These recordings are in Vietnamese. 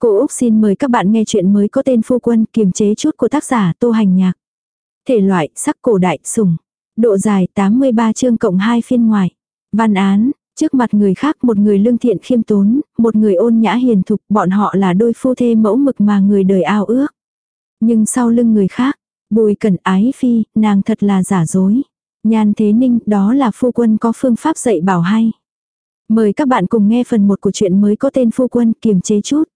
Cô Úc xin mời các bạn nghe chuyện mới có tên Phu Quân kiềm chế chút của tác giả Tô Hành Nhạc. Thể loại, sắc cổ đại, sủng. Độ dài 83 chương cộng 2 phiên ngoài. Văn án, trước mặt người khác một người lương thiện khiêm tốn, một người ôn nhã hiền thục, bọn họ là đôi phu thê mẫu mực mà người đời ao ước. Nhưng sau lưng người khác, bùi cẩn ái phi, nàng thật là giả dối. Nhan thế ninh, đó là phu quân có phương pháp dạy bảo hay. Mời các bạn cùng nghe phần 1 của chuyện mới có tên phu quân kiềm chế chút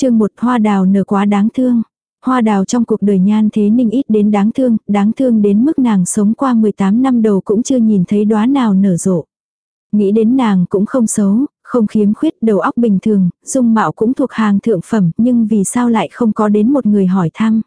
chương một hoa đào nở quá đáng thương. Hoa đào trong cuộc đời nhan thế ninh ít đến đáng thương, đáng thương đến mức nàng sống qua 18 năm đầu cũng chưa nhìn thấy đóa nào nở rộ. Nghĩ đến nàng cũng không xấu, không khiếm khuyết đầu óc bình thường, dung mạo cũng thuộc hàng thượng phẩm nhưng vì sao lại không có đến một người hỏi thăm.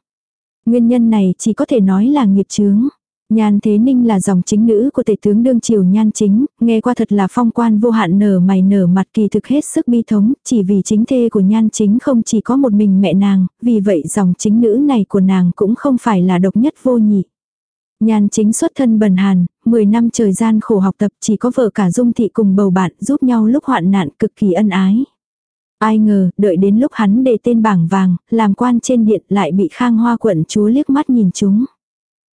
Nguyên nhân này chỉ có thể nói là nghiệp chướng. Nhan Thế Ninh là dòng chính nữ của tể tướng đương triều Nhan Chính, nghe qua thật là phong quan vô hạn nở mày nở mặt kỳ thực hết sức bi thống, chỉ vì chính thê của Nhan Chính không chỉ có một mình mẹ nàng, vì vậy dòng chính nữ này của nàng cũng không phải là độc nhất vô nhị. Nhan Chính xuất thân bần hàn, 10 năm trời gian khổ học tập chỉ có vợ cả Dung Thị cùng bầu bạn giúp nhau lúc hoạn nạn cực kỳ ân ái. Ai ngờ, đợi đến lúc hắn đề tên bảng vàng, làm quan trên điện lại bị khang hoa quận chúa liếc mắt nhìn chúng.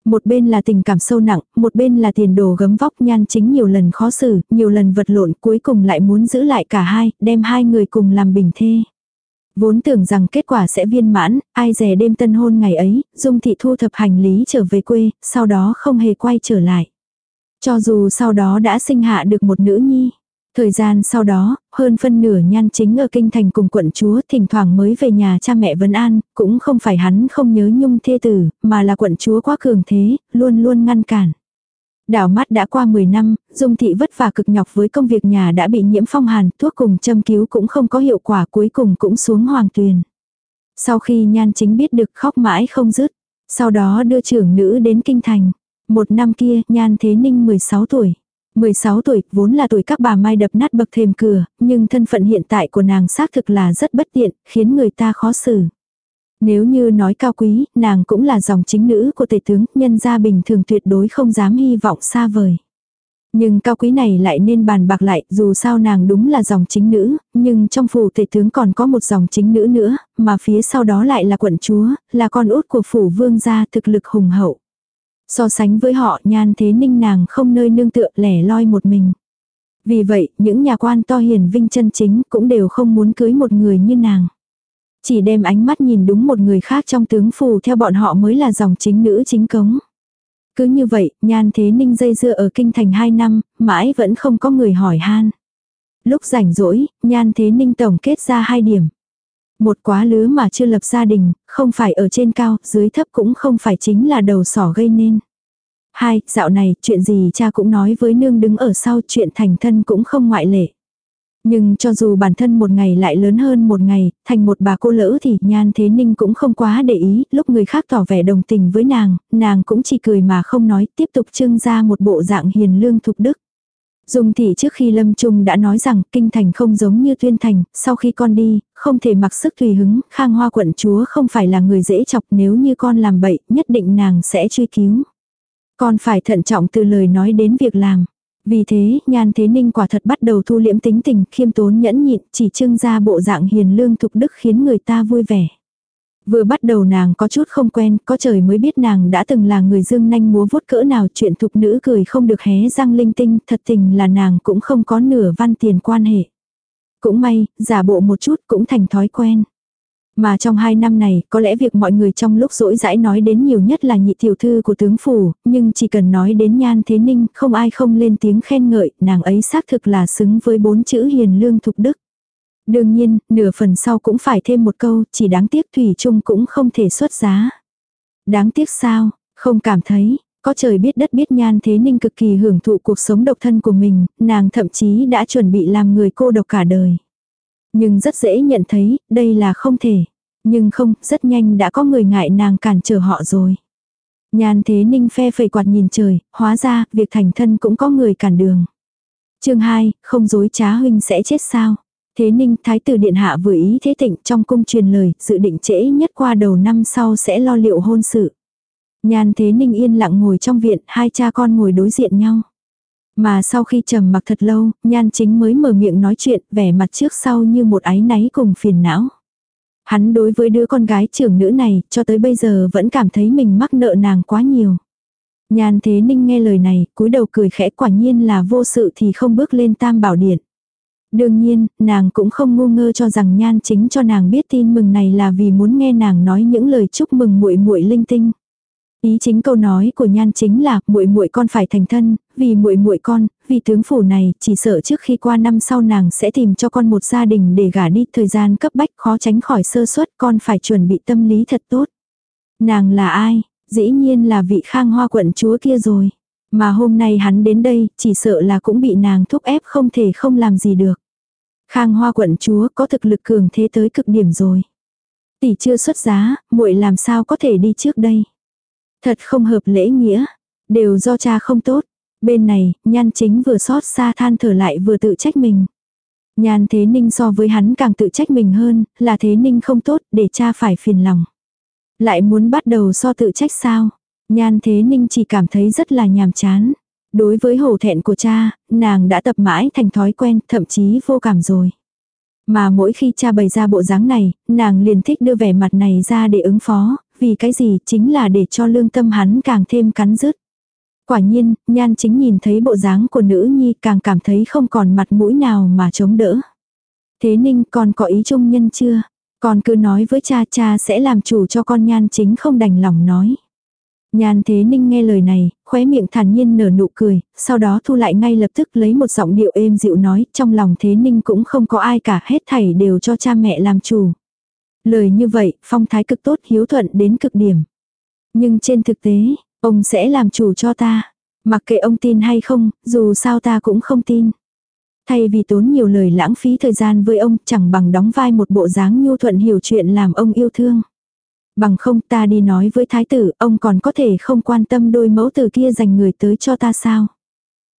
Một bên là tình cảm sâu nặng, một bên là tiền đồ gấm vóc nhan chính nhiều lần khó xử, nhiều lần vật lộn cuối cùng lại muốn giữ lại cả hai, đem hai người cùng làm bình thê. Vốn tưởng rằng kết quả sẽ viên mãn, ai dè đêm tân hôn ngày ấy, Dung Thị thu thập hành lý trở về quê, sau đó không hề quay trở lại. Cho dù sau đó đã sinh hạ được một nữ nhi. Thời gian sau đó, hơn phân nửa nhan chính ở kinh thành cùng quận chúa thỉnh thoảng mới về nhà cha mẹ Vân An, cũng không phải hắn không nhớ nhung thê tử, mà là quận chúa quá cường thế, luôn luôn ngăn cản. Đảo mắt đã qua 10 năm, Dung Thị vất vả cực nhọc với công việc nhà đã bị nhiễm phong hàn, thuốc cùng châm cứu cũng không có hiệu quả cuối cùng cũng xuống hoàng tuyền. Sau khi nhan chính biết được khóc mãi không dứt, sau đó đưa trưởng nữ đến kinh thành. Một năm kia, nhan thế ninh 16 tuổi. 16 tuổi, vốn là tuổi các bà mai đập nát bậc thềm cửa, nhưng thân phận hiện tại của nàng xác thực là rất bất tiện, khiến người ta khó xử. Nếu như nói cao quý, nàng cũng là dòng chính nữ của tể tướng, nhân gia bình thường tuyệt đối không dám hy vọng xa vời. Nhưng cao quý này lại nên bàn bạc lại, dù sao nàng đúng là dòng chính nữ, nhưng trong phủ tể tướng còn có một dòng chính nữ nữa, mà phía sau đó lại là quận chúa, là con út của phủ vương gia thực lực hùng hậu. So sánh với họ nhan thế ninh nàng không nơi nương tựa lẻ loi một mình. Vì vậy, những nhà quan to hiền vinh chân chính cũng đều không muốn cưới một người như nàng. Chỉ đem ánh mắt nhìn đúng một người khác trong tướng phù theo bọn họ mới là dòng chính nữ chính cống. Cứ như vậy, nhan thế ninh dây dưa ở kinh thành 2 năm, mãi vẫn không có người hỏi han. Lúc rảnh rỗi, nhan thế ninh tổng kết ra hai điểm. Một quá lứa mà chưa lập gia đình, không phải ở trên cao, dưới thấp cũng không phải chính là đầu sỏ gây nên. Hai, dạo này, chuyện gì cha cũng nói với nương đứng ở sau chuyện thành thân cũng không ngoại lệ. Nhưng cho dù bản thân một ngày lại lớn hơn một ngày, thành một bà cô lỡ thì nhan thế ninh cũng không quá để ý, lúc người khác tỏ vẻ đồng tình với nàng, nàng cũng chỉ cười mà không nói, tiếp tục trưng ra một bộ dạng hiền lương thục đức. Dung thị trước khi lâm trung đã nói rằng kinh thành không giống như tuyên thành, sau khi con đi, không thể mặc sức tùy hứng, khang hoa quận chúa không phải là người dễ chọc nếu như con làm bậy, nhất định nàng sẽ truy cứu. Con phải thận trọng từ lời nói đến việc làm. Vì thế, nhan thế ninh quả thật bắt đầu thu liễm tính tình, khiêm tốn nhẫn nhịn, chỉ trưng ra bộ dạng hiền lương thục đức khiến người ta vui vẻ. Vừa bắt đầu nàng có chút không quen, có trời mới biết nàng đã từng là người dương nanh múa vuốt cỡ nào chuyện thục nữ cười không được hé răng linh tinh, thật tình là nàng cũng không có nửa văn tiền quan hệ. Cũng may, giả bộ một chút cũng thành thói quen. Mà trong hai năm này, có lẽ việc mọi người trong lúc rỗi rãi nói đến nhiều nhất là nhị tiểu thư của tướng phủ, nhưng chỉ cần nói đến nhan thế ninh, không ai không lên tiếng khen ngợi, nàng ấy xác thực là xứng với bốn chữ hiền lương thục đức. Đương nhiên, nửa phần sau cũng phải thêm một câu, chỉ đáng tiếc Thủy Trung cũng không thể xuất giá. Đáng tiếc sao, không cảm thấy, có trời biết đất biết nhan thế ninh cực kỳ hưởng thụ cuộc sống độc thân của mình, nàng thậm chí đã chuẩn bị làm người cô độc cả đời. Nhưng rất dễ nhận thấy, đây là không thể. Nhưng không, rất nhanh đã có người ngại nàng cản trở họ rồi. Nhan thế ninh phe phẩy quạt nhìn trời, hóa ra, việc thành thân cũng có người cản đường. chương 2, không dối trá huynh sẽ chết sao. Thế ninh thái tử điện hạ vừa ý thế thịnh trong cung truyền lời, dự định trễ nhất qua đầu năm sau sẽ lo liệu hôn sự. Nhan thế ninh yên lặng ngồi trong viện, hai cha con ngồi đối diện nhau. Mà sau khi trầm mặc thật lâu, nhan chính mới mở miệng nói chuyện, vẻ mặt trước sau như một áy náy cùng phiền não. Hắn đối với đứa con gái trưởng nữ này, cho tới bây giờ vẫn cảm thấy mình mắc nợ nàng quá nhiều. Nhan Thế Ninh nghe lời này, cúi đầu cười khẽ quả nhiên là vô sự thì không bước lên tam bảo điện. Đương nhiên, nàng cũng không ngu ngơ cho rằng Nhan chính cho nàng biết tin mừng này là vì muốn nghe nàng nói những lời chúc mừng muội muội linh tinh. Ý chính câu nói của Nhan chính là muội muội con phải thành thân, vì muội muội con, vì tướng phủ này, chỉ sợ trước khi qua năm sau nàng sẽ tìm cho con một gia đình để gả đi, thời gian cấp bách khó tránh khỏi sơ suất, con phải chuẩn bị tâm lý thật tốt. Nàng là ai? Dĩ nhiên là vị khang hoa quận chúa kia rồi. Mà hôm nay hắn đến đây, chỉ sợ là cũng bị nàng thúc ép không thể không làm gì được. Khang hoa quận chúa có thực lực cường thế tới cực điểm rồi. Tỷ chưa xuất giá, muội làm sao có thể đi trước đây. Thật không hợp lễ nghĩa, đều do cha không tốt. Bên này, nhan chính vừa xót xa than thở lại vừa tự trách mình. Nhan thế ninh so với hắn càng tự trách mình hơn, là thế ninh không tốt để cha phải phiền lòng. Lại muốn bắt đầu so tự trách sao? Nhan thế ninh chỉ cảm thấy rất là nhàm chán. Đối với hổ thẹn của cha, nàng đã tập mãi thành thói quen, thậm chí vô cảm rồi. Mà mỗi khi cha bày ra bộ dáng này, nàng liền thích đưa vẻ mặt này ra để ứng phó, vì cái gì chính là để cho lương tâm hắn càng thêm cắn rứt. Quả nhiên, nhan chính nhìn thấy bộ dáng của nữ nhi càng cảm thấy không còn mặt mũi nào mà chống đỡ. Thế ninh con có ý chung nhân chưa? Con cứ nói với cha cha sẽ làm chủ cho con nhan chính không đành lòng nói. Nhan thế ninh nghe lời này, khóe miệng thản nhiên nở nụ cười, sau đó thu lại ngay lập tức lấy một giọng điệu êm dịu nói, trong lòng thế ninh cũng không có ai cả, hết thảy đều cho cha mẹ làm chủ. Lời như vậy, phong thái cực tốt hiếu thuận đến cực điểm. Nhưng trên thực tế, ông sẽ làm chủ cho ta. Mặc kệ ông tin hay không, dù sao ta cũng không tin. Thay vì tốn nhiều lời lãng phí thời gian với ông chẳng bằng đóng vai một bộ dáng nhu thuận hiểu chuyện làm ông yêu thương. Bằng không ta đi nói với thái tử, ông còn có thể không quan tâm đôi mẫu tử kia dành người tới cho ta sao.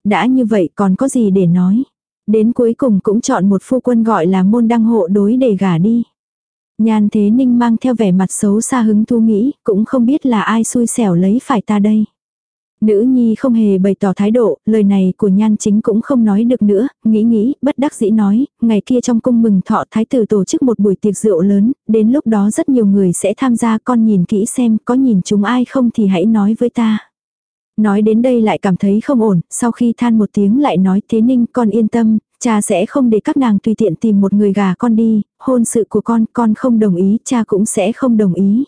Đã như vậy còn có gì để nói. Đến cuối cùng cũng chọn một phu quân gọi là môn đăng hộ đối để gả đi. Nhan thế ninh mang theo vẻ mặt xấu xa hứng thú nghĩ, cũng không biết là ai xui xẻo lấy phải ta đây. Nữ nhi không hề bày tỏ thái độ, lời này của nhan chính cũng không nói được nữa, nghĩ nghĩ, bất đắc dĩ nói, ngày kia trong cung mừng thọ thái tử tổ chức một buổi tiệc rượu lớn, đến lúc đó rất nhiều người sẽ tham gia con nhìn kỹ xem có nhìn chúng ai không thì hãy nói với ta. Nói đến đây lại cảm thấy không ổn, sau khi than một tiếng lại nói thế ninh con yên tâm, cha sẽ không để các nàng tùy tiện tìm một người gà con đi, hôn sự của con, con không đồng ý, cha cũng sẽ không đồng ý.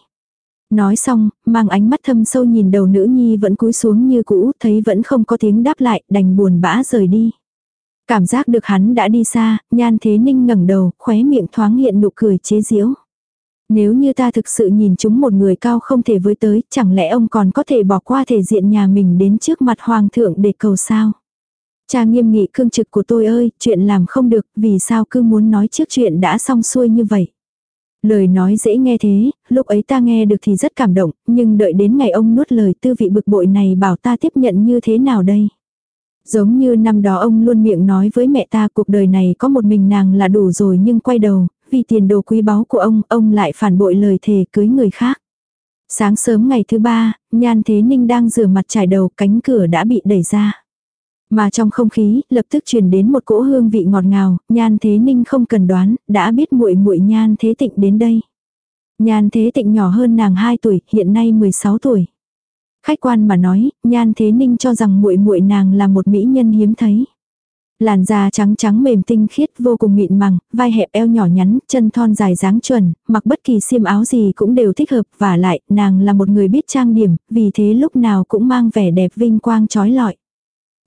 Nói xong, mang ánh mắt thâm sâu nhìn đầu nữ nhi vẫn cúi xuống như cũ, thấy vẫn không có tiếng đáp lại, đành buồn bã rời đi. Cảm giác được hắn đã đi xa, nhan thế ninh ngẩng đầu, khóe miệng thoáng hiện nụ cười chế giễu. Nếu như ta thực sự nhìn chúng một người cao không thể với tới, chẳng lẽ ông còn có thể bỏ qua thể diện nhà mình đến trước mặt hoàng thượng để cầu sao? Cha nghiêm nghị cương trực của tôi ơi, chuyện làm không được, vì sao cứ muốn nói trước chuyện đã xong xuôi như vậy? Lời nói dễ nghe thế, lúc ấy ta nghe được thì rất cảm động, nhưng đợi đến ngày ông nuốt lời tư vị bực bội này bảo ta tiếp nhận như thế nào đây? Giống như năm đó ông luôn miệng nói với mẹ ta cuộc đời này có một mình nàng là đủ rồi nhưng quay đầu, vì tiền đồ quý báu của ông, ông lại phản bội lời thề cưới người khác. Sáng sớm ngày thứ ba, Nhan Thế Ninh đang rửa mặt trải đầu, cánh cửa đã bị đẩy ra. Mà trong không khí, lập tức truyền đến một cỗ hương vị ngọt ngào, Nhan Thế Ninh không cần đoán, đã biết muội muội Nhan Thế Tịnh đến đây. Nhan Thế Tịnh nhỏ hơn nàng 2 tuổi, hiện nay 16 tuổi. Khách quan mà nói, Nhan Thế Ninh cho rằng muội muội nàng là một mỹ nhân hiếm thấy. Làn da trắng trắng mềm tinh khiết vô cùng mịn màng, vai hẹp eo nhỏ nhắn, chân thon dài dáng chuẩn, mặc bất kỳ xiêm áo gì cũng đều thích hợp và lại, nàng là một người biết trang điểm, vì thế lúc nào cũng mang vẻ đẹp vinh quang trói lọi.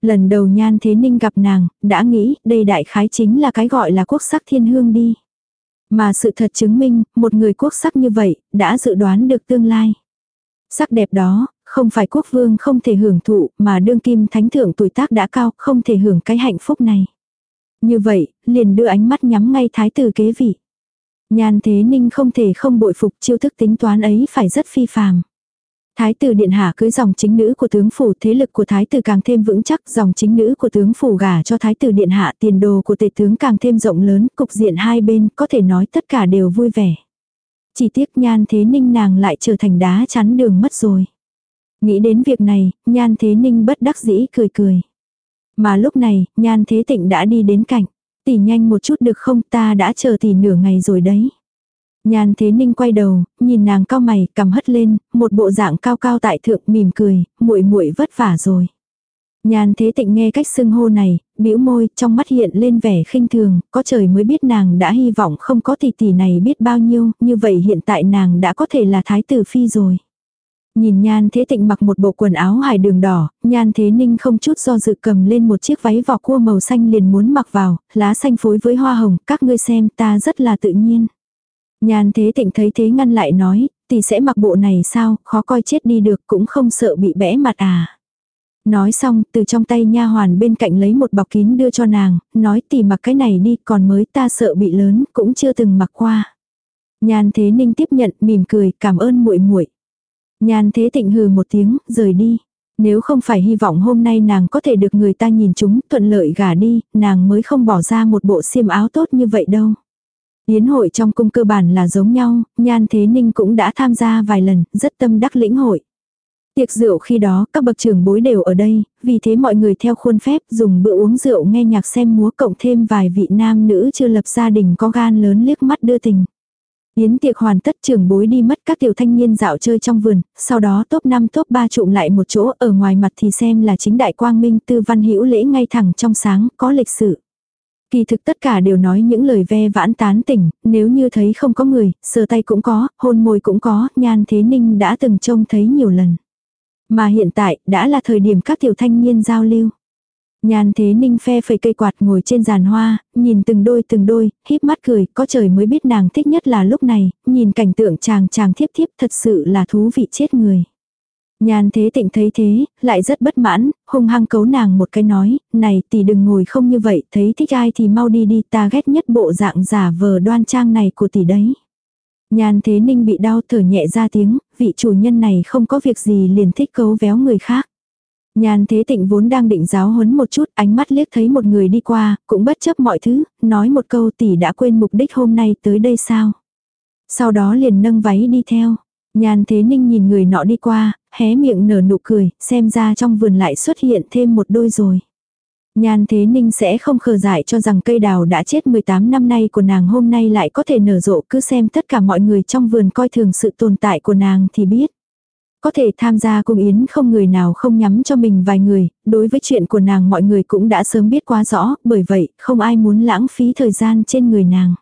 Lần đầu nhan thế ninh gặp nàng, đã nghĩ đây đại khái chính là cái gọi là quốc sắc thiên hương đi. Mà sự thật chứng minh, một người quốc sắc như vậy, đã dự đoán được tương lai. Sắc đẹp đó, không phải quốc vương không thể hưởng thụ, mà đương kim thánh thượng tuổi tác đã cao, không thể hưởng cái hạnh phúc này. Như vậy, liền đưa ánh mắt nhắm ngay thái tử kế vị. Nhan thế ninh không thể không bội phục chiêu thức tính toán ấy phải rất phi phàm. Thái tử điện hạ cưới dòng chính nữ của tướng phủ, thế lực của thái tử càng thêm vững chắc, dòng chính nữ của tướng phủ gả cho thái tử điện hạ, tiền đồ của tể tướng càng thêm rộng lớn, cục diện hai bên có thể nói tất cả đều vui vẻ. Chỉ tiếc nhan thế ninh nàng lại trở thành đá chắn đường mất rồi. Nghĩ đến việc này, nhan thế ninh bất đắc dĩ cười cười. Mà lúc này, nhan thế tịnh đã đi đến cạnh. Tỷ nhanh một chút được không ta đã chờ tỷ nửa ngày rồi đấy. Nhan Thế Ninh quay đầu, nhìn nàng cao mày, cầm hất lên, một bộ dạng cao cao tại thượng mỉm cười, muội muội vất vả rồi. Nhan Thế Tịnh nghe cách xưng hô này, bĩu môi, trong mắt hiện lên vẻ khinh thường, có trời mới biết nàng đã hy vọng không có tỷ tỷ này biết bao nhiêu, như vậy hiện tại nàng đã có thể là thái tử phi rồi. Nhìn Nhan Thế Tịnh mặc một bộ quần áo hải đường đỏ, Nhan Thế Ninh không chút do dự cầm lên một chiếc váy vỏ cua màu xanh liền muốn mặc vào, lá xanh phối với hoa hồng, các ngươi xem ta rất là tự nhiên. Nhan Thế Tịnh thấy thế ngăn lại nói, tỷ sẽ mặc bộ này sao, khó coi chết đi được cũng không sợ bị bẽ mặt à. Nói xong, từ trong tay nha hoàn bên cạnh lấy một bọc kín đưa cho nàng, nói tỷ mặc cái này đi, còn mới ta sợ bị lớn, cũng chưa từng mặc qua. Nhan Thế Ninh tiếp nhận, mỉm cười, cảm ơn muội muội. Nhan Thế Tịnh hừ một tiếng, rời đi. Nếu không phải hy vọng hôm nay nàng có thể được người ta nhìn chúng, thuận lợi gả đi, nàng mới không bỏ ra một bộ xiêm áo tốt như vậy đâu. Yến hội trong cung cơ bản là giống nhau, Nhan Thế Ninh cũng đã tham gia vài lần, rất tâm đắc lĩnh hội. Tiệc rượu khi đó các bậc trưởng bối đều ở đây, vì thế mọi người theo khuôn phép dùng bữa uống rượu nghe nhạc xem múa cộng thêm vài vị nam nữ chưa lập gia đình có gan lớn liếc mắt đưa tình. Yến tiệc hoàn tất trưởng bối đi mất các tiểu thanh niên dạo chơi trong vườn, sau đó top 5 top 3 trụm lại một chỗ ở ngoài mặt thì xem là chính đại quang minh tư văn hữu lễ ngay thẳng trong sáng, có lịch sự. Kỳ thực tất cả đều nói những lời ve vãn tán tỉnh, nếu như thấy không có người, sờ tay cũng có, hôn môi cũng có, nhan thế ninh đã từng trông thấy nhiều lần. Mà hiện tại, đã là thời điểm các tiểu thanh niên giao lưu. Nhan thế ninh phe phẩy cây quạt ngồi trên giàn hoa, nhìn từng đôi từng đôi, híp mắt cười, có trời mới biết nàng thích nhất là lúc này, nhìn cảnh tượng chàng chàng thiếp thiếp thật sự là thú vị chết người. Nhan thế tịnh thấy thế, lại rất bất mãn, hung hăng cấu nàng một cái nói, này tỷ đừng ngồi không như vậy, thấy thích ai thì mau đi đi, ta ghét nhất bộ dạng giả vờ đoan trang này của tỷ đấy. Nhan thế ninh bị đau thở nhẹ ra tiếng, vị chủ nhân này không có việc gì liền thích cấu véo người khác. Nhan thế tịnh vốn đang định giáo huấn một chút, ánh mắt liếc thấy một người đi qua, cũng bất chấp mọi thứ, nói một câu tỷ đã quên mục đích hôm nay tới đây sao. Sau đó liền nâng váy đi theo. Nhan thế ninh nhìn người nọ đi qua, hé miệng nở nụ cười, xem ra trong vườn lại xuất hiện thêm một đôi rồi. Nhan Thế Ninh sẽ không khờ dại cho rằng cây đào đã chết 18 năm nay của nàng hôm nay lại có thể nở rộ cứ xem tất cả mọi người trong vườn coi thường sự tồn tại của nàng thì biết. Có thể tham gia cung yến không người nào không nhắm cho mình vài người, đối với chuyện của nàng mọi người cũng đã sớm biết quá rõ, bởi vậy không ai muốn lãng phí thời gian trên người nàng.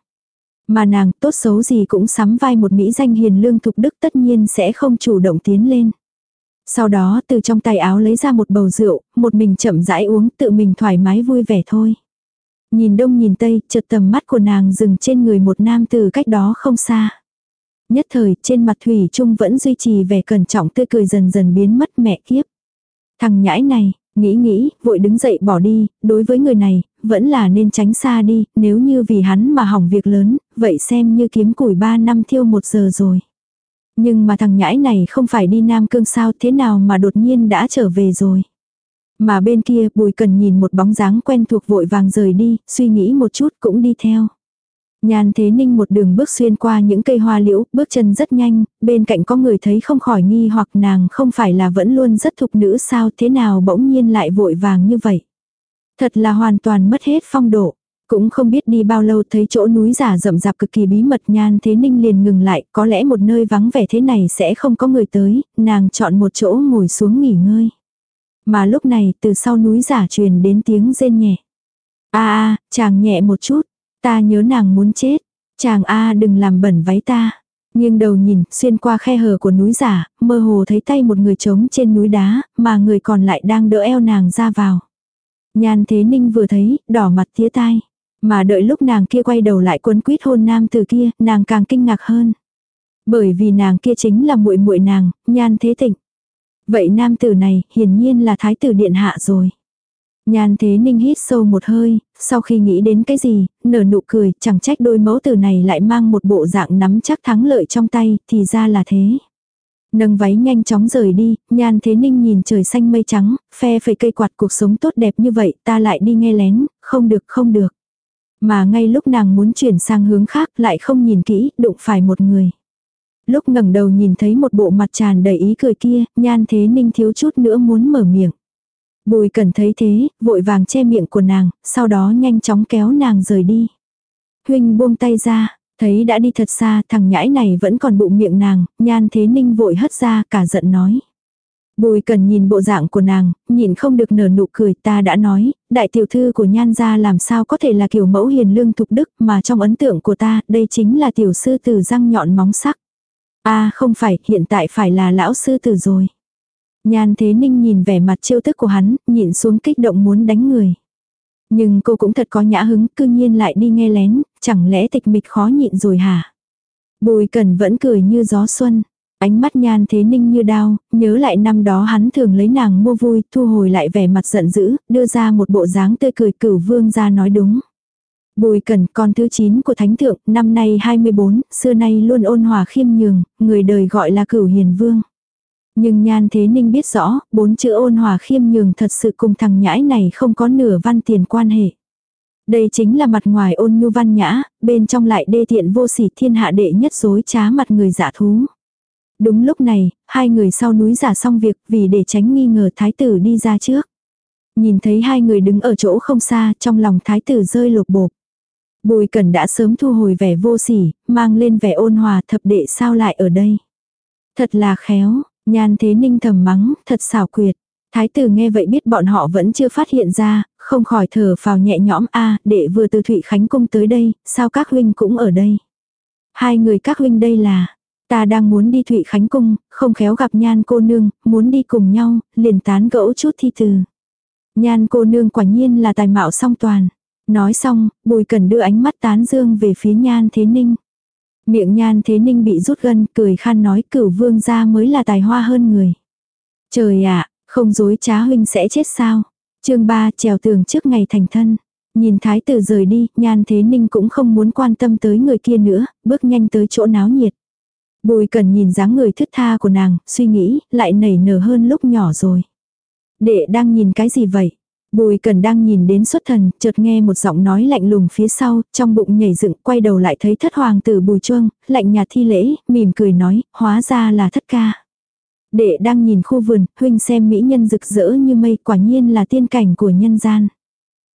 Mà nàng tốt xấu gì cũng sắm vai một mỹ danh hiền lương thục đức tất nhiên sẽ không chủ động tiến lên. Sau đó từ trong tay áo lấy ra một bầu rượu, một mình chậm rãi uống tự mình thoải mái vui vẻ thôi. Nhìn đông nhìn tây, chợt tầm mắt của nàng dừng trên người một nam từ cách đó không xa. Nhất thời trên mặt Thủy Trung vẫn duy trì vẻ cẩn trọng tươi cười dần dần biến mất mẹ kiếp. Thằng nhãi này, nghĩ nghĩ, vội đứng dậy bỏ đi, đối với người này, vẫn là nên tránh xa đi, nếu như vì hắn mà hỏng việc lớn, vậy xem như kiếm củi ba năm thiêu một giờ rồi. Nhưng mà thằng nhãi này không phải đi Nam Cương sao thế nào mà đột nhiên đã trở về rồi. Mà bên kia bùi cần nhìn một bóng dáng quen thuộc vội vàng rời đi, suy nghĩ một chút cũng đi theo. Nhan Thế Ninh một đường bước xuyên qua những cây hoa liễu, bước chân rất nhanh, bên cạnh có người thấy không khỏi nghi hoặc nàng không phải là vẫn luôn rất thục nữ sao thế nào bỗng nhiên lại vội vàng như vậy. Thật là hoàn toàn mất hết phong độ. Cũng không biết đi bao lâu thấy chỗ núi giả rậm rạp cực kỳ bí mật nhan thế ninh liền ngừng lại, có lẽ một nơi vắng vẻ thế này sẽ không có người tới, nàng chọn một chỗ ngồi xuống nghỉ ngơi. Mà lúc này từ sau núi giả truyền đến tiếng rên nhẹ. a a chàng nhẹ một chút, ta nhớ nàng muốn chết, chàng a đừng làm bẩn váy ta. Nhưng đầu nhìn, xuyên qua khe hở của núi giả, mơ hồ thấy tay một người trống trên núi đá, mà người còn lại đang đỡ eo nàng ra vào. Nhan thế ninh vừa thấy, đỏ mặt tía tai. Mà đợi lúc nàng kia quay đầu lại quấn quýt hôn nam từ kia, nàng càng kinh ngạc hơn. Bởi vì nàng kia chính là muội muội nàng, nhan thế tịnh. Vậy nam tử này, hiển nhiên là thái tử điện hạ rồi. Nhan thế ninh hít sâu một hơi, sau khi nghĩ đến cái gì, nở nụ cười, chẳng trách đôi mẫu tử này lại mang một bộ dạng nắm chắc thắng lợi trong tay, thì ra là thế. Nâng váy nhanh chóng rời đi, nhan thế ninh nhìn trời xanh mây trắng, phe phẩy cây quạt cuộc sống tốt đẹp như vậy, ta lại đi nghe lén, không được không được. Mà ngay lúc nàng muốn chuyển sang hướng khác lại không nhìn kỹ, đụng phải một người. Lúc ngẩng đầu nhìn thấy một bộ mặt tràn đầy ý cười kia, nhan thế ninh thiếu chút nữa muốn mở miệng. Bùi cần thấy thế, vội vàng che miệng của nàng, sau đó nhanh chóng kéo nàng rời đi. Huynh buông tay ra, Thấy đã đi thật xa, thằng nhãi này vẫn còn bụng miệng nàng, nhan thế ninh vội hất ra cả giận nói. Bùi cần nhìn bộ dạng của nàng, nhìn không được nở nụ cười ta đã nói, đại tiểu thư của nhan gia làm sao có thể là kiểu mẫu hiền lương thục đức mà trong ấn tượng của ta, đây chính là tiểu sư tử răng nhọn móng sắc. a à, không phải, hiện tại phải là lão sư tử rồi. Nhan thế ninh nhìn vẻ mặt trêu tức của hắn, nhịn xuống kích động muốn đánh người. Nhưng cô cũng thật có nhã hứng, cư nhiên lại đi nghe lén, chẳng lẽ tịch mịch khó nhịn rồi hả? Bùi cần vẫn cười như gió xuân. Ánh mắt nhan thế ninh như đao, nhớ lại năm đó hắn thường lấy nàng mua vui, thu hồi lại vẻ mặt giận dữ, đưa ra một bộ dáng tươi cười cửu vương ra nói đúng. Bùi cần con thứ 9 của thánh thượng, năm nay 24, xưa nay luôn ôn hòa khiêm nhường, người đời gọi là cửu hiền vương. Nhưng nhan thế ninh biết rõ, bốn chữ ôn hòa khiêm nhường thật sự cùng thằng nhãi này không có nửa văn tiền quan hệ. Đây chính là mặt ngoài ôn nhu văn nhã, bên trong lại đê tiện vô sỉ thiên hạ đệ nhất dối trá mặt người giả thú. Đúng lúc này, hai người sau núi giả xong việc vì để tránh nghi ngờ thái tử đi ra trước. Nhìn thấy hai người đứng ở chỗ không xa, trong lòng thái tử rơi lột bột. Bùi cẩn đã sớm thu hồi vẻ vô sỉ, mang lên vẻ ôn hòa thập đệ sao lại ở đây. Thật là khéo, nhan thế ninh thầm mắng, thật xảo quyệt. Thái tử nghe vậy biết bọn họ vẫn chưa phát hiện ra, không khỏi thở phào nhẹ nhõm a đệ vừa từ Thụy Khánh Cung tới đây, sao các huynh cũng ở đây. Hai người các huynh đây là, ta đang muốn đi Thụy Khánh Cung, không khéo gặp nhan cô nương, muốn đi cùng nhau, liền tán gẫu chút thi từ. Nhan cô nương quả nhiên là tài mạo song toàn. Nói xong, bùi cần đưa ánh mắt tán dương về phía nhan thế ninh. Miệng nhan thế ninh bị rút gân, cười khan nói cửu vương gia mới là tài hoa hơn người. Trời ạ, không dối trá huynh sẽ chết sao. chương 3 trèo tường trước ngày thành thân. Nhìn thái tử rời đi, nhan thế ninh cũng không muốn quan tâm tới người kia nữa, bước nhanh tới chỗ náo nhiệt. Bùi cần nhìn dáng người thức tha của nàng, suy nghĩ, lại nảy nở hơn lúc nhỏ rồi. Đệ đang nhìn cái gì vậy? Bùi cần đang nhìn đến xuất thần, chợt nghe một giọng nói lạnh lùng phía sau, trong bụng nhảy dựng, quay đầu lại thấy thất hoàng tử bùi chuông, lạnh nhạt thi lễ, mỉm cười nói, hóa ra là thất ca. Đệ đang nhìn khu vườn, huynh xem mỹ nhân rực rỡ như mây quả nhiên là tiên cảnh của nhân gian.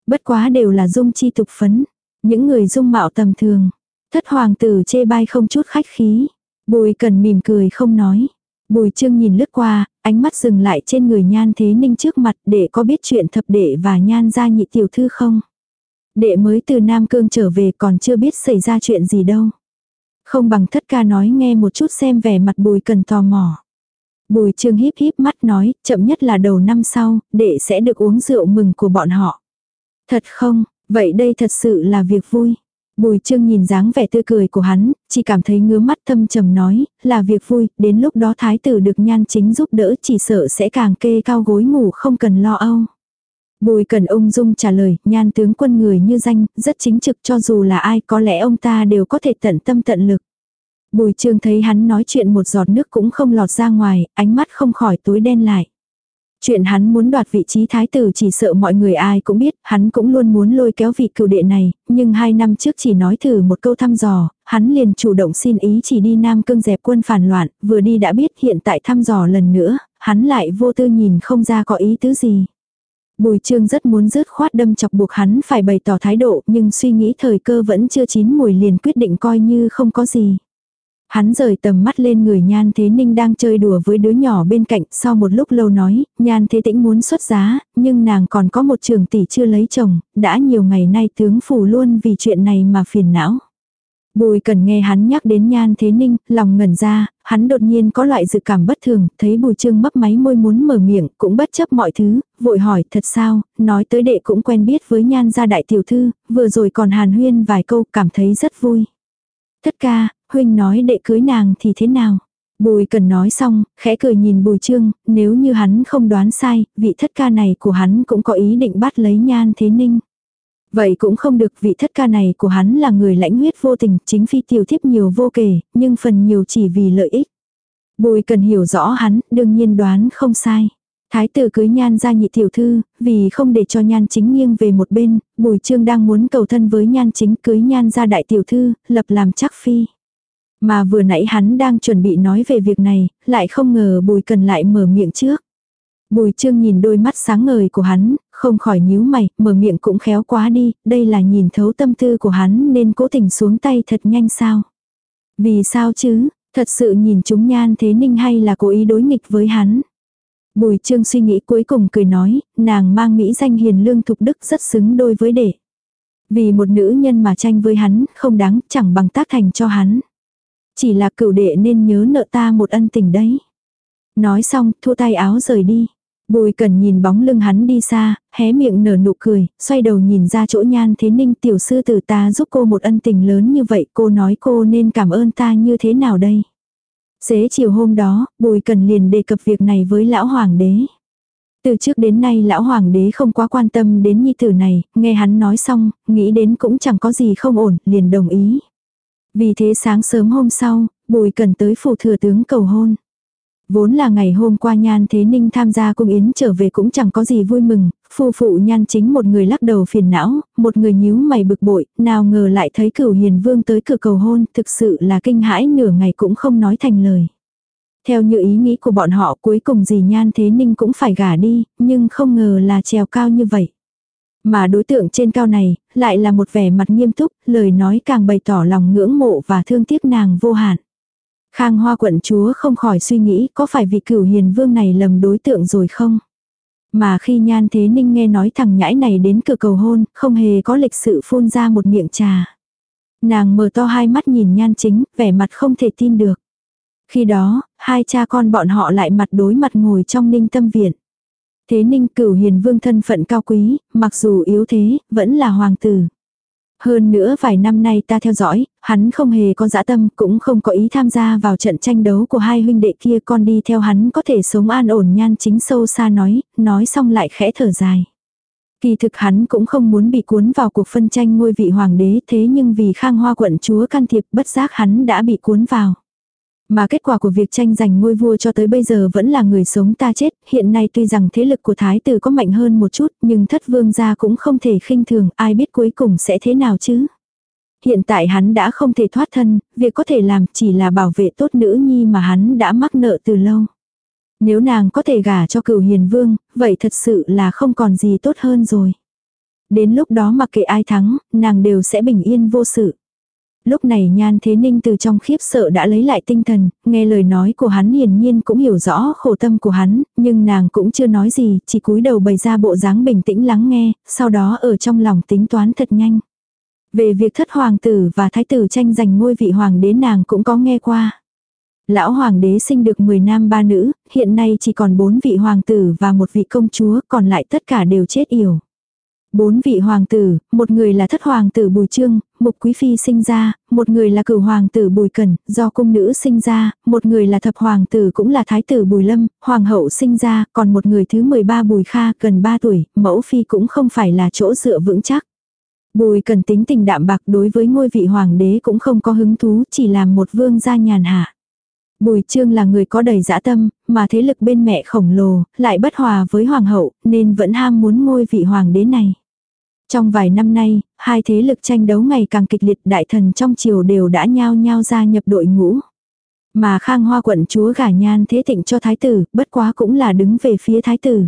Bất quá đều là dung chi tục phấn. Những người dung mạo tầm thường. Thất hoàng tử chê bai không chút khách khí. Bùi cần mỉm cười không nói. Bùi trương nhìn lướt qua, ánh mắt dừng lại trên người nhan thế ninh trước mặt để có biết chuyện thập đệ và nhan gia nhị tiểu thư không. Đệ mới từ Nam Cương trở về còn chưa biết xảy ra chuyện gì đâu. Không bằng thất ca nói nghe một chút xem vẻ mặt bùi cần tò mò. Bùi trương híp híp mắt nói, chậm nhất là đầu năm sau, đệ sẽ được uống rượu mừng của bọn họ. Thật không, vậy đây thật sự là việc vui. Bùi trương nhìn dáng vẻ tươi cười của hắn, chỉ cảm thấy ngứa mắt thâm trầm nói, là việc vui, đến lúc đó thái tử được nhan chính giúp đỡ chỉ sợ sẽ càng kê cao gối ngủ không cần lo âu. Bùi cần ung dung trả lời, nhan tướng quân người như danh, rất chính trực cho dù là ai có lẽ ông ta đều có thể tận tâm tận lực. Bùi trương thấy hắn nói chuyện một giọt nước cũng không lọt ra ngoài, ánh mắt không khỏi tối đen lại. Chuyện hắn muốn đoạt vị trí thái tử chỉ sợ mọi người ai cũng biết, hắn cũng luôn muốn lôi kéo vị cựu đệ này, nhưng hai năm trước chỉ nói thử một câu thăm dò, hắn liền chủ động xin ý chỉ đi Nam Cương dẹp quân phản loạn, vừa đi đã biết hiện tại thăm dò lần nữa, hắn lại vô tư nhìn không ra có ý tứ gì. Bùi trương rất muốn rớt khoát đâm chọc buộc hắn phải bày tỏ thái độ, nhưng suy nghĩ thời cơ vẫn chưa chín mùi liền quyết định coi như không có gì. Hắn rời tầm mắt lên người Nhan Thế Ninh đang chơi đùa với đứa nhỏ bên cạnh, sau một lúc lâu nói, Nhan Thế Tĩnh muốn xuất giá, nhưng nàng còn có một trường tỷ chưa lấy chồng, đã nhiều ngày nay tướng phủ luôn vì chuyện này mà phiền não. Bùi cần nghe hắn nhắc đến Nhan Thế Ninh, lòng ngẩn ra, hắn đột nhiên có loại dự cảm bất thường, thấy bùi trương mấp máy môi muốn mở miệng, cũng bất chấp mọi thứ, vội hỏi thật sao, nói tới đệ cũng quen biết với Nhan gia đại tiểu thư, vừa rồi còn hàn huyên vài câu cảm thấy rất vui. Thất ca, huynh nói đệ cưới nàng thì thế nào? Bùi cần nói xong, khẽ cười nhìn bùi trương, nếu như hắn không đoán sai, vị thất ca này của hắn cũng có ý định bắt lấy nhan thế ninh. Vậy cũng không được vị thất ca này của hắn là người lãnh huyết vô tình, chính phi tiểu thiếp nhiều vô kể, nhưng phần nhiều chỉ vì lợi ích. Bùi cần hiểu rõ hắn, đương nhiên đoán không sai. Thái tử cưới nhan ra nhị tiểu thư, vì không để cho nhan chính nghiêng về một bên, bùi trương đang muốn cầu thân với nhan chính cưới nhan ra đại tiểu thư, lập làm chắc phi. Mà vừa nãy hắn đang chuẩn bị nói về việc này, lại không ngờ bùi cần lại mở miệng trước. Bùi trương nhìn đôi mắt sáng ngời của hắn, không khỏi nhíu mày, mở miệng cũng khéo quá đi, đây là nhìn thấu tâm tư của hắn nên cố tình xuống tay thật nhanh sao. Vì sao chứ, thật sự nhìn chúng nhan thế ninh hay là cố ý đối nghịch với hắn. Bùi trương suy nghĩ cuối cùng cười nói, nàng mang mỹ danh hiền lương thục đức rất xứng đôi với đệ. Vì một nữ nhân mà tranh với hắn, không đáng, chẳng bằng tác thành cho hắn. Chỉ là cửu đệ nên nhớ nợ ta một ân tình đấy. Nói xong, thu tay áo rời đi. Bùi cần nhìn bóng lưng hắn đi xa, hé miệng nở nụ cười, xoay đầu nhìn ra chỗ nhan thế ninh tiểu sư tử ta giúp cô một ân tình lớn như vậy cô nói cô nên cảm ơn ta như thế nào đây. Xế chiều hôm đó, bùi cần liền đề cập việc này với lão hoàng đế. Từ trước đến nay lão hoàng đế không quá quan tâm đến nhi tử này, nghe hắn nói xong, nghĩ đến cũng chẳng có gì không ổn, liền đồng ý. Vì thế sáng sớm hôm sau, bùi cần tới phủ thừa tướng cầu hôn. Vốn là ngày hôm qua Nhan Thế Ninh tham gia cung yến trở về cũng chẳng có gì vui mừng, phu phụ Nhan chính một người lắc đầu phiền não, một người nhíu mày bực bội, nào ngờ lại thấy cửu hiền vương tới cửa cầu hôn, thực sự là kinh hãi nửa ngày cũng không nói thành lời. Theo như ý nghĩ của bọn họ cuối cùng gì Nhan Thế Ninh cũng phải gả đi, nhưng không ngờ là trèo cao như vậy. Mà đối tượng trên cao này, lại là một vẻ mặt nghiêm túc, lời nói càng bày tỏ lòng ngưỡng mộ và thương tiếc nàng vô hạn. Khang Hoa quận chúa không khỏi suy nghĩ có phải vị cửu hiền vương này lầm đối tượng rồi không? Mà khi Nhan Thế Ninh nghe nói thằng nhãi này đến cửa cầu hôn, không hề có lịch sự phun ra một miệng trà. Nàng mở to hai mắt nhìn Nhan Chính, vẻ mặt không thể tin được. Khi đó, hai cha con bọn họ lại mặt đối mặt ngồi trong ninh tâm viện. Thế Ninh cửu hiền vương thân phận cao quý, mặc dù yếu thế, vẫn là hoàng tử. Hơn nữa vài năm nay ta theo dõi, hắn không hề có dã tâm, cũng không có ý tham gia vào trận tranh đấu của hai huynh đệ kia con đi theo hắn có thể sống an ổn nhan chính sâu xa nói, nói xong lại khẽ thở dài. Kỳ thực hắn cũng không muốn bị cuốn vào cuộc phân tranh ngôi vị hoàng đế thế nhưng vì khang hoa quận chúa can thiệp bất giác hắn đã bị cuốn vào. Mà kết quả của việc tranh giành ngôi vua cho tới bây giờ vẫn là người sống ta chết, hiện nay tuy rằng thế lực của thái tử có mạnh hơn một chút, nhưng thất vương gia cũng không thể khinh thường, ai biết cuối cùng sẽ thế nào chứ. Hiện tại hắn đã không thể thoát thân, việc có thể làm chỉ là bảo vệ tốt nữ nhi mà hắn đã mắc nợ từ lâu. Nếu nàng có thể gả cho cửu hiền vương, vậy thật sự là không còn gì tốt hơn rồi. Đến lúc đó mặc kệ ai thắng, nàng đều sẽ bình yên vô sự. Lúc này Nhan Thế Ninh từ trong khiếp sợ đã lấy lại tinh thần, nghe lời nói của hắn hiển nhiên cũng hiểu rõ khổ tâm của hắn, nhưng nàng cũng chưa nói gì, chỉ cúi đầu bày ra bộ dáng bình tĩnh lắng nghe, sau đó ở trong lòng tính toán thật nhanh. Về việc thất hoàng tử và thái tử tranh giành ngôi vị hoàng đế nàng cũng có nghe qua. Lão hoàng đế sinh được 10 nam ba nữ, hiện nay chỉ còn 4 vị hoàng tử và một vị công chúa, còn lại tất cả đều chết yểu. Bốn vị hoàng tử, một người là thất hoàng tử Bùi Trương, Mục Quý Phi sinh ra, một người là cửu hoàng tử Bùi Cẩn, do cung nữ sinh ra, một người là thập hoàng tử cũng là thái tử Bùi Lâm, hoàng hậu sinh ra, còn một người thứ 13 Bùi Kha gần 3 tuổi, mẫu phi cũng không phải là chỗ dựa vững chắc. Bùi Cẩn tính tình đạm bạc đối với ngôi vị hoàng đế cũng không có hứng thú, chỉ làm một vương gia nhàn hạ. Bùi Trương là người có đầy dã tâm, mà thế lực bên mẹ khổng lồ, lại bất hòa với hoàng hậu, nên vẫn ham muốn ngôi vị hoàng đế này. Trong vài năm nay, hai thế lực tranh đấu ngày càng kịch liệt đại thần trong triều đều đã nhao nhao gia nhập đội ngũ. Mà khang hoa quận chúa gả nhan thế thịnh cho thái tử, bất quá cũng là đứng về phía thái tử.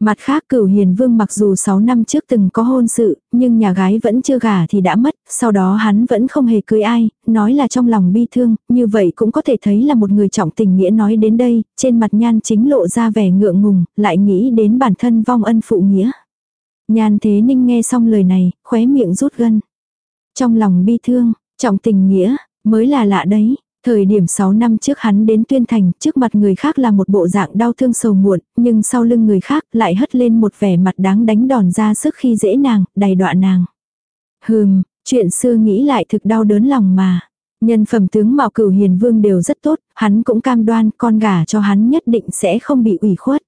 Mặt khác cửu hiền vương mặc dù 6 năm trước từng có hôn sự, nhưng nhà gái vẫn chưa gả thì đã mất, sau đó hắn vẫn không hề cưới ai, nói là trong lòng bi thương, như vậy cũng có thể thấy là một người trọng tình nghĩa nói đến đây, trên mặt nhan chính lộ ra vẻ ngượng ngùng, lại nghĩ đến bản thân vong ân phụ nghĩa. Nhan thế ninh nghe xong lời này, khóe miệng rút gân. Trong lòng bi thương, trọng tình nghĩa, mới là lạ đấy. Thời điểm 6 năm trước hắn đến tuyên thành, trước mặt người khác là một bộ dạng đau thương sầu muộn, nhưng sau lưng người khác lại hất lên một vẻ mặt đáng đánh đòn ra sức khi dễ nàng, đầy đọa nàng. Hừm, chuyện xưa nghĩ lại thực đau đớn lòng mà. Nhân phẩm tướng Mạo Cửu Hiền Vương đều rất tốt, hắn cũng cam đoan con gả cho hắn nhất định sẽ không bị ủy khuất.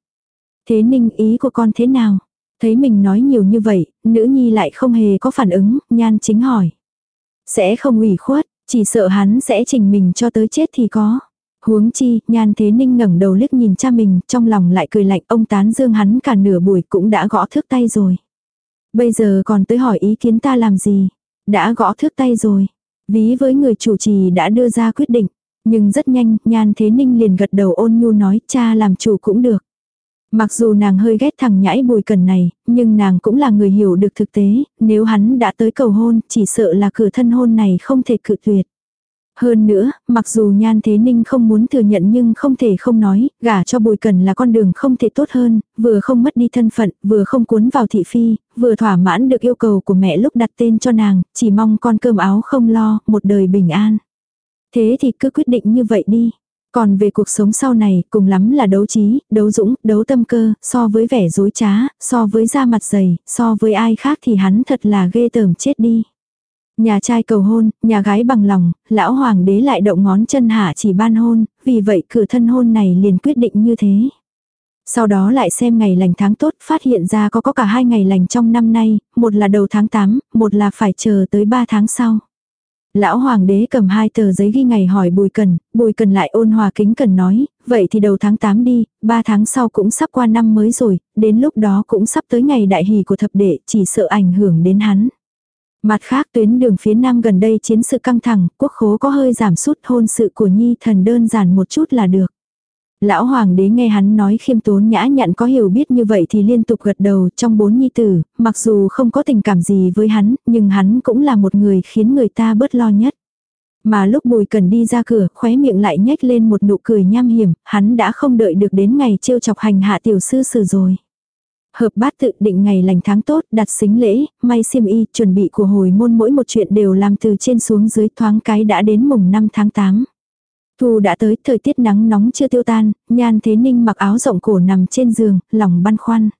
Thế ninh ý của con thế nào? Thấy mình nói nhiều như vậy, nữ nhi lại không hề có phản ứng, nhan chính hỏi. Sẽ không ủy khuất, chỉ sợ hắn sẽ trình mình cho tới chết thì có. Huống chi, nhan thế ninh ngẩng đầu liếc nhìn cha mình, trong lòng lại cười lạnh ông tán dương hắn cả nửa buổi cũng đã gõ thước tay rồi. Bây giờ còn tới hỏi ý kiến ta làm gì? Đã gõ thước tay rồi. Ví với người chủ trì đã đưa ra quyết định. Nhưng rất nhanh, nhan thế ninh liền gật đầu ôn nhu nói cha làm chủ cũng được. Mặc dù nàng hơi ghét thằng nhãi bùi cần này, nhưng nàng cũng là người hiểu được thực tế, nếu hắn đã tới cầu hôn, chỉ sợ là cửa thân hôn này không thể cự tuyệt. Hơn nữa, mặc dù Nhan Thế Ninh không muốn thừa nhận nhưng không thể không nói, gả cho Bùi Cần là con đường không thể tốt hơn, vừa không mất đi thân phận, vừa không cuốn vào thị phi, vừa thỏa mãn được yêu cầu của mẹ lúc đặt tên cho nàng, chỉ mong con cơm áo không lo, một đời bình an. Thế thì cứ quyết định như vậy đi. Còn về cuộc sống sau này, cùng lắm là đấu trí, đấu dũng, đấu tâm cơ, so với vẻ dối trá, so với da mặt dày, so với ai khác thì hắn thật là ghê tởm chết đi. Nhà trai cầu hôn, nhà gái bằng lòng, lão hoàng đế lại động ngón chân hạ chỉ ban hôn, vì vậy cửa thân hôn này liền quyết định như thế. Sau đó lại xem ngày lành tháng tốt, phát hiện ra có có cả hai ngày lành trong năm nay, một là đầu tháng 8, một là phải chờ tới 3 tháng sau. Lão hoàng đế cầm hai tờ giấy ghi ngày hỏi Bùi Cần, Bùi Cần lại ôn hòa kính cần nói, vậy thì đầu tháng 8 đi, 3 tháng sau cũng sắp qua năm mới rồi, đến lúc đó cũng sắp tới ngày đại hỷ của thập đệ, chỉ sợ ảnh hưởng đến hắn. Mặt khác tuyến đường phía nam gần đây chiến sự căng thẳng, quốc khố có hơi giảm sút hôn sự của nhi thần đơn giản một chút là được. Lão hoàng đế nghe hắn nói khiêm tốn nhã nhặn có hiểu biết như vậy thì liên tục gật đầu trong bốn nhi tử, mặc dù không có tình cảm gì với hắn, nhưng hắn cũng là một người khiến người ta bớt lo nhất. Mà lúc bùi cần đi ra cửa, khóe miệng lại nhếch lên một nụ cười nham hiểm, hắn đã không đợi được đến ngày trêu chọc hành hạ tiểu sư sử rồi. Hợp bát tự định ngày lành tháng tốt, đặt xính lễ, may xiêm y, chuẩn bị của hồi môn mỗi một chuyện đều làm từ trên xuống dưới thoáng cái đã đến mùng 5 tháng 8. Thu đã tới, thời tiết nắng nóng chưa tiêu tan, nhan thế ninh mặc áo rộng cổ nằm trên giường, lòng băn khoăn.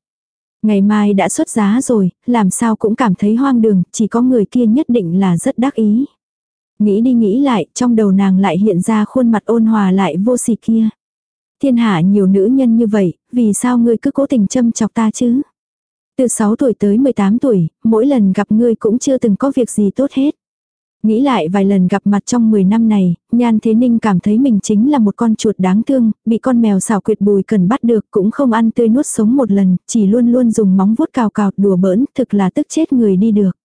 Ngày mai đã xuất giá rồi, làm sao cũng cảm thấy hoang đường, chỉ có người kia nhất định là rất đắc ý. Nghĩ đi nghĩ lại, trong đầu nàng lại hiện ra khuôn mặt ôn hòa lại vô sỉ kia. Thiên hạ nhiều nữ nhân như vậy, vì sao ngươi cứ cố tình châm chọc ta chứ? Từ 6 tuổi tới 18 tuổi, mỗi lần gặp ngươi cũng chưa từng có việc gì tốt hết. Nghĩ lại vài lần gặp mặt trong 10 năm này, Nhan Thế Ninh cảm thấy mình chính là một con chuột đáng thương, bị con mèo xảo quyệt bùi cần bắt được cũng không ăn tươi nuốt sống một lần, chỉ luôn luôn dùng móng vuốt cào cào đùa bỡn, thực là tức chết người đi được.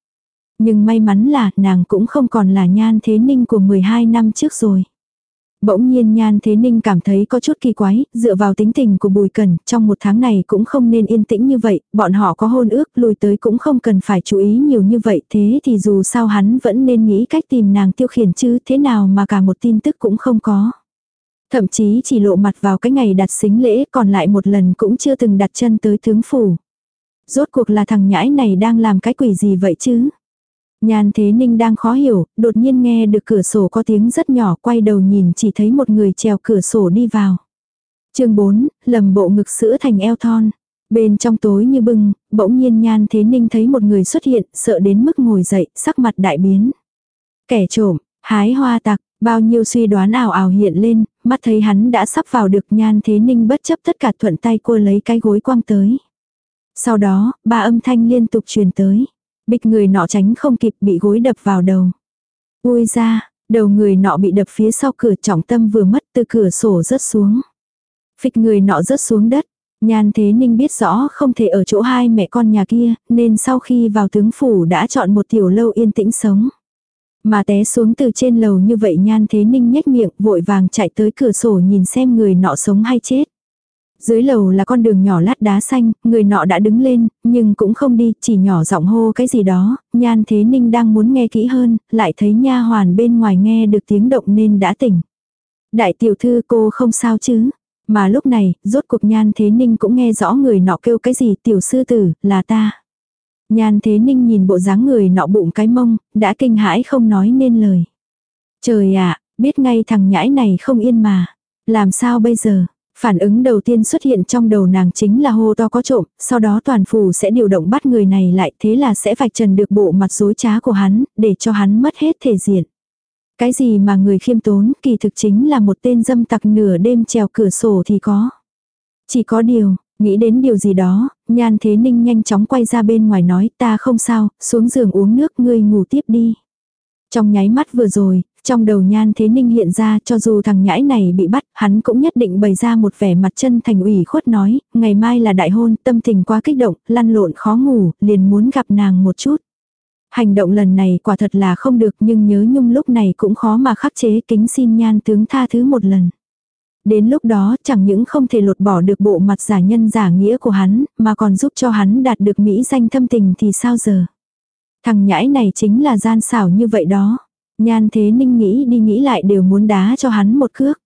Nhưng may mắn là nàng cũng không còn là Nhan Thế Ninh của 12 năm trước rồi. Bỗng nhiên Nhan Thế Ninh cảm thấy có chút kỳ quái, dựa vào tính tình của Bùi Cần, trong một tháng này cũng không nên yên tĩnh như vậy, bọn họ có hôn ước, lùi tới cũng không cần phải chú ý nhiều như vậy, thế thì dù sao hắn vẫn nên nghĩ cách tìm nàng tiêu khiển chứ, thế nào mà cả một tin tức cũng không có. Thậm chí chỉ lộ mặt vào cái ngày đặt xính lễ, còn lại một lần cũng chưa từng đặt chân tới tướng phủ. Rốt cuộc là thằng nhãi này đang làm cái quỷ gì vậy chứ? Nhan Thế Ninh đang khó hiểu, đột nhiên nghe được cửa sổ có tiếng rất nhỏ quay đầu nhìn chỉ thấy một người trèo cửa sổ đi vào. chương 4, lầm bộ ngực sữa thành eo thon. Bên trong tối như bưng, bỗng nhiên Nhan Thế Ninh thấy một người xuất hiện, sợ đến mức ngồi dậy, sắc mặt đại biến. Kẻ trộm, hái hoa tặc, bao nhiêu suy đoán ảo ảo hiện lên, mắt thấy hắn đã sắp vào được Nhan Thế Ninh bất chấp tất cả thuận tay cua lấy cái gối quăng tới. Sau đó, ba âm thanh liên tục truyền tới. Bịch người nọ tránh không kịp bị gối đập vào đầu. Ui ra, đầu người nọ bị đập phía sau cửa trọng tâm vừa mất từ cửa sổ rớt xuống. Phịch người nọ rớt xuống đất. Nhan Thế Ninh biết rõ không thể ở chỗ hai mẹ con nhà kia, nên sau khi vào tướng phủ đã chọn một tiểu lâu yên tĩnh sống. Mà té xuống từ trên lầu như vậy Nhan Thế Ninh nhếch miệng vội vàng chạy tới cửa sổ nhìn xem người nọ sống hay chết. Dưới lầu là con đường nhỏ lát đá xanh, người nọ đã đứng lên, nhưng cũng không đi, chỉ nhỏ giọng hô cái gì đó, nhan thế ninh đang muốn nghe kỹ hơn, lại thấy nha hoàn bên ngoài nghe được tiếng động nên đã tỉnh. Đại tiểu thư cô không sao chứ, mà lúc này, rốt cuộc nhan thế ninh cũng nghe rõ người nọ kêu cái gì tiểu sư tử, là ta. Nhan thế ninh nhìn bộ dáng người nọ bụng cái mông, đã kinh hãi không nói nên lời. Trời ạ, biết ngay thằng nhãi này không yên mà. Làm sao bây giờ? Phản ứng đầu tiên xuất hiện trong đầu nàng chính là hô to có trộm, sau đó toàn phủ sẽ điều động bắt người này lại thế là sẽ vạch trần được bộ mặt dối trá của hắn, để cho hắn mất hết thể diện. Cái gì mà người khiêm tốn kỳ thực chính là một tên dâm tặc nửa đêm trèo cửa sổ thì có. Chỉ có điều, nghĩ đến điều gì đó, nhan thế ninh nhanh chóng quay ra bên ngoài nói ta không sao, xuống giường uống nước ngươi ngủ tiếp đi. Trong nháy mắt vừa rồi, trong đầu nhan thế ninh hiện ra cho dù thằng nhãi này bị bắt, hắn cũng nhất định bày ra một vẻ mặt chân thành ủy khuất nói, ngày mai là đại hôn, tâm tình quá kích động, lăn lộn khó ngủ, liền muốn gặp nàng một chút. Hành động lần này quả thật là không được nhưng nhớ nhung lúc này cũng khó mà khắc chế kính xin nhan tướng tha thứ một lần. Đến lúc đó chẳng những không thể lột bỏ được bộ mặt giả nhân giả nghĩa của hắn, mà còn giúp cho hắn đạt được mỹ danh thâm tình thì sao giờ. Thằng nhãi này chính là gian xảo như vậy đó. Nhan thế ninh nghĩ đi nghĩ lại đều muốn đá cho hắn một cước.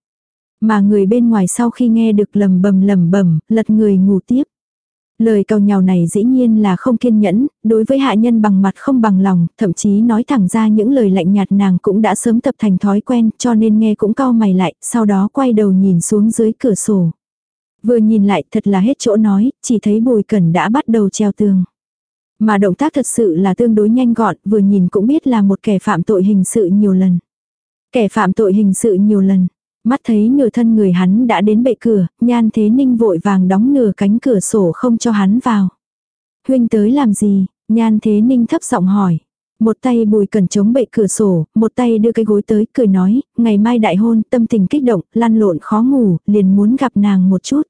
Mà người bên ngoài sau khi nghe được lầm bầm lầm bầm, lật người ngủ tiếp. Lời cầu nhào này dĩ nhiên là không kiên nhẫn, đối với hạ nhân bằng mặt không bằng lòng, thậm chí nói thẳng ra những lời lạnh nhạt nàng cũng đã sớm tập thành thói quen cho nên nghe cũng cau mày lại, sau đó quay đầu nhìn xuống dưới cửa sổ. Vừa nhìn lại thật là hết chỗ nói, chỉ thấy bùi cẩn đã bắt đầu treo tường. Mà động tác thật sự là tương đối nhanh gọn, vừa nhìn cũng biết là một kẻ phạm tội hình sự nhiều lần. Kẻ phạm tội hình sự nhiều lần. Mắt thấy nửa thân người hắn đã đến bệ cửa, nhan thế ninh vội vàng đóng nửa cánh cửa sổ không cho hắn vào. Huynh tới làm gì? Nhan thế ninh thấp giọng hỏi. Một tay bùi cần chống bệ cửa sổ, một tay đưa cái gối tới, cười nói, ngày mai đại hôn, tâm tình kích động, lăn lộn khó ngủ, liền muốn gặp nàng một chút.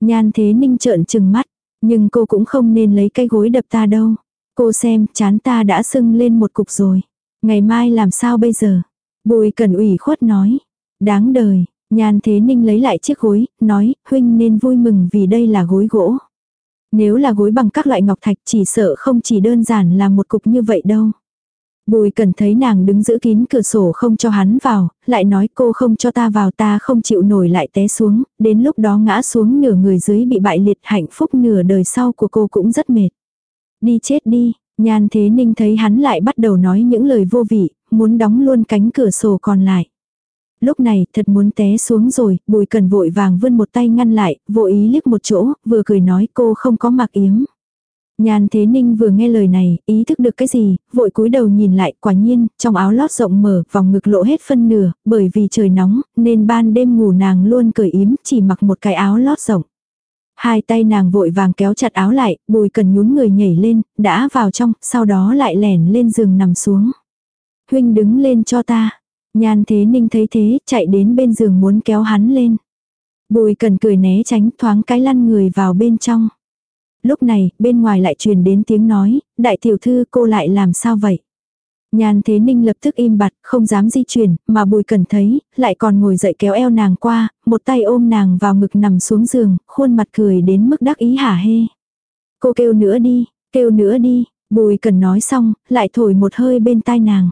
Nhan thế ninh trợn trừng mắt, nhưng cô cũng không nên lấy cái gối đập ta đâu. Cô xem, chán ta đã sưng lên một cục rồi. Ngày mai làm sao bây giờ? Bùi cần ủy khuất nói. Đáng đời, nhan thế ninh lấy lại chiếc gối, nói, huynh nên vui mừng vì đây là gối gỗ. Nếu là gối bằng các loại ngọc thạch chỉ sợ không chỉ đơn giản là một cục như vậy đâu. Bùi cần thấy nàng đứng giữ kín cửa sổ không cho hắn vào, lại nói cô không cho ta vào ta không chịu nổi lại té xuống, đến lúc đó ngã xuống nửa người dưới bị bại liệt hạnh phúc nửa đời sau của cô cũng rất mệt. Đi chết đi, nhan thế ninh thấy hắn lại bắt đầu nói những lời vô vị, muốn đóng luôn cánh cửa sổ còn lại. Lúc này thật muốn té xuống rồi, bùi cần vội vàng vươn một tay ngăn lại, vô ý liếc một chỗ, vừa cười nói cô không có mặc yếm nhan Thế Ninh vừa nghe lời này, ý thức được cái gì, vội cúi đầu nhìn lại, quả nhiên, trong áo lót rộng mở, vòng ngực lộ hết phân nửa, bởi vì trời nóng, nên ban đêm ngủ nàng luôn cởi yếm, chỉ mặc một cái áo lót rộng. Hai tay nàng vội vàng kéo chặt áo lại, bùi cần nhún người nhảy lên, đã vào trong, sau đó lại lẻn lên giường nằm xuống. Huynh đứng lên cho ta. Nhan thế ninh thấy thế, chạy đến bên giường muốn kéo hắn lên. Bùi cần cười né tránh thoáng cái lăn người vào bên trong. Lúc này, bên ngoài lại truyền đến tiếng nói, đại tiểu thư cô lại làm sao vậy? Nhan thế ninh lập tức im bặt, không dám di chuyển, mà bùi cần thấy, lại còn ngồi dậy kéo eo nàng qua, một tay ôm nàng vào ngực nằm xuống giường, khuôn mặt cười đến mức đắc ý hả hê. Cô kêu nữa đi, kêu nữa đi, bùi cần nói xong, lại thổi một hơi bên tai nàng.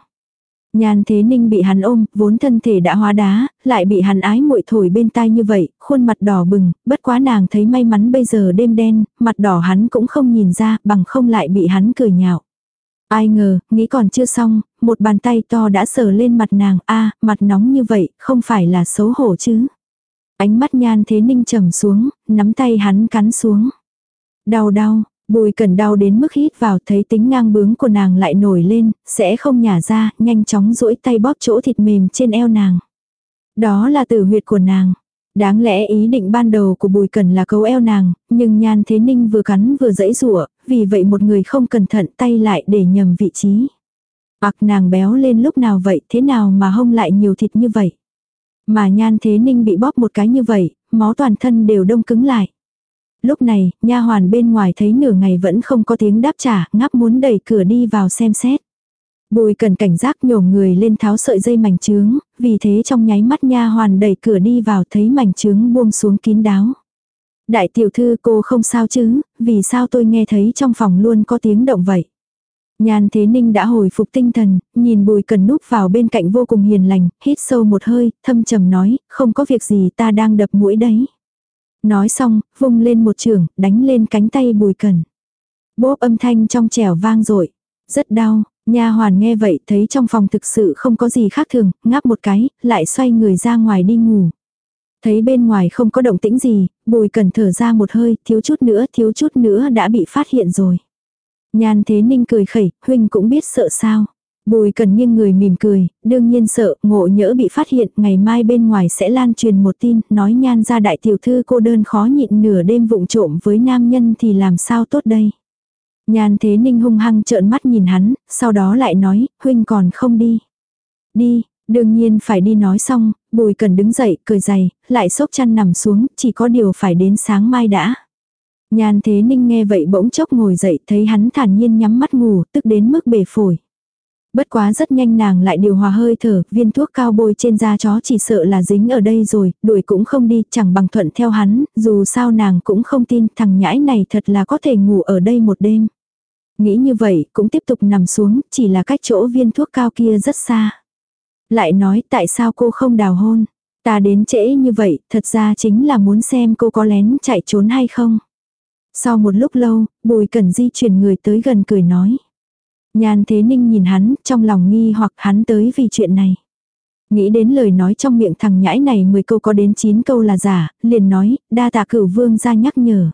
Nhan Thế Ninh bị hắn ôm, vốn thân thể đã hóa đá, lại bị hắn ái muội thổi bên tai như vậy, khuôn mặt đỏ bừng, bất quá nàng thấy may mắn bây giờ đêm đen, mặt đỏ hắn cũng không nhìn ra, bằng không lại bị hắn cười nhạo. Ai ngờ, nghĩ còn chưa xong, một bàn tay to đã sờ lên mặt nàng, a mặt nóng như vậy, không phải là xấu hổ chứ. Ánh mắt nhan thế ninh trầm xuống, nắm tay hắn cắn xuống. Đau đau, Bùi cần đau đến mức hít vào thấy tính ngang bướng của nàng lại nổi lên, sẽ không nhả ra, nhanh chóng duỗi tay bóp chỗ thịt mềm trên eo nàng. Đó là tử huyệt của nàng. Đáng lẽ ý định ban đầu của bùi cần là cấu eo nàng, nhưng nhan thế ninh vừa cắn vừa dẫy rủa vì vậy một người không cẩn thận tay lại để nhầm vị trí. Ặc nàng béo lên lúc nào vậy thế nào mà hông lại nhiều thịt như vậy. Mà nhan thế ninh bị bóp một cái như vậy, máu toàn thân đều đông cứng lại. Lúc này, nha hoàn bên ngoài thấy nửa ngày vẫn không có tiếng đáp trả, ngáp muốn đẩy cửa đi vào xem xét. Bùi cần cảnh giác nhổm người lên tháo sợi dây mảnh trướng, vì thế trong nháy mắt nha hoàn đẩy cửa đi vào thấy mảnh trướng buông xuống kín đáo. Đại tiểu thư cô không sao chứ, vì sao tôi nghe thấy trong phòng luôn có tiếng động vậy. Nhan Thế Ninh đã hồi phục tinh thần, nhìn Bùi Cần núp vào bên cạnh vô cùng hiền lành, hít sâu một hơi, thâm trầm nói, không có việc gì ta đang đập mũi đấy. Nói xong, vung lên một trường, đánh lên cánh tay bùi cần. Bốp âm thanh trong trẻo vang dội Rất đau, nha hoàn nghe vậy thấy trong phòng thực sự không có gì khác thường, ngáp một cái, lại xoay người ra ngoài đi ngủ. Thấy bên ngoài không có động tĩnh gì, bùi cần thở ra một hơi, thiếu chút nữa, thiếu chút nữa đã bị phát hiện rồi. Nhan thế ninh cười khẩy, huynh cũng biết sợ sao. Bùi cần nghiêng người mỉm cười, đương nhiên sợ, ngộ nhỡ bị phát hiện, ngày mai bên ngoài sẽ lan truyền một tin, nói nhan ra đại tiểu thư cô đơn khó nhịn nửa đêm vụng trộm với nam nhân thì làm sao tốt đây. Nhan thế ninh hung hăng trợn mắt nhìn hắn, sau đó lại nói, huynh còn không đi. Đi, đương nhiên phải đi nói xong, bùi cần đứng dậy, cười dày, lại xốc chăn nằm xuống, chỉ có điều phải đến sáng mai đã. Nhan thế ninh nghe vậy bỗng chốc ngồi dậy thấy hắn thản nhiên nhắm mắt ngủ, tức đến mức bể phổi. Bất quá rất nhanh nàng lại điều hòa hơi thở, viên thuốc cao bôi trên da chó chỉ sợ là dính ở đây rồi, đuổi cũng không đi, chẳng bằng thuận theo hắn, dù sao nàng cũng không tin thằng nhãi này thật là có thể ngủ ở đây một đêm. Nghĩ như vậy, cũng tiếp tục nằm xuống, chỉ là cách chỗ viên thuốc cao kia rất xa. Lại nói tại sao cô không đào hôn. Ta đến trễ như vậy, thật ra chính là muốn xem cô có lén chạy trốn hay không. Sau một lúc lâu, bùi cần di chuyển người tới gần cười nói. Nhan Thế Ninh nhìn hắn, trong lòng nghi hoặc hắn tới vì chuyện này. Nghĩ đến lời nói trong miệng thằng nhãi này 10 câu có đến 9 câu là giả, liền nói, đa tạ cửu vương ra nhắc nhở.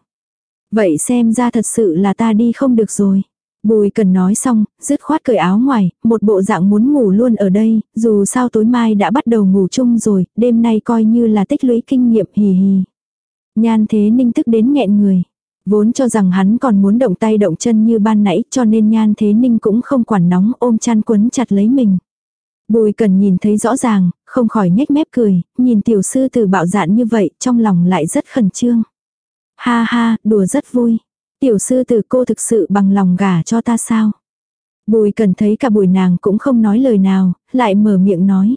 Vậy xem ra thật sự là ta đi không được rồi. Bùi cần nói xong, dứt khoát cởi áo ngoài, một bộ dạng muốn ngủ luôn ở đây, dù sao tối mai đã bắt đầu ngủ chung rồi, đêm nay coi như là tích lũy kinh nghiệm hì hì. Nhan thế ninh tức đến nghẹn người. Vốn cho rằng hắn còn muốn động tay động chân như ban nãy cho nên nhan thế ninh cũng không quản nóng ôm chăn quấn chặt lấy mình. Bùi cần nhìn thấy rõ ràng, không khỏi nhếch mép cười, nhìn tiểu sư từ bạo dạn như vậy trong lòng lại rất khẩn trương. Ha ha, đùa rất vui. Tiểu sư từ cô thực sự bằng lòng gả cho ta sao? Bùi cần thấy cả buổi nàng cũng không nói lời nào, lại mở miệng nói.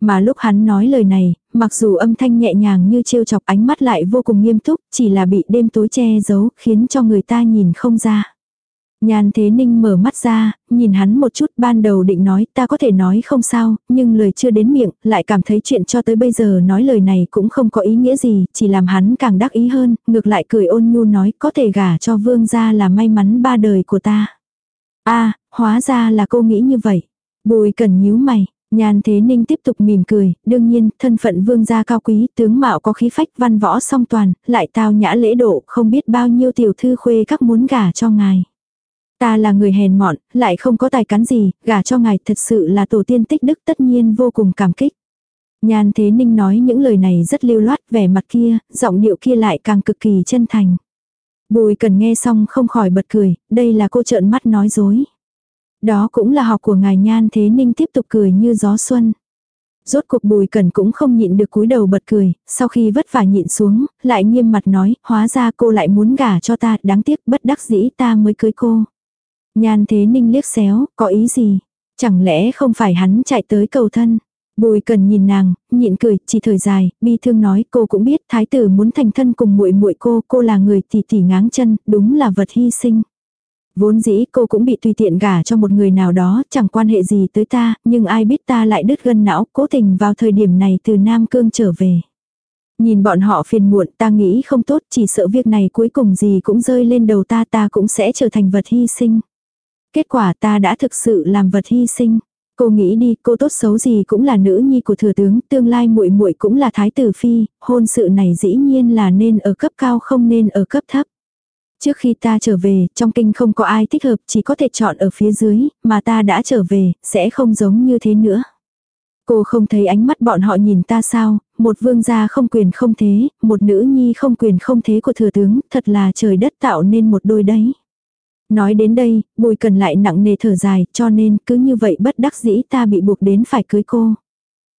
Mà lúc hắn nói lời này, mặc dù âm thanh nhẹ nhàng như trêu chọc ánh mắt lại vô cùng nghiêm túc, chỉ là bị đêm tối che giấu, khiến cho người ta nhìn không ra. nhàn Thế Ninh mở mắt ra, nhìn hắn một chút ban đầu định nói ta có thể nói không sao, nhưng lời chưa đến miệng, lại cảm thấy chuyện cho tới bây giờ nói lời này cũng không có ý nghĩa gì, chỉ làm hắn càng đắc ý hơn, ngược lại cười ôn nhu nói có thể gả cho vương gia là may mắn ba đời của ta. a hóa ra là cô nghĩ như vậy. Bùi cần nhíu mày, Nhan Thế Ninh tiếp tục mỉm cười, đương nhiên, thân phận vương gia cao quý, tướng mạo có khí phách văn võ song toàn, lại tao nhã lễ độ, không biết bao nhiêu tiểu thư khuê các muốn gả cho ngài. Ta là người hèn mọn, lại không có tài cán gì, gả cho ngài thật sự là tổ tiên tích đức tất nhiên vô cùng cảm kích. Nhan Thế Ninh nói những lời này rất lưu loát, vẻ mặt kia, giọng điệu kia lại càng cực kỳ chân thành. Bùi cần nghe xong không khỏi bật cười, đây là cô trợn mắt nói dối. Đó cũng là học của ngài Nhan Thế Ninh tiếp tục cười như gió xuân. Rốt cuộc bùi cần cũng không nhịn được cúi đầu bật cười, sau khi vất vả nhịn xuống, lại nghiêm mặt nói, hóa ra cô lại muốn gả cho ta, đáng tiếc bất đắc dĩ ta mới cưới cô. Nhan thế ninh liếc xéo, có ý gì? Chẳng lẽ không phải hắn chạy tới cầu thân? Bùi cần nhìn nàng, nhịn cười, chỉ thời dài, bi thương nói cô cũng biết thái tử muốn thành thân cùng muội muội cô, cô là người tỷ tỷ ngáng chân, đúng là vật hy sinh. Vốn dĩ cô cũng bị tùy tiện gả cho một người nào đó, chẳng quan hệ gì tới ta, nhưng ai biết ta lại đứt gân não, cố tình vào thời điểm này từ Nam Cương trở về. Nhìn bọn họ phiền muộn ta nghĩ không tốt, chỉ sợ việc này cuối cùng gì cũng rơi lên đầu ta ta cũng sẽ trở thành vật hy sinh. Kết quả ta đã thực sự làm vật hy sinh. Cô nghĩ đi, cô tốt xấu gì cũng là nữ nhi của thừa tướng, tương lai muội muội cũng là thái tử phi, hôn sự này dĩ nhiên là nên ở cấp cao không nên ở cấp thấp. Trước khi ta trở về, trong kinh không có ai thích hợp, chỉ có thể chọn ở phía dưới, mà ta đã trở về, sẽ không giống như thế nữa. Cô không thấy ánh mắt bọn họ nhìn ta sao, một vương gia không quyền không thế, một nữ nhi không quyền không thế của thừa tướng, thật là trời đất tạo nên một đôi đấy. Nói đến đây, bùi cần lại nặng nề thở dài, cho nên cứ như vậy bất đắc dĩ ta bị buộc đến phải cưới cô.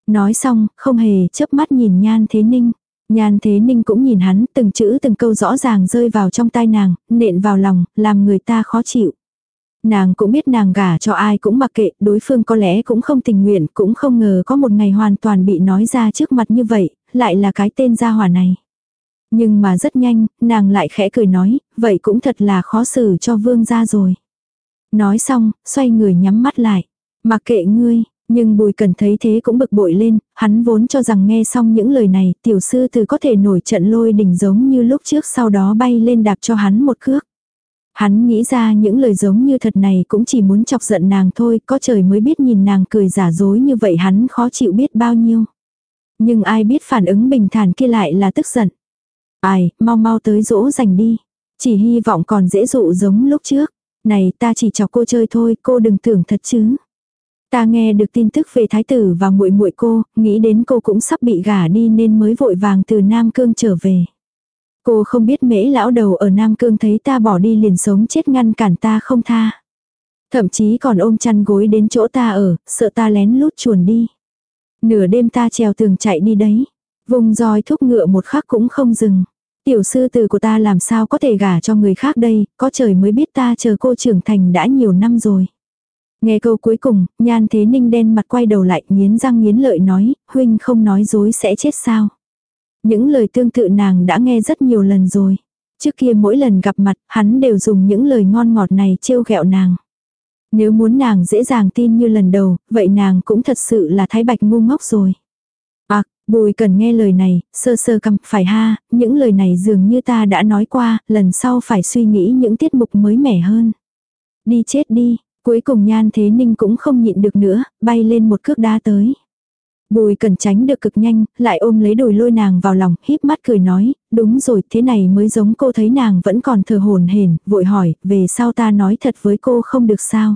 Nói xong, không hề chớp mắt nhìn nhan thế ninh. Nhan thế ninh cũng nhìn hắn, từng chữ từng câu rõ ràng rơi vào trong tai nàng, nện vào lòng, làm người ta khó chịu. Nàng cũng biết nàng gả cho ai cũng mặc kệ, đối phương có lẽ cũng không tình nguyện, cũng không ngờ có một ngày hoàn toàn bị nói ra trước mặt như vậy, lại là cái tên gia hỏa này. Nhưng mà rất nhanh, nàng lại khẽ cười nói, vậy cũng thật là khó xử cho vương gia rồi. Nói xong, xoay người nhắm mắt lại. Mặc kệ ngươi, nhưng bùi cần thấy thế cũng bực bội lên, hắn vốn cho rằng nghe xong những lời này tiểu sư từ có thể nổi trận lôi đỉnh giống như lúc trước sau đó bay lên đạp cho hắn một cước. Hắn nghĩ ra những lời giống như thật này cũng chỉ muốn chọc giận nàng thôi, có trời mới biết nhìn nàng cười giả dối như vậy hắn khó chịu biết bao nhiêu. Nhưng ai biết phản ứng bình thản kia lại là tức giận. Ai, mau mau tới dỗ dành đi. Chỉ hy vọng còn dễ dụ giống lúc trước. Này ta chỉ chọc cô chơi thôi, cô đừng tưởng thật chứ. Ta nghe được tin tức về thái tử và muội muội cô, nghĩ đến cô cũng sắp bị gả đi nên mới vội vàng từ Nam Cương trở về. Cô không biết mễ lão đầu ở Nam Cương thấy ta bỏ đi liền sống chết ngăn cản ta không tha. Thậm chí còn ôm chăn gối đến chỗ ta ở, sợ ta lén lút chuồn đi. Nửa đêm ta trèo tường chạy đi đấy. Vùng roi thúc ngựa một khắc cũng không dừng. Tiểu sư tử của ta làm sao có thể gả cho người khác đây, có trời mới biết ta chờ cô trưởng thành đã nhiều năm rồi. Nghe câu cuối cùng, nhan thế ninh đen mặt quay đầu lại nghiến răng nghiến lợi nói, huynh không nói dối sẽ chết sao. Những lời tương tự nàng đã nghe rất nhiều lần rồi. Trước kia mỗi lần gặp mặt, hắn đều dùng những lời ngon ngọt này trêu ghẹo nàng. Nếu muốn nàng dễ dàng tin như lần đầu, vậy nàng cũng thật sự là thái bạch ngu ngốc rồi. À, bùi cần nghe lời này, sơ sơ cầm, phải ha, những lời này dường như ta đã nói qua, lần sau phải suy nghĩ những tiết mục mới mẻ hơn. Đi chết đi, cuối cùng nhan thế ninh cũng không nhịn được nữa, bay lên một cước đá tới. Bùi cần tránh được cực nhanh, lại ôm lấy đùi lôi nàng vào lòng, híp mắt cười nói, đúng rồi, thế này mới giống cô thấy nàng vẫn còn thờ hồn hển, vội hỏi, về sau ta nói thật với cô không được sao.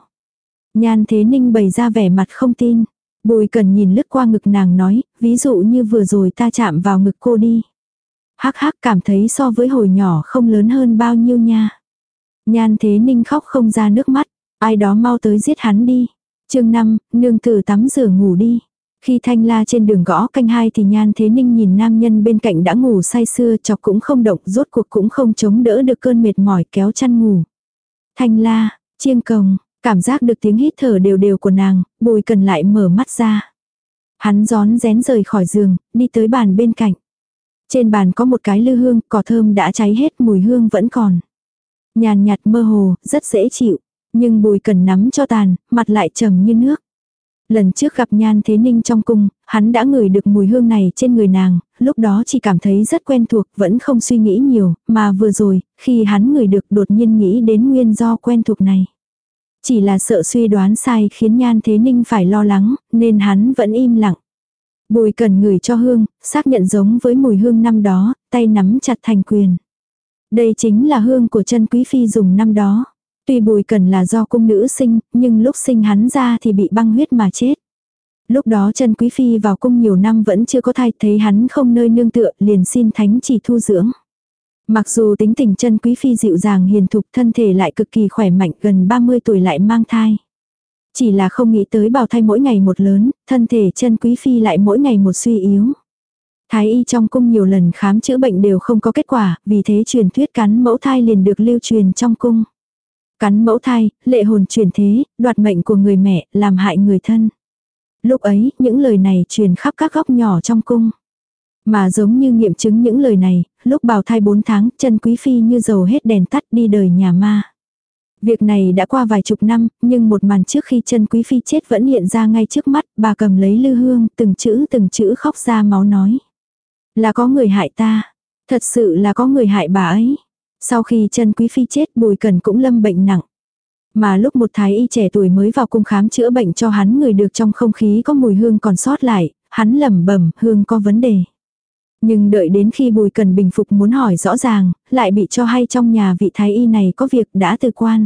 Nhan thế ninh bày ra vẻ mặt không tin. Bùi cần nhìn lướt qua ngực nàng nói, ví dụ như vừa rồi ta chạm vào ngực cô đi. Hắc hắc cảm thấy so với hồi nhỏ không lớn hơn bao nhiêu nha. Nhan thế ninh khóc không ra nước mắt, ai đó mau tới giết hắn đi. chương 5, nương tử tắm rửa ngủ đi. Khi thanh la trên đường gõ canh hai thì nhan thế ninh nhìn nam nhân bên cạnh đã ngủ say sưa chọc cũng không động rốt cuộc cũng không chống đỡ được cơn mệt mỏi kéo chăn ngủ. Thanh la, chiêng cồng, cảm giác được tiếng hít thở đều đều của nàng, bùi cần lại mở mắt ra. Hắn gión rén rời khỏi giường, đi tới bàn bên cạnh. Trên bàn có một cái lư hương, cỏ thơm đã cháy hết mùi hương vẫn còn. Nhàn nhạt mơ hồ, rất dễ chịu. Nhưng bùi cần nắm cho tàn, mặt lại trầm như nước. Lần trước gặp Nhan Thế Ninh trong cung, hắn đã ngửi được mùi hương này trên người nàng, lúc đó chỉ cảm thấy rất quen thuộc, vẫn không suy nghĩ nhiều, mà vừa rồi, khi hắn ngửi được đột nhiên nghĩ đến nguyên do quen thuộc này. Chỉ là sợ suy đoán sai khiến Nhan Thế Ninh phải lo lắng, nên hắn vẫn im lặng. Bùi cần ngửi cho hương, xác nhận giống với mùi hương năm đó, tay nắm chặt thành quyền. Đây chính là hương của chân quý phi dùng năm đó. Tuy bùi cần là do cung nữ sinh, nhưng lúc sinh hắn ra thì bị băng huyết mà chết. Lúc đó chân quý phi vào cung nhiều năm vẫn chưa có thai thấy hắn không nơi nương tựa liền xin thánh chỉ thu dưỡng. Mặc dù tính tình chân quý phi dịu dàng hiền thục thân thể lại cực kỳ khỏe mạnh gần 30 tuổi lại mang thai. Chỉ là không nghĩ tới bào thai mỗi ngày một lớn, thân thể chân quý phi lại mỗi ngày một suy yếu. Thái y trong cung nhiều lần khám chữa bệnh đều không có kết quả, vì thế truyền thuyết cắn mẫu thai liền được lưu truyền trong cung. Cắn mẫu thai, lệ hồn truyền thế, đoạt mệnh của người mẹ, làm hại người thân. Lúc ấy, những lời này truyền khắp các góc nhỏ trong cung. Mà giống như nghiệm chứng những lời này, lúc bào thai 4 tháng, chân quý phi như dầu hết đèn tắt đi đời nhà ma. Việc này đã qua vài chục năm, nhưng một màn trước khi chân quý phi chết vẫn hiện ra ngay trước mắt, bà cầm lấy lư hương, từng chữ từng chữ khóc ra máu nói. Là có người hại ta. Thật sự là có người hại bà ấy. Sau khi chân quý phi chết bùi cần cũng lâm bệnh nặng. Mà lúc một thái y trẻ tuổi mới vào cung khám chữa bệnh cho hắn người được trong không khí có mùi hương còn sót lại, hắn lẩm bẩm hương có vấn đề. Nhưng đợi đến khi bùi cần bình phục muốn hỏi rõ ràng, lại bị cho hay trong nhà vị thái y này có việc đã từ quan.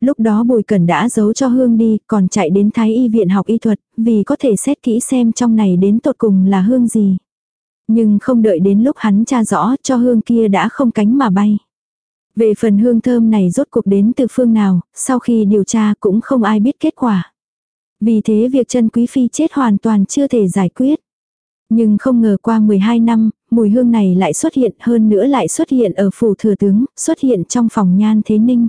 Lúc đó bùi cần đã giấu cho hương đi, còn chạy đến thái y viện học y thuật, vì có thể xét kỹ xem trong này đến tột cùng là hương gì. Nhưng không đợi đến lúc hắn tra rõ cho hương kia đã không cánh mà bay. Về phần hương thơm này rốt cuộc đến từ phương nào, sau khi điều tra cũng không ai biết kết quả. Vì thế việc chân quý phi chết hoàn toàn chưa thể giải quyết. Nhưng không ngờ qua 12 năm, mùi hương này lại xuất hiện hơn nữa lại xuất hiện ở phủ thừa tướng, xuất hiện trong phòng nhan thế ninh.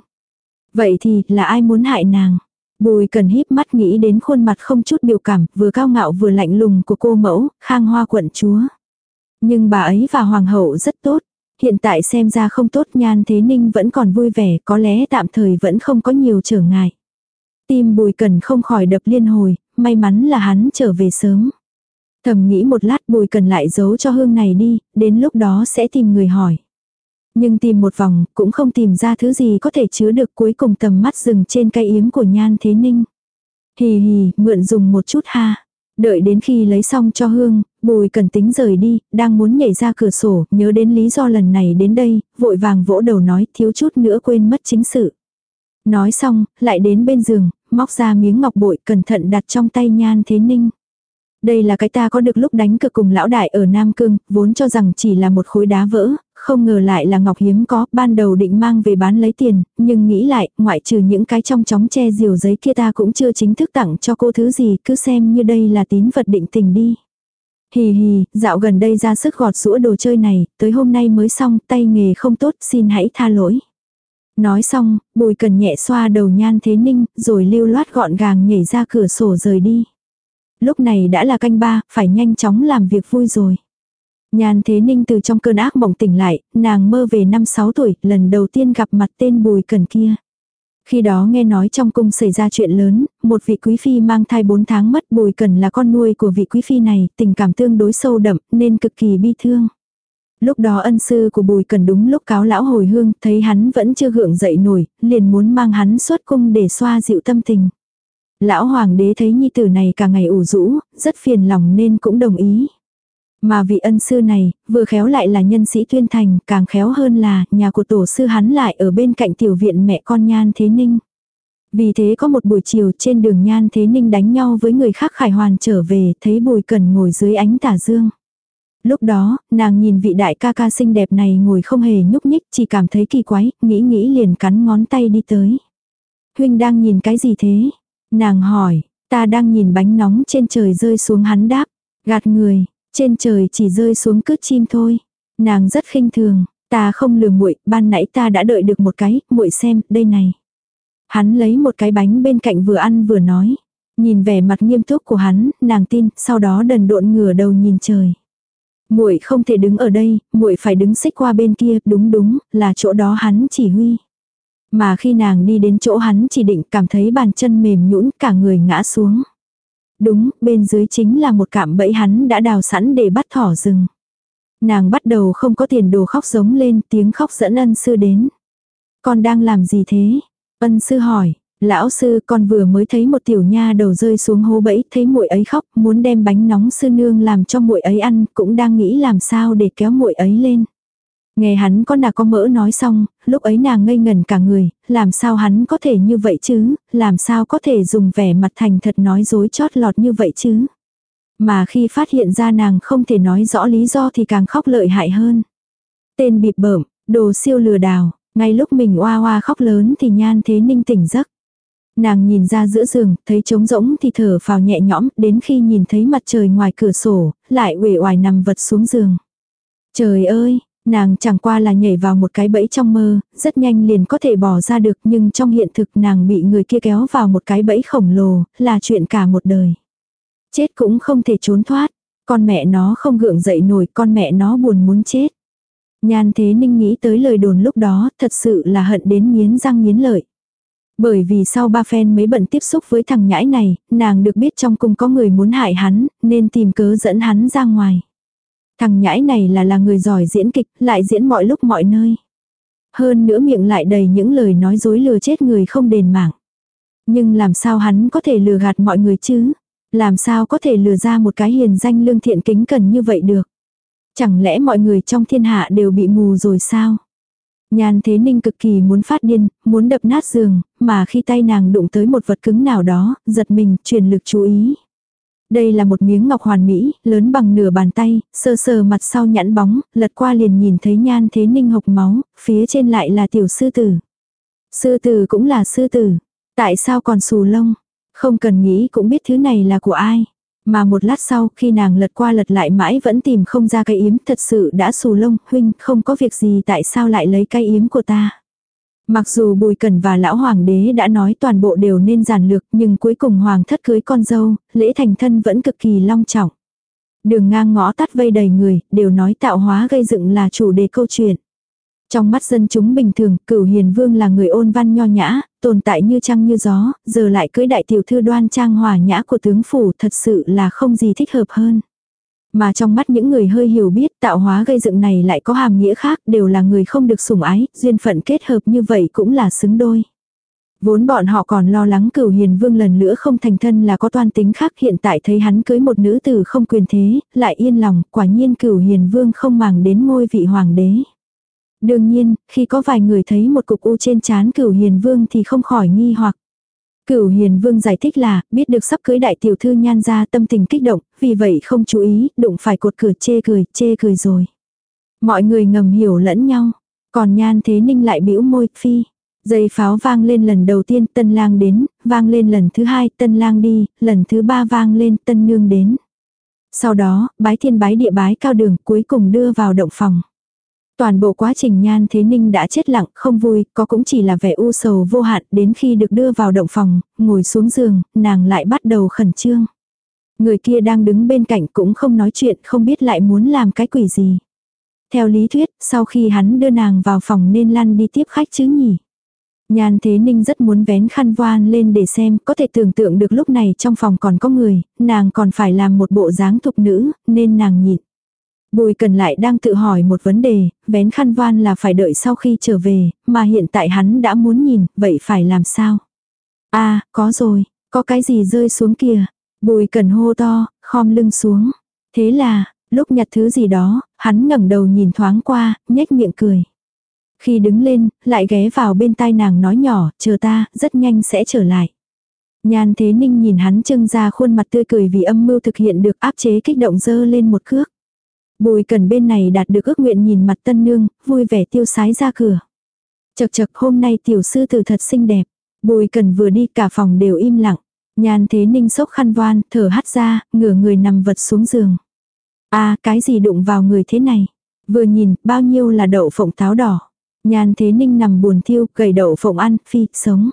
Vậy thì là ai muốn hại nàng? Bùi cần híp mắt nghĩ đến khuôn mặt không chút biểu cảm, vừa cao ngạo vừa lạnh lùng của cô mẫu, khang hoa quận chúa. Nhưng bà ấy và hoàng hậu rất tốt, hiện tại xem ra không tốt nhan thế ninh vẫn còn vui vẻ, có lẽ tạm thời vẫn không có nhiều trở ngại. Tim bùi cần không khỏi đập liên hồi, may mắn là hắn trở về sớm. Thầm nghĩ một lát bùi cần lại giấu cho hương này đi, đến lúc đó sẽ tìm người hỏi. Nhưng tìm một vòng, cũng không tìm ra thứ gì có thể chứa được cuối cùng tầm mắt dừng trên cây yếm của nhan thế ninh. Hì hì, mượn dùng một chút ha. Đợi đến khi lấy xong cho hương, bùi cần tính rời đi, đang muốn nhảy ra cửa sổ, nhớ đến lý do lần này đến đây, vội vàng vỗ đầu nói thiếu chút nữa quên mất chính sự. Nói xong, lại đến bên giường, móc ra miếng ngọc bội cẩn thận đặt trong tay nhan thế ninh. Đây là cái ta có được lúc đánh cực cùng lão đại ở Nam Cương, vốn cho rằng chỉ là một khối đá vỡ, không ngờ lại là ngọc hiếm có, ban đầu định mang về bán lấy tiền, nhưng nghĩ lại, ngoại trừ những cái trong chóng che diều giấy kia ta cũng chưa chính thức tặng cho cô thứ gì, cứ xem như đây là tín vật định tình đi. Hì hì, dạo gần đây ra sức gọt sữa đồ chơi này, tới hôm nay mới xong, tay nghề không tốt, xin hãy tha lỗi. Nói xong, bùi cần nhẹ xoa đầu nhan thế ninh, rồi lưu loát gọn gàng nhảy ra cửa sổ rời đi. Lúc này đã là canh ba, phải nhanh chóng làm việc vui rồi. Nhan Thế Ninh từ trong cơn ác mộng tỉnh lại, nàng mơ về năm sáu tuổi, lần đầu tiên gặp mặt tên Bùi Cần kia. Khi đó nghe nói trong cung xảy ra chuyện lớn, một vị quý phi mang thai 4 tháng mất Bùi Cần là con nuôi của vị quý phi này, tình cảm tương đối sâu đậm, nên cực kỳ bi thương. Lúc đó ân sư của Bùi Cần đúng lúc cáo lão hồi hương, thấy hắn vẫn chưa gượng dậy nổi, liền muốn mang hắn xuất cung để xoa dịu tâm tình. Lão hoàng đế thấy nhi tử này cả ngày ủ rũ, rất phiền lòng nên cũng đồng ý. Mà vị ân sư này, vừa khéo lại là nhân sĩ tuyên thành, càng khéo hơn là nhà của tổ sư hắn lại ở bên cạnh tiểu viện mẹ con Nhan Thế Ninh. Vì thế có một buổi chiều trên đường Nhan Thế Ninh đánh nhau với người khác khải hoàn trở về, thấy bùi cần ngồi dưới ánh tà dương. Lúc đó, nàng nhìn vị đại ca ca xinh đẹp này ngồi không hề nhúc nhích, chỉ cảm thấy kỳ quái, nghĩ nghĩ liền cắn ngón tay đi tới. Huynh đang nhìn cái gì thế? Nàng hỏi, ta đang nhìn bánh nóng trên trời rơi xuống hắn đáp, gạt người, trên trời chỉ rơi xuống cướp chim thôi. Nàng rất khinh thường, ta không lừa muội, ban nãy ta đã đợi được một cái, muội xem, đây này. Hắn lấy một cái bánh bên cạnh vừa ăn vừa nói. Nhìn vẻ mặt nghiêm túc của hắn, nàng tin, sau đó đần độn ngửa đầu nhìn trời. Muội không thể đứng ở đây, muội phải đứng xích qua bên kia, đúng đúng, là chỗ đó hắn chỉ huy. Mà khi nàng đi đến chỗ hắn chỉ định cảm thấy bàn chân mềm nhũn cả người ngã xuống. Đúng, bên dưới chính là một cạm bẫy hắn đã đào sẵn để bắt thỏ rừng. Nàng bắt đầu không có tiền đồ khóc giống lên tiếng khóc dẫn ân sư đến. Con đang làm gì thế? Ân sư hỏi, lão sư con vừa mới thấy một tiểu nha đầu rơi xuống hố bẫy thấy muội ấy khóc muốn đem bánh nóng sư nương làm cho muội ấy ăn cũng đang nghĩ làm sao để kéo muội ấy lên. Nghe hắn có nà có mỡ nói xong, lúc ấy nàng ngây ngần cả người, làm sao hắn có thể như vậy chứ, làm sao có thể dùng vẻ mặt thành thật nói dối chót lọt như vậy chứ. Mà khi phát hiện ra nàng không thể nói rõ lý do thì càng khóc lợi hại hơn. Tên bịp bợm, đồ siêu lừa đảo, ngay lúc mình oa oa khóc lớn thì nhan thế ninh tỉnh giấc. Nàng nhìn ra giữa giường, thấy trống rỗng thì thở phào nhẹ nhõm, đến khi nhìn thấy mặt trời ngoài cửa sổ, lại uể oải nằm vật xuống giường. Trời ơi, Nàng chẳng qua là nhảy vào một cái bẫy trong mơ, rất nhanh liền có thể bỏ ra được nhưng trong hiện thực nàng bị người kia kéo vào một cái bẫy khổng lồ, là chuyện cả một đời. Chết cũng không thể trốn thoát, con mẹ nó không gượng dậy nổi, con mẹ nó buồn muốn chết. Nhan thế ninh nghĩ tới lời đồn lúc đó, thật sự là hận đến miến răng miến lợi. Bởi vì sau ba phen mấy bận tiếp xúc với thằng nhãi này, nàng được biết trong cung có người muốn hại hắn, nên tìm cớ dẫn hắn ra ngoài. Thằng nhãi này là là người giỏi diễn kịch, lại diễn mọi lúc mọi nơi. Hơn nữa miệng lại đầy những lời nói dối lừa chết người không đền mạng. Nhưng làm sao hắn có thể lừa gạt mọi người chứ? Làm sao có thể lừa ra một cái hiền danh lương thiện kính cần như vậy được? Chẳng lẽ mọi người trong thiên hạ đều bị mù rồi sao? Nhan Thế Ninh cực kỳ muốn phát điên, muốn đập nát giường, mà khi tay nàng đụng tới một vật cứng nào đó, giật mình, truyền lực chú ý. Đây là một miếng ngọc hoàn mỹ, lớn bằng nửa bàn tay, sơ sờ mặt sau nhẵn bóng, lật qua liền nhìn thấy nhan thế ninh hộc máu, phía trên lại là tiểu sư tử. Sư tử cũng là sư tử. Tại sao còn xù lông? Không cần nghĩ cũng biết thứ này là của ai. Mà một lát sau khi nàng lật qua lật lại mãi vẫn tìm không ra cái yếm thật sự đã xù lông, huynh không có việc gì tại sao lại lấy cái yếm của ta. Mặc dù Bùi Cẩn và lão hoàng đế đã nói toàn bộ đều nên giản lược nhưng cuối cùng hoàng thất cưới con dâu, lễ thành thân vẫn cực kỳ long trọng. Đường ngang ngõ tắt vây đầy người, đều nói tạo hóa gây dựng là chủ đề câu chuyện. Trong mắt dân chúng bình thường, cửu hiền vương là người ôn văn nho nhã, tồn tại như trăng như gió, giờ lại cưới đại tiểu thư đoan trang hòa nhã của tướng phủ thật sự là không gì thích hợp hơn. Mà trong mắt những người hơi hiểu biết tạo hóa gây dựng này lại có hàm nghĩa khác đều là người không được sủng ái, duyên phận kết hợp như vậy cũng là xứng đôi. Vốn bọn họ còn lo lắng cửu hiền vương lần nữa không thành thân là có toan tính khác hiện tại thấy hắn cưới một nữ tử không quyền thế, lại yên lòng, quả nhiên cửu hiền vương không màng đến ngôi vị hoàng đế. Đương nhiên, khi có vài người thấy một cục u trên chán cửu hiền vương thì không khỏi nghi hoặc. Cửu hiền vương giải thích là, biết được sắp cưới đại tiểu thư nhan ra tâm tình kích động, vì vậy không chú ý, đụng phải cột cửa chê cười, chê cười rồi. Mọi người ngầm hiểu lẫn nhau, còn nhan thế ninh lại bĩu môi, phi. Dây pháo vang lên lần đầu tiên tân lang đến, vang lên lần thứ hai tân lang đi, lần thứ ba vang lên tân nương đến. Sau đó, bái thiên bái địa bái cao đường cuối cùng đưa vào động phòng. Toàn bộ quá trình nhan thế ninh đã chết lặng, không vui, có cũng chỉ là vẻ u sầu vô hạn, đến khi được đưa vào động phòng, ngồi xuống giường, nàng lại bắt đầu khẩn trương. Người kia đang đứng bên cạnh cũng không nói chuyện, không biết lại muốn làm cái quỷ gì. Theo lý thuyết, sau khi hắn đưa nàng vào phòng nên lăn đi tiếp khách chứ nhỉ. Nhan Thế Ninh rất muốn vén khăn voan lên để xem, có thể tưởng tượng được lúc này trong phòng còn có người, nàng còn phải làm một bộ dáng thục nữ, nên nàng nhịn. Bùi cần lại đang tự hỏi một vấn đề, vén khăn van là phải đợi sau khi trở về, mà hiện tại hắn đã muốn nhìn, vậy phải làm sao? a à, có rồi, có cái gì rơi xuống kìa. Bùi cần hô to, khom lưng xuống. Thế là, lúc nhặt thứ gì đó, hắn ngẩng đầu nhìn thoáng qua, nhếch miệng cười. Khi đứng lên, lại ghé vào bên tai nàng nói nhỏ, chờ ta, rất nhanh sẽ trở lại. Nhan Thế Ninh nhìn hắn trưng ra khuôn mặt tươi cười vì âm mưu thực hiện được áp chế kích động dơ lên một cước. Bùi cần bên này đạt được ước nguyện nhìn mặt tân nương, vui vẻ tiêu sái ra cửa. Chật chật hôm nay tiểu sư tử thật xinh đẹp. Bùi cần vừa đi cả phòng đều im lặng. Nhan thế ninh sốc khăn voan, thở hắt ra, ngửa người nằm vật xuống giường. a cái gì đụng vào người thế này? Vừa nhìn, bao nhiêu là đậu phộng táo đỏ. Nhan thế ninh nằm buồn thiêu, gầy đậu phộng ăn, phi, sống.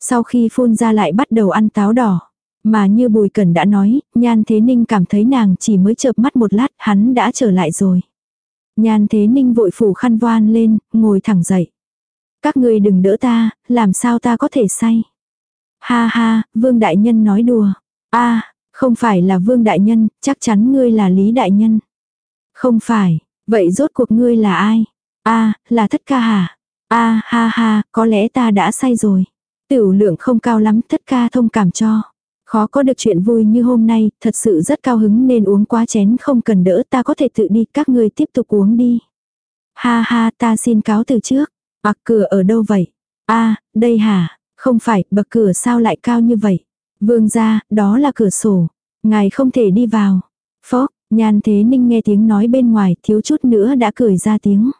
Sau khi phun ra lại bắt đầu ăn táo đỏ. Mà như Bùi Cẩn đã nói, Nhan Thế Ninh cảm thấy nàng chỉ mới chợp mắt một lát, hắn đã trở lại rồi. Nhan Thế Ninh vội phủ khăn voan lên, ngồi thẳng dậy. Các người đừng đỡ ta, làm sao ta có thể say. Ha ha, Vương Đại Nhân nói đùa. a không phải là Vương Đại Nhân, chắc chắn ngươi là Lý Đại Nhân. Không phải, vậy rốt cuộc ngươi là ai? a là thất ca hả? a ha ha, có lẽ ta đã say rồi. Tiểu lượng không cao lắm, thất ca thông cảm cho. Khó có được chuyện vui như hôm nay, thật sự rất cao hứng nên uống quá chén không cần đỡ ta có thể tự đi, các người tiếp tục uống đi. Ha ha ta xin cáo từ trước. Ặc cửa ở đâu vậy? a đây hả? Không phải, bậc cửa sao lại cao như vậy? Vương ra, đó là cửa sổ. Ngài không thể đi vào. Phó, nhan thế ninh nghe tiếng nói bên ngoài, thiếu chút nữa đã cười ra tiếng.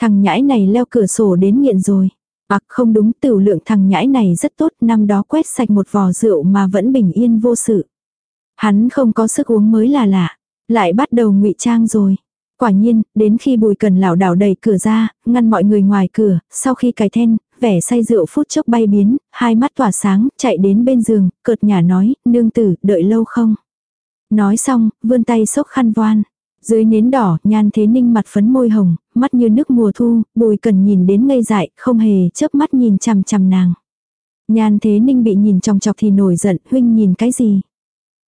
Thằng nhãi này leo cửa sổ đến nghiện rồi. À không đúng tiểu lượng thằng nhãi này rất tốt năm đó quét sạch một vò rượu mà vẫn bình yên vô sự. Hắn không có sức uống mới là lạ. Lại bắt đầu ngụy trang rồi. Quả nhiên, đến khi bùi cần lảo đảo đẩy cửa ra, ngăn mọi người ngoài cửa, sau khi cài then, vẻ say rượu phút chốc bay biến, hai mắt tỏa sáng, chạy đến bên giường, cợt nhả nói, nương tử, đợi lâu không? Nói xong, vươn tay xốc khăn voan. Dưới nến đỏ, nhan thế ninh mặt phấn môi hồng, mắt như nước mùa thu, bùi cần nhìn đến ngây dại, không hề chớp mắt nhìn chằm chằm nàng. Nhan thế ninh bị nhìn trong chọc thì nổi giận, huynh nhìn cái gì?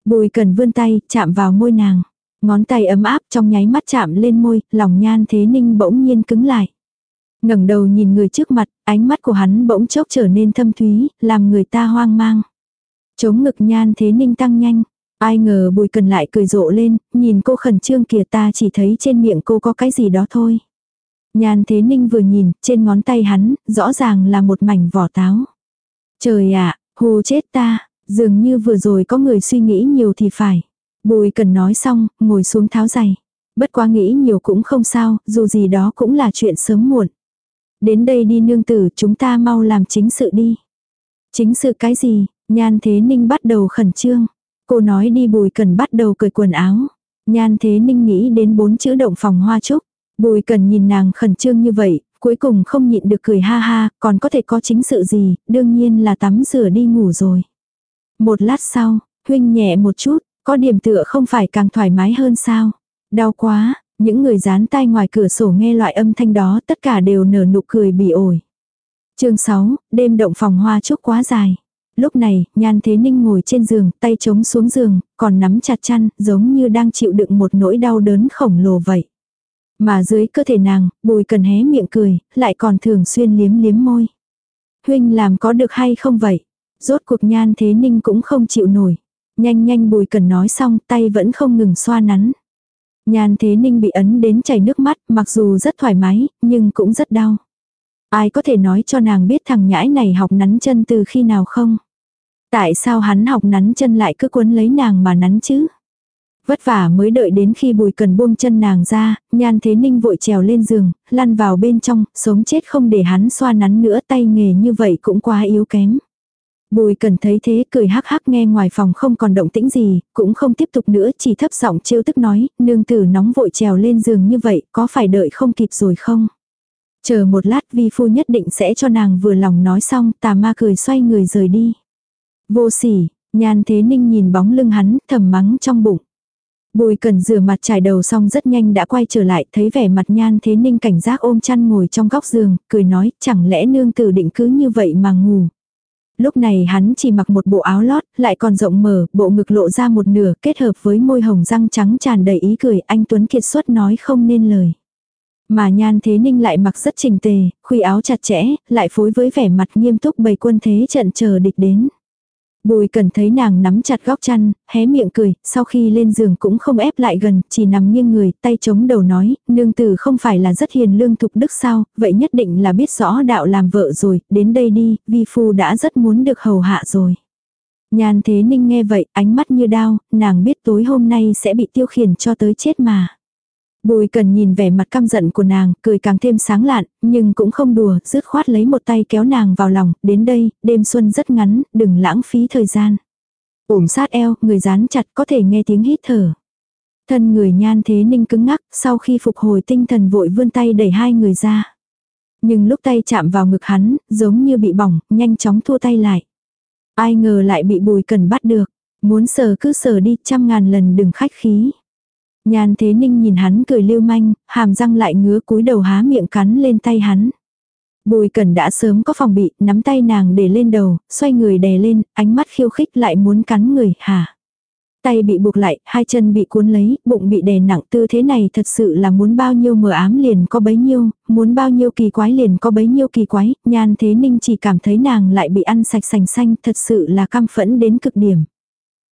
Bùi cần vươn tay, chạm vào môi nàng. Ngón tay ấm áp trong nháy mắt chạm lên môi, lòng nhan thế ninh bỗng nhiên cứng lại. ngẩng đầu nhìn người trước mặt, ánh mắt của hắn bỗng chốc trở nên thâm thúy, làm người ta hoang mang. Chống ngực nhan thế ninh tăng nhanh. Ai ngờ bùi cần lại cười rộ lên, nhìn cô khẩn trương kìa ta chỉ thấy trên miệng cô có cái gì đó thôi. nhàn thế ninh vừa nhìn, trên ngón tay hắn, rõ ràng là một mảnh vỏ táo. Trời ạ, hù chết ta, dường như vừa rồi có người suy nghĩ nhiều thì phải. Bùi cần nói xong, ngồi xuống tháo giày. Bất quá nghĩ nhiều cũng không sao, dù gì đó cũng là chuyện sớm muộn. Đến đây đi nương tử, chúng ta mau làm chính sự đi. Chính sự cái gì? Nhan Thế Ninh bắt đầu khẩn trương. Cô nói đi bùi cần bắt đầu cởi quần áo. Nhan Thế Ninh nghĩ đến bốn chữ động phòng hoa trúc. Bùi cần nhìn nàng khẩn trương như vậy, cuối cùng không nhịn được cười ha ha, còn có thể có chính sự gì, đương nhiên là tắm rửa đi ngủ rồi. Một lát sau, huynh nhẹ một chút, có điểm tựa không phải càng thoải mái hơn sao? Đau quá, những người dán tai ngoài cửa sổ nghe loại âm thanh đó tất cả đều nở nụ cười bỉ ổi. chương 6, đêm động phòng hoa chúc quá dài. Lúc này, Nhan Thế Ninh ngồi trên giường, tay chống xuống giường, còn nắm chặt chăn, giống như đang chịu đựng một nỗi đau đớn khổng lồ vậy. Mà dưới cơ thể nàng, bùi cần hé miệng cười, lại còn thường xuyên liếm liếm môi. Huynh làm có được hay không vậy? Rốt cuộc Nhan Thế Ninh cũng không chịu nổi. Nhanh nhanh bùi cần nói xong tay vẫn không ngừng xoa nắn. Nhan thế ninh bị ấn đến chảy nước mắt mặc dù rất thoải mái nhưng cũng rất đau. Ai có thể nói cho nàng biết thằng nhãi này học nắn chân từ khi nào không? Tại sao hắn học nắn chân lại cứ quấn lấy nàng mà nắn chứ? Vất vả mới đợi đến khi bùi cần buông chân nàng ra, nhan thế ninh vội trèo lên giường, lăn vào bên trong, sống chết không để hắn xoa nắn nữa tay nghề như vậy cũng quá yếu kém. Bùi cần thấy thế cười hắc hắc nghe ngoài phòng không còn động tĩnh gì, cũng không tiếp tục nữa chỉ thấp giọng trêu tức nói, nương tử nóng vội trèo lên giường như vậy, có phải đợi không kịp rồi không? Chờ một lát vi phu nhất định sẽ cho nàng vừa lòng nói xong, tà ma cười xoay người rời đi. Vô sỉ, nhan thế ninh nhìn bóng lưng hắn, thầm mắng trong bụng. Bùi cần rửa mặt trải đầu xong rất nhanh đã quay trở lại, thấy vẻ mặt nhan thế ninh cảnh giác ôm chăn ngồi trong góc giường, cười nói, chẳng lẽ nương tử định cứ như vậy mà ngủ. Lúc này hắn chỉ mặc một bộ áo lót, lại còn rộng mở, bộ ngực lộ ra một nửa, kết hợp với môi hồng răng trắng tràn đầy ý cười, anh Tuấn Kiệt xuất nói không nên lời. Mà nhan thế ninh lại mặc rất trình tề, khuy áo chặt chẽ, lại phối với vẻ mặt nghiêm túc bày quân thế trận chờ địch đến. Bùi cần thấy nàng nắm chặt góc chăn, hé miệng cười, sau khi lên giường cũng không ép lại gần, chỉ nằm nghiêng người, tay chống đầu nói, nương tử không phải là rất hiền lương thục đức sao, vậy nhất định là biết rõ đạo làm vợ rồi, đến đây đi, vi phu đã rất muốn được hầu hạ rồi. Nhan thế ninh nghe vậy, ánh mắt như đao, nàng biết tối hôm nay sẽ bị tiêu khiển cho tới chết mà. Bùi cần nhìn vẻ mặt căm giận của nàng, cười càng thêm sáng lạn, nhưng cũng không đùa, dứt khoát lấy một tay kéo nàng vào lòng, đến đây, đêm xuân rất ngắn, đừng lãng phí thời gian. Ổm sát eo, người dán chặt có thể nghe tiếng hít thở. Thân người nhan thế ninh cứng ngắc, sau khi phục hồi tinh thần vội vươn tay đẩy hai người ra. Nhưng lúc tay chạm vào ngực hắn, giống như bị bỏng, nhanh chóng thua tay lại. Ai ngờ lại bị bùi cần bắt được. Muốn sờ cứ sờ đi, trăm ngàn lần đừng khách khí. Nhan thế ninh nhìn hắn cười lưu manh, hàm răng lại ngứa cúi đầu há miệng cắn lên tay hắn. Bùi cẩn đã sớm có phòng bị, nắm tay nàng để lên đầu, xoay người đè lên, ánh mắt khiêu khích lại muốn cắn người, hả? Tay bị buộc lại, hai chân bị cuốn lấy, bụng bị đè nặng tư thế này thật sự là muốn bao nhiêu mờ ám liền có bấy nhiêu, muốn bao nhiêu kỳ quái liền có bấy nhiêu kỳ quái, nhan thế ninh chỉ cảm thấy nàng lại bị ăn sạch sành xanh, thật sự là căm phẫn đến cực điểm.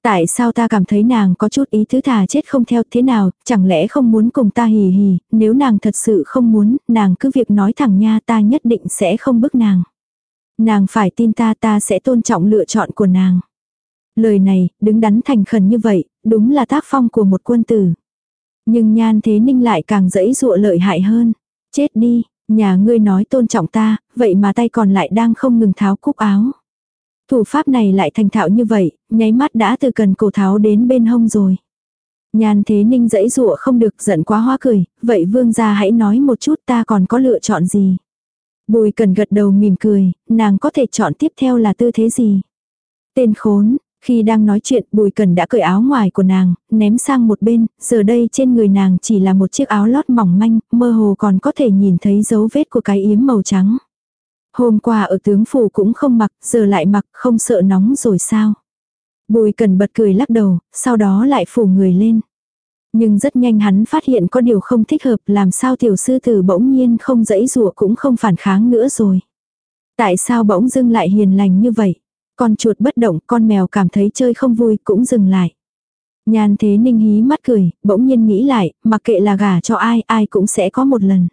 Tại sao ta cảm thấy nàng có chút ý thứ thà chết không theo thế nào, chẳng lẽ không muốn cùng ta hì hì, nếu nàng thật sự không muốn, nàng cứ việc nói thẳng nha ta nhất định sẽ không bức nàng. Nàng phải tin ta ta sẽ tôn trọng lựa chọn của nàng. Lời này, đứng đắn thành khẩn như vậy, đúng là tác phong của một quân tử. Nhưng nhan thế ninh lại càng dẫy dụa lợi hại hơn. Chết đi, nhà ngươi nói tôn trọng ta, vậy mà tay còn lại đang không ngừng tháo cúc áo. Thủ pháp này lại thành thạo như vậy, nháy mắt đã từ cần cổ tháo đến bên hông rồi. Nhan thế ninh dãy dụa không được giận quá hoa cười, vậy vương gia hãy nói một chút ta còn có lựa chọn gì. Bùi cần gật đầu mỉm cười, nàng có thể chọn tiếp theo là tư thế gì. Tên khốn, khi đang nói chuyện bùi cần đã cởi áo ngoài của nàng, ném sang một bên, giờ đây trên người nàng chỉ là một chiếc áo lót mỏng manh, mơ hồ còn có thể nhìn thấy dấu vết của cái yếm màu trắng. Hôm qua ở tướng phủ cũng không mặc, giờ lại mặc, không sợ nóng rồi sao? Bùi cần bật cười lắc đầu, sau đó lại phủ người lên. Nhưng rất nhanh hắn phát hiện có điều không thích hợp làm sao tiểu sư tử bỗng nhiên không dẫy rụa cũng không phản kháng nữa rồi. Tại sao bỗng dưng lại hiền lành như vậy? Con chuột bất động, con mèo cảm thấy chơi không vui cũng dừng lại. Nhan thế ninh hí mắt cười, bỗng nhiên nghĩ lại, mặc kệ là gả cho ai, ai cũng sẽ có một lần.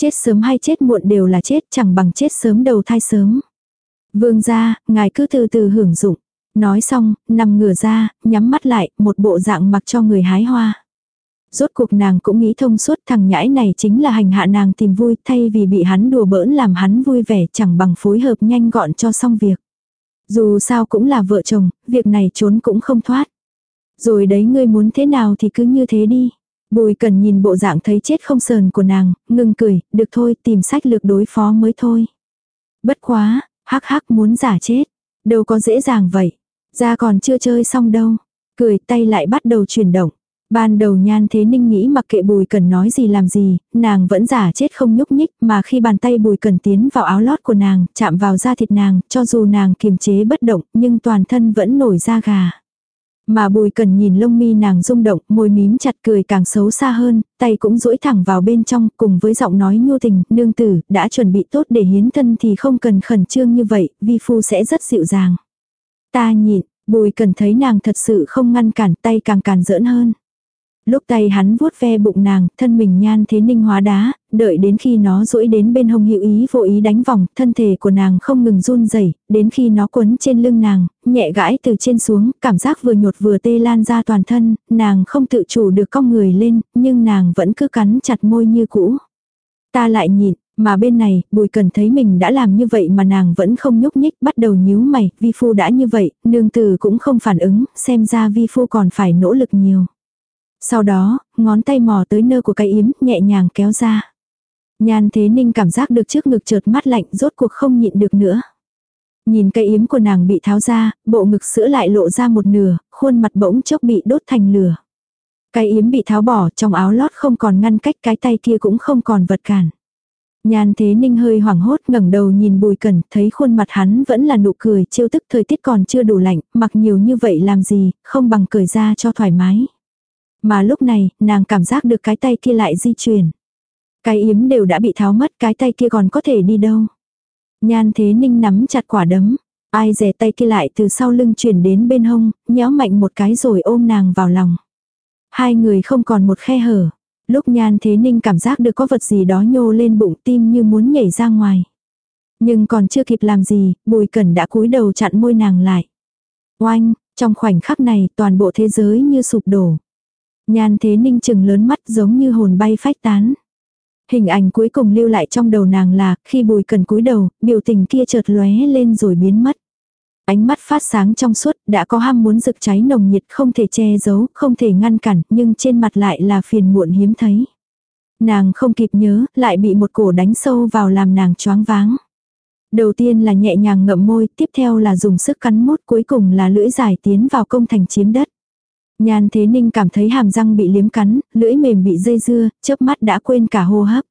Chết sớm hay chết muộn đều là chết chẳng bằng chết sớm đầu thai sớm. Vương gia, ngài cứ từ từ hưởng dụng. Nói xong, nằm ngửa ra, nhắm mắt lại, một bộ dạng mặc cho người hái hoa. Rốt cuộc nàng cũng nghĩ thông suốt thằng nhãi này chính là hành hạ nàng tìm vui thay vì bị hắn đùa bỡn làm hắn vui vẻ chẳng bằng phối hợp nhanh gọn cho xong việc. Dù sao cũng là vợ chồng, việc này trốn cũng không thoát. Rồi đấy ngươi muốn thế nào thì cứ như thế đi. Bùi cần nhìn bộ dạng thấy chết không sờn của nàng, ngưng cười, được thôi tìm sách lược đối phó mới thôi. Bất quá, hắc hắc muốn giả chết. Đâu có dễ dàng vậy. Ra còn chưa chơi xong đâu. Cười tay lại bắt đầu chuyển động. Ban đầu nhan thế ninh nghĩ mặc kệ bùi cần nói gì làm gì, nàng vẫn giả chết không nhúc nhích mà khi bàn tay bùi cần tiến vào áo lót của nàng, chạm vào da thịt nàng, cho dù nàng kiềm chế bất động nhưng toàn thân vẫn nổi da gà. Mà bùi cần nhìn lông mi nàng rung động, môi mím chặt cười càng xấu xa hơn, tay cũng duỗi thẳng vào bên trong, cùng với giọng nói nhu tình, nương tử, đã chuẩn bị tốt để hiến thân thì không cần khẩn trương như vậy, vi phu sẽ rất dịu dàng. Ta nhịn, bùi cần thấy nàng thật sự không ngăn cản tay càng càn giỡn hơn. Lúc tay hắn vuốt ve bụng nàng, thân mình nhan thế ninh hóa đá, đợi đến khi nó duỗi đến bên hông hữu ý vô ý đánh vòng, thân thể của nàng không ngừng run rẩy, đến khi nó quấn trên lưng nàng, nhẹ gãi từ trên xuống, cảm giác vừa nhột vừa tê lan ra toàn thân, nàng không tự chủ được cong người lên, nhưng nàng vẫn cứ cắn chặt môi như cũ. Ta lại nhịn, Mà bên này, Bùi Cần thấy mình đã làm như vậy mà nàng vẫn không nhúc nhích, bắt đầu nhíu mày, vi phu đã như vậy, nương tử cũng không phản ứng, xem ra vi phu còn phải nỗ lực nhiều. Sau đó, ngón tay mò tới nơ của cái yếm, nhẹ nhàng kéo ra. Nhan Thế Ninh cảm giác được trước ngực chợt mắt lạnh, rốt cuộc không nhịn được nữa. Nhìn cây yếm của nàng bị tháo ra, bộ ngực sữa lại lộ ra một nửa, khuôn mặt bỗng chốc bị đốt thành lửa. Cái yếm bị tháo bỏ, trong áo lót không còn ngăn cách cái tay kia cũng không còn vật cản. Nhan thế ninh hơi hoảng hốt ngẩng đầu nhìn bùi cẩn, thấy khuôn mặt hắn vẫn là nụ cười, chiêu tức thời tiết còn chưa đủ lạnh, mặc nhiều như vậy làm gì, không bằng cởi ra cho thoải mái. Mà lúc này, nàng cảm giác được cái tay kia lại di chuyển. Cái yếm đều đã bị tháo mất, cái tay kia còn có thể đi đâu. Nhan thế ninh nắm chặt quả đấm, ai rẻ tay kia lại từ sau lưng chuyển đến bên hông, nhéo mạnh một cái rồi ôm nàng vào lòng. Hai người không còn một khe hở. Lúc nhan thế ninh cảm giác được có vật gì đó nhô lên bụng tim như muốn nhảy ra ngoài. Nhưng còn chưa kịp làm gì, bùi cẩn đã cúi đầu chặn môi nàng lại. Oanh, trong khoảnh khắc này toàn bộ thế giới như sụp đổ. Nhan thế ninh chừng lớn mắt giống như hồn bay phách tán. Hình ảnh cuối cùng lưu lại trong đầu nàng là khi bùi cần cúi đầu, biểu tình kia chợt lóe lên rồi biến mất. Ánh mắt phát sáng trong suốt, đã có ham muốn rực cháy nồng nhiệt không thể che giấu, không thể ngăn cản, nhưng trên mặt lại là phiền muộn hiếm thấy. Nàng không kịp nhớ, lại bị một cổ đánh sâu vào làm nàng choáng váng. Đầu tiên là nhẹ nhàng ngậm môi, tiếp theo là dùng sức cắn mút, cuối cùng là lưỡi dài tiến vào công thành chiếm đất. Nhan Thế Ninh cảm thấy hàm răng bị liếm cắn, lưỡi mềm bị dây dưa, chớp mắt đã quên cả hô hấp.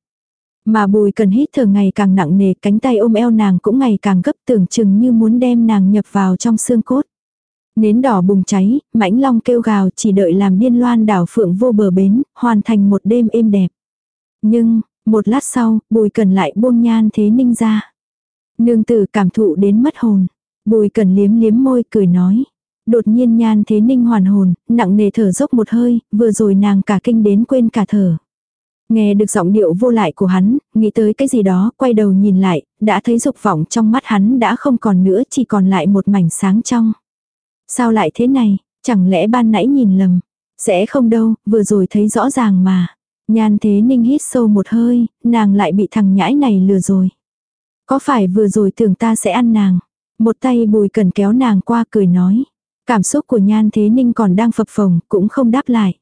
Mà bùi cần hít thở ngày càng nặng nề, cánh tay ôm eo nàng cũng ngày càng gấp tưởng chừng như muốn đem nàng nhập vào trong xương cốt. Nến đỏ bùng cháy, mãnh long kêu gào chỉ đợi làm điên loan đảo phượng vô bờ bến, hoàn thành một đêm êm đẹp. Nhưng, một lát sau, bùi cần lại buông nhan thế ninh ra. Nương tử cảm thụ đến mất hồn. Bùi cần liếm liếm môi cười nói. Đột nhiên nhan thế ninh hoàn hồn, nặng nề thở dốc một hơi, vừa rồi nàng cả kinh đến quên cả thở. Nghe được giọng điệu vô lại của hắn, nghĩ tới cái gì đó, quay đầu nhìn lại, đã thấy dục vọng trong mắt hắn đã không còn nữa, chỉ còn lại một mảnh sáng trong. Sao lại thế này, chẳng lẽ ban nãy nhìn lầm? Sẽ không đâu, vừa rồi thấy rõ ràng mà. Nhan thế ninh hít sâu một hơi, nàng lại bị thằng nhãi này lừa rồi. Có phải vừa rồi tưởng ta sẽ ăn nàng? Một tay bùi cần kéo nàng qua cười nói. Cảm xúc của nhan thế ninh còn đang phập phồng, cũng không đáp lại.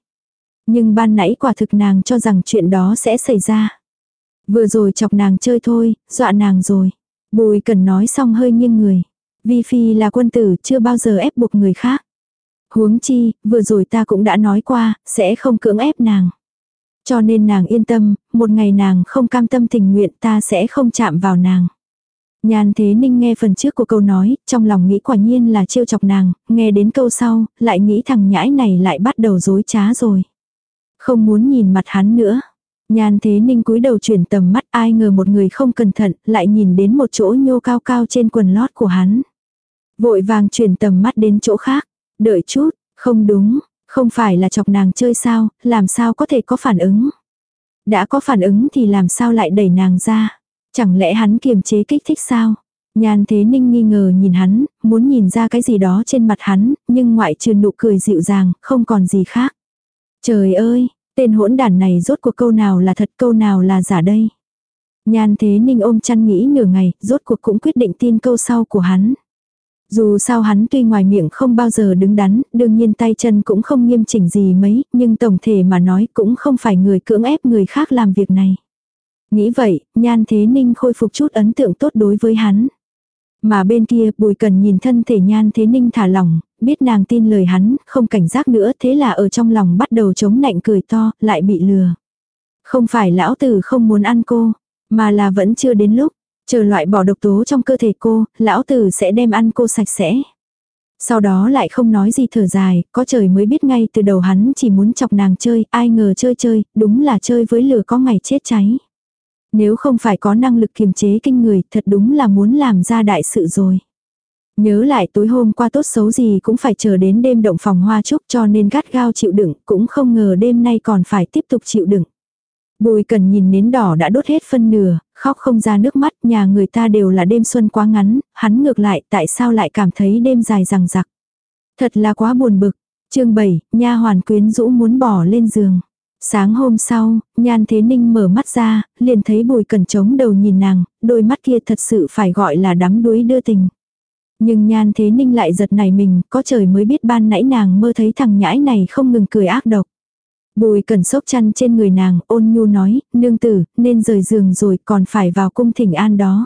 Nhưng ban nãy quả thực nàng cho rằng chuyện đó sẽ xảy ra. Vừa rồi chọc nàng chơi thôi, dọa nàng rồi. Bùi cần nói xong hơi nghiêng người. Vi Phi là quân tử chưa bao giờ ép buộc người khác. Huống chi, vừa rồi ta cũng đã nói qua, sẽ không cưỡng ép nàng. Cho nên nàng yên tâm, một ngày nàng không cam tâm tình nguyện ta sẽ không chạm vào nàng. Nhan thế ninh nghe phần trước của câu nói, trong lòng nghĩ quả nhiên là trêu chọc nàng, nghe đến câu sau, lại nghĩ thằng nhãi này lại bắt đầu dối trá rồi. Không muốn nhìn mặt hắn nữa. Nhan thế ninh cúi đầu chuyển tầm mắt ai ngờ một người không cẩn thận, lại nhìn đến một chỗ nhô cao cao trên quần lót của hắn. Vội vàng chuyển tầm mắt đến chỗ khác. Đợi chút, không đúng, không phải là chọc nàng chơi sao, làm sao có thể có phản ứng. Đã có phản ứng thì làm sao lại đẩy nàng ra. Chẳng lẽ hắn kiềm chế kích thích sao? Nhan thế ninh nghi ngờ nhìn hắn, muốn nhìn ra cái gì đó trên mặt hắn, nhưng ngoại trừ nụ cười dịu dàng, không còn gì khác. Trời ơi, tên hỗn đản này rốt cuộc câu nào là thật câu nào là giả đây. Nhan thế ninh ôm chăn nghĩ nửa ngày, rốt cuộc cũng quyết định tin câu sau của hắn. Dù sao hắn tuy ngoài miệng không bao giờ đứng đắn, đương nhiên tay chân cũng không nghiêm chỉnh gì mấy, nhưng tổng thể mà nói cũng không phải người cưỡng ép người khác làm việc này. Nghĩ vậy, nhan thế ninh khôi phục chút ấn tượng tốt đối với hắn. Mà bên kia bùi cần nhìn thân thể nhan thế ninh thả lỏng, biết nàng tin lời hắn, không cảnh giác nữa thế là ở trong lòng bắt đầu chống nạnh cười to, lại bị lừa. Không phải lão tử không muốn ăn cô, mà là vẫn chưa đến lúc, chờ loại bỏ độc tố trong cơ thể cô, lão tử sẽ đem ăn cô sạch sẽ. Sau đó lại không nói gì thở dài, có trời mới biết ngay từ đầu hắn chỉ muốn chọc nàng chơi, ai ngờ chơi chơi, đúng là chơi với lửa có ngày chết cháy. Nếu không phải có năng lực kiềm chế kinh người, thật đúng là muốn làm ra đại sự rồi. Nhớ lại tối hôm qua tốt xấu gì cũng phải chờ đến đêm động phòng hoa trúc cho nên gắt gao chịu đựng, cũng không ngờ đêm nay còn phải tiếp tục chịu đựng. Bùi cần nhìn nến đỏ đã đốt hết phân nửa, khóc không ra nước mắt, nhà người ta đều là đêm xuân quá ngắn, hắn ngược lại tại sao lại cảm thấy đêm dài rằng rặc. Thật là quá buồn bực. chương 7, nha hoàn quyến rũ muốn bỏ lên giường. Sáng hôm sau, Nhan Thế Ninh mở mắt ra, liền thấy Bùi Cẩn trống đầu nhìn nàng, đôi mắt kia thật sự phải gọi là đắm đuối đưa tình. Nhưng Nhan Thế Ninh lại giật nảy mình, có trời mới biết ban nãy nàng mơ thấy thằng nhãi này không ngừng cười ác độc. Bùi Cẩn sốc chăn trên người nàng, ôn nhu nói, nương tử, nên rời giường rồi còn phải vào cung thỉnh an đó.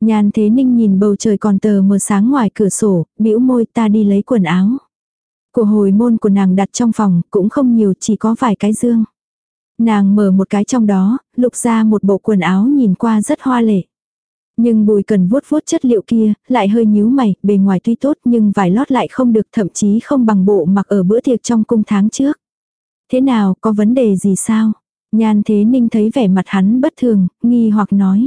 Nhan Thế Ninh nhìn bầu trời còn tờ mờ sáng ngoài cửa sổ, bĩu môi ta đi lấy quần áo. Của hồi môn của nàng đặt trong phòng, cũng không nhiều, chỉ có vài cái dương. Nàng mở một cái trong đó, lục ra một bộ quần áo nhìn qua rất hoa lệ. Nhưng bùi cần vuốt vuốt chất liệu kia, lại hơi nhíu mày, bề ngoài tuy tốt nhưng vải lót lại không được thậm chí không bằng bộ mặc ở bữa tiệc trong cung tháng trước. Thế nào, có vấn đề gì sao? Nhan thế ninh thấy vẻ mặt hắn bất thường, nghi hoặc nói.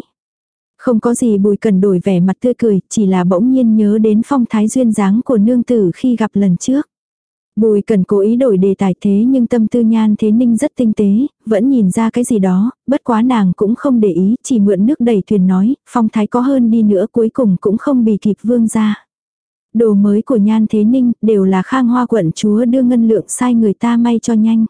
Không có gì bùi cần đổi vẻ mặt tươi cười, chỉ là bỗng nhiên nhớ đến phong thái duyên dáng của nương tử khi gặp lần trước. Bùi cần cố ý đổi đề tài thế nhưng tâm tư nhan thế ninh rất tinh tế, vẫn nhìn ra cái gì đó, bất quá nàng cũng không để ý, chỉ mượn nước đầy thuyền nói, phong thái có hơn đi nữa cuối cùng cũng không bị kịp vương ra. Đồ mới của nhan thế ninh đều là khang hoa quận chúa đưa ngân lượng sai người ta may cho nhanh.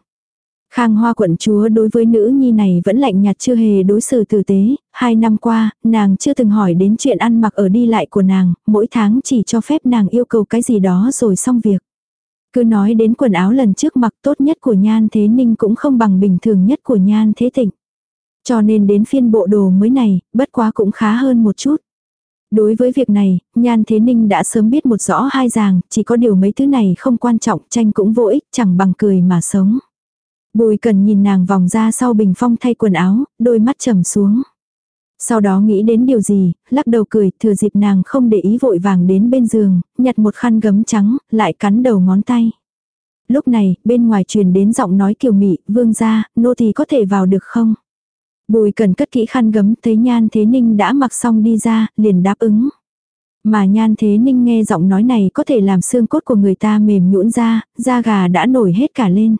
Khang Hoa quận chúa đối với nữ nhi này vẫn lạnh nhạt chưa hề đối xử tử tế, hai năm qua, nàng chưa từng hỏi đến chuyện ăn mặc ở đi lại của nàng, mỗi tháng chỉ cho phép nàng yêu cầu cái gì đó rồi xong việc. Cứ nói đến quần áo lần trước mặc tốt nhất của Nhan Thế Ninh cũng không bằng bình thường nhất của Nhan Thế thịnh, Cho nên đến phiên bộ đồ mới này, bất quá cũng khá hơn một chút. Đối với việc này, Nhan Thế Ninh đã sớm biết một rõ hai ràng, chỉ có điều mấy thứ này không quan trọng, tranh cũng vô ích, chẳng bằng cười mà sống. Bùi cần nhìn nàng vòng ra sau bình phong thay quần áo, đôi mắt trầm xuống. Sau đó nghĩ đến điều gì, lắc đầu cười, thừa dịp nàng không để ý vội vàng đến bên giường, nhặt một khăn gấm trắng, lại cắn đầu ngón tay. Lúc này, bên ngoài truyền đến giọng nói kiều mị, vương gia, nô tỳ có thể vào được không? Bùi cần cất kỹ khăn gấm, thấy nhan thế ninh đã mặc xong đi ra, liền đáp ứng. Mà nhan thế ninh nghe giọng nói này có thể làm xương cốt của người ta mềm nhũn ra, da gà đã nổi hết cả lên.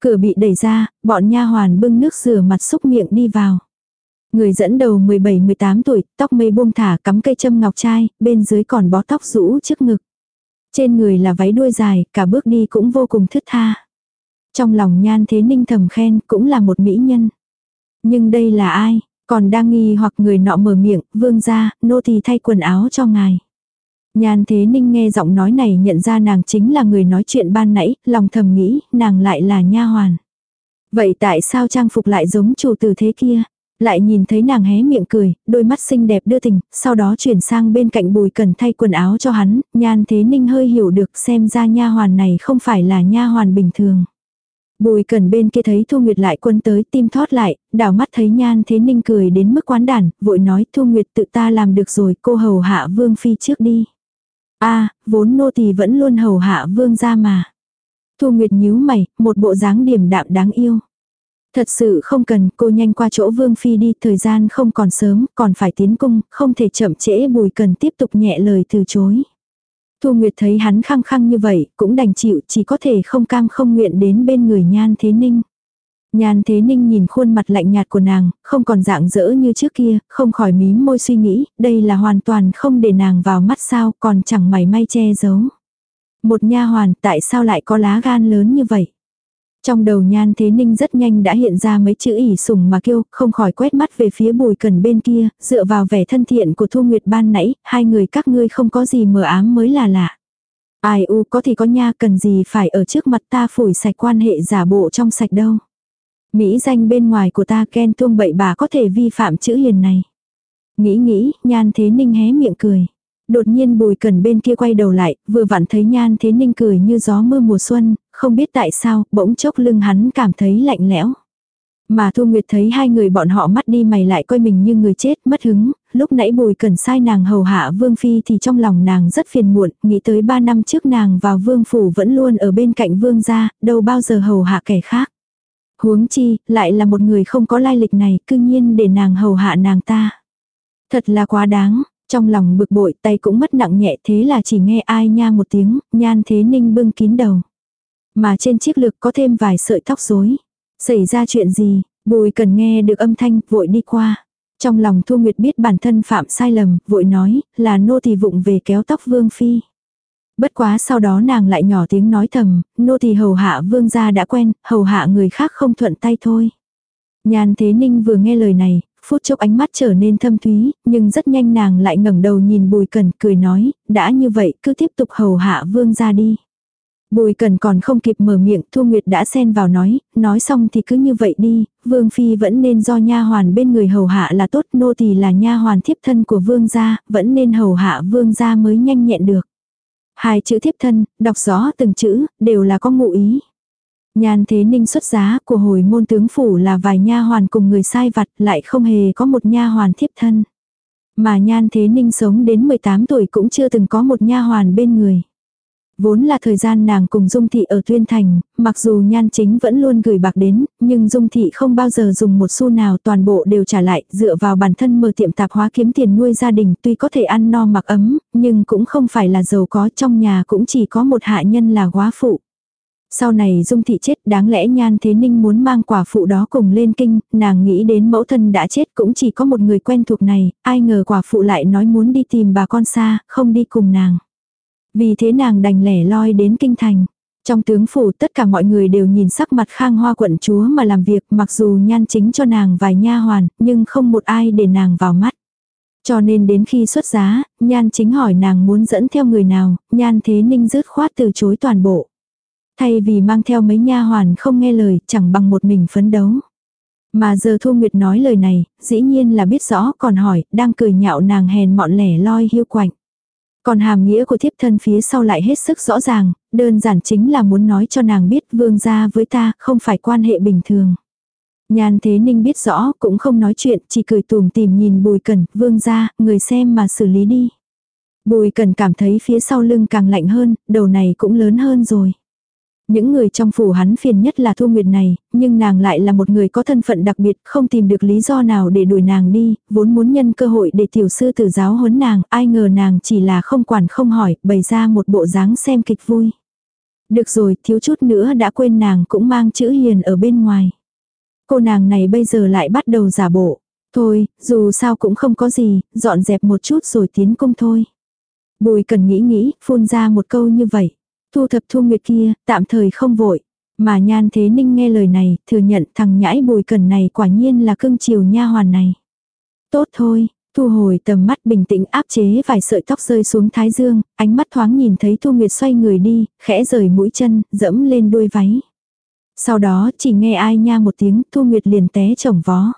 Cửa bị đẩy ra, bọn nha hoàn bưng nước rửa mặt xúc miệng đi vào. Người dẫn đầu 17-18 tuổi, tóc mây buông thả cắm cây châm ngọc trai, bên dưới còn bó tóc rũ trước ngực. Trên người là váy đuôi dài, cả bước đi cũng vô cùng thướt tha. Trong lòng nhan thế ninh thầm khen cũng là một mỹ nhân. Nhưng đây là ai? Còn đang nghi hoặc người nọ mở miệng, vương ra, nô tỳ thay quần áo cho ngài. Nhan thế ninh nghe giọng nói này nhận ra nàng chính là người nói chuyện ban nãy, lòng thầm nghĩ, nàng lại là nha hoàn. Vậy tại sao trang phục lại giống chủ tử thế kia? Lại nhìn thấy nàng hé miệng cười, đôi mắt xinh đẹp đưa tình, sau đó chuyển sang bên cạnh bùi cần thay quần áo cho hắn, nhan thế ninh hơi hiểu được xem ra nha hoàn này không phải là nha hoàn bình thường. Bùi cần bên kia thấy Thu Nguyệt lại quân tới tim thoát lại, đảo mắt thấy nhan thế ninh cười đến mức quán đản, vội nói Thu Nguyệt tự ta làm được rồi cô hầu hạ vương phi trước đi. a vốn nô tỳ vẫn luôn hầu hạ vương ra mà. Thu Nguyệt nhíu mày, một bộ dáng điềm đạm đáng yêu. Thật sự không cần, cô nhanh qua chỗ Vương Phi đi, thời gian không còn sớm, còn phải tiến cung, không thể chậm trễ bùi cần tiếp tục nhẹ lời từ chối. Thu Nguyệt thấy hắn khăng khăng như vậy, cũng đành chịu, chỉ có thể không cam không nguyện đến bên người Nhan Thế Ninh. Nhan Thế Ninh nhìn khuôn mặt lạnh nhạt của nàng, không còn dạng dỡ như trước kia, không khỏi mím môi suy nghĩ, đây là hoàn toàn không để nàng vào mắt sao, còn chẳng mày may che giấu. Một nha hoàn, tại sao lại có lá gan lớn như vậy? Trong đầu nhan thế ninh rất nhanh đã hiện ra mấy chữ ỉ sùng mà kêu, không khỏi quét mắt về phía bùi cần bên kia, dựa vào vẻ thân thiện của Thu Nguyệt ban nãy, hai người các ngươi không có gì mờ ám mới là lạ. Ai u có thì có nha cần gì phải ở trước mặt ta phủi sạch quan hệ giả bộ trong sạch đâu. Mỹ danh bên ngoài của ta ghen tuông bậy bà có thể vi phạm chữ hiền này. Nghĩ nghĩ, nhan thế ninh hé miệng cười. Đột nhiên bùi cần bên kia quay đầu lại, vừa vặn thấy nhan thế ninh cười như gió mưa mùa xuân, không biết tại sao, bỗng chốc lưng hắn cảm thấy lạnh lẽo. Mà Thu Nguyệt thấy hai người bọn họ mắt đi mày lại coi mình như người chết, mất hứng, lúc nãy bùi cần sai nàng hầu hạ Vương Phi thì trong lòng nàng rất phiền muộn, nghĩ tới ba năm trước nàng vào Vương Phủ vẫn luôn ở bên cạnh Vương gia, đâu bao giờ hầu hạ kẻ khác. Huống chi, lại là một người không có lai lịch này, cư nhiên để nàng hầu hạ nàng ta. Thật là quá đáng, trong lòng bực bội tay cũng mất nặng nhẹ thế là chỉ nghe ai nha một tiếng, nhan thế ninh bưng kín đầu. Mà trên chiếc lược có thêm vài sợi tóc rối. Xảy ra chuyện gì, bùi cần nghe được âm thanh, vội đi qua. Trong lòng Thu Nguyệt biết bản thân phạm sai lầm, vội nói, là nô tỳ vụng về kéo tóc Vương Phi. Bất quá sau đó nàng lại nhỏ tiếng nói thầm, nô tỳ hầu hạ vương gia đã quen, hầu hạ người khác không thuận tay thôi. nhàn Thế Ninh vừa nghe lời này, phút chốc ánh mắt trở nên thâm thúy, nhưng rất nhanh nàng lại ngẩng đầu nhìn Bùi Cần cười nói, đã như vậy cứ tiếp tục hầu hạ vương gia đi. Bùi cần còn không kịp mở miệng, Thu Nguyệt đã xen vào nói, nói xong thì cứ như vậy đi, vương phi vẫn nên do nha hoàn bên người hầu hạ là tốt, nô tỳ là nha hoàn thiếp thân của vương gia, vẫn nên hầu hạ vương gia mới nhanh nhẹn được. Hai chữ thiếp thân, đọc rõ từng chữ, đều là có ngụ ý. Nhan thế ninh xuất giá của hồi môn tướng phủ là vài nha hoàn cùng người sai vặt, lại không hề có một nha hoàn thiếp thân. Mà nhan thế ninh sống đến 18 tuổi cũng chưa từng có một nha hoàn bên người. Vốn là thời gian nàng cùng Dung Thị ở Tuyên Thành, mặc dù nhan chính vẫn luôn gửi bạc đến, nhưng Dung Thị không bao giờ dùng một xu nào toàn bộ đều trả lại, dựa vào bản thân mở tiệm tạp hóa kiếm tiền nuôi gia đình tuy có thể ăn no mặc ấm, nhưng cũng không phải là giàu có trong nhà cũng chỉ có một hạ nhân là quá phụ. Sau này Dung Thị chết đáng lẽ Nhan Thế Ninh muốn mang quả phụ đó cùng lên kinh, nàng nghĩ đến mẫu thân đã chết cũng chỉ có một người quen thuộc này, ai ngờ quả phụ lại nói muốn đi tìm bà con xa, không đi cùng nàng. Vì thế nàng đành lẻ loi đến kinh thành. Trong tướng phủ tất cả mọi người đều nhìn sắc mặt khang hoa quận chúa mà làm việc mặc dù nhan chính cho nàng vài nha hoàn, nhưng không một ai để nàng vào mắt. Cho nên đến khi xuất giá, nhan chính hỏi nàng muốn dẫn theo người nào, nhan thế ninh dứt khoát từ chối toàn bộ. Thay vì mang theo mấy nha hoàn không nghe lời, chẳng bằng một mình phấn đấu. Mà giờ Thu Nguyệt nói lời này, dĩ nhiên là biết rõ còn hỏi, đang cười nhạo nàng hèn mọn lẻ loi hiu quạnh. Còn hàm nghĩa của thiếp thân phía sau lại hết sức rõ ràng, đơn giản chính là muốn nói cho nàng biết vương gia với ta không phải quan hệ bình thường. Nhan thế ninh biết rõ cũng không nói chuyện, chỉ cười tùm tìm nhìn bùi cẩn, vương gia, người xem mà xử lý đi. Bùi cẩn cảm thấy phía sau lưng càng lạnh hơn, đầu này cũng lớn hơn rồi. Những người trong phủ hắn phiền nhất là Thu Nguyệt này, nhưng nàng lại là một người có thân phận đặc biệt, không tìm được lý do nào để đuổi nàng đi, vốn muốn nhân cơ hội để tiểu sư tử giáo huấn nàng, ai ngờ nàng chỉ là không quản không hỏi, bày ra một bộ dáng xem kịch vui. Được rồi, thiếu chút nữa đã quên nàng cũng mang chữ hiền ở bên ngoài. Cô nàng này bây giờ lại bắt đầu giả bộ. Thôi, dù sao cũng không có gì, dọn dẹp một chút rồi tiến cung thôi. Bùi cần nghĩ nghĩ, phun ra một câu như vậy. Thu thập thu nguyệt kia, tạm thời không vội. Mà nhan thế ninh nghe lời này, thừa nhận thằng nhãi bùi cần này quả nhiên là cưng chiều nha hoàn này. Tốt thôi, thu hồi tầm mắt bình tĩnh áp chế vài sợi tóc rơi xuống thái dương, ánh mắt thoáng nhìn thấy thu nguyệt xoay người đi, khẽ rời mũi chân, dẫm lên đuôi váy. Sau đó chỉ nghe ai nha một tiếng, thu nguyệt liền té chồng vó.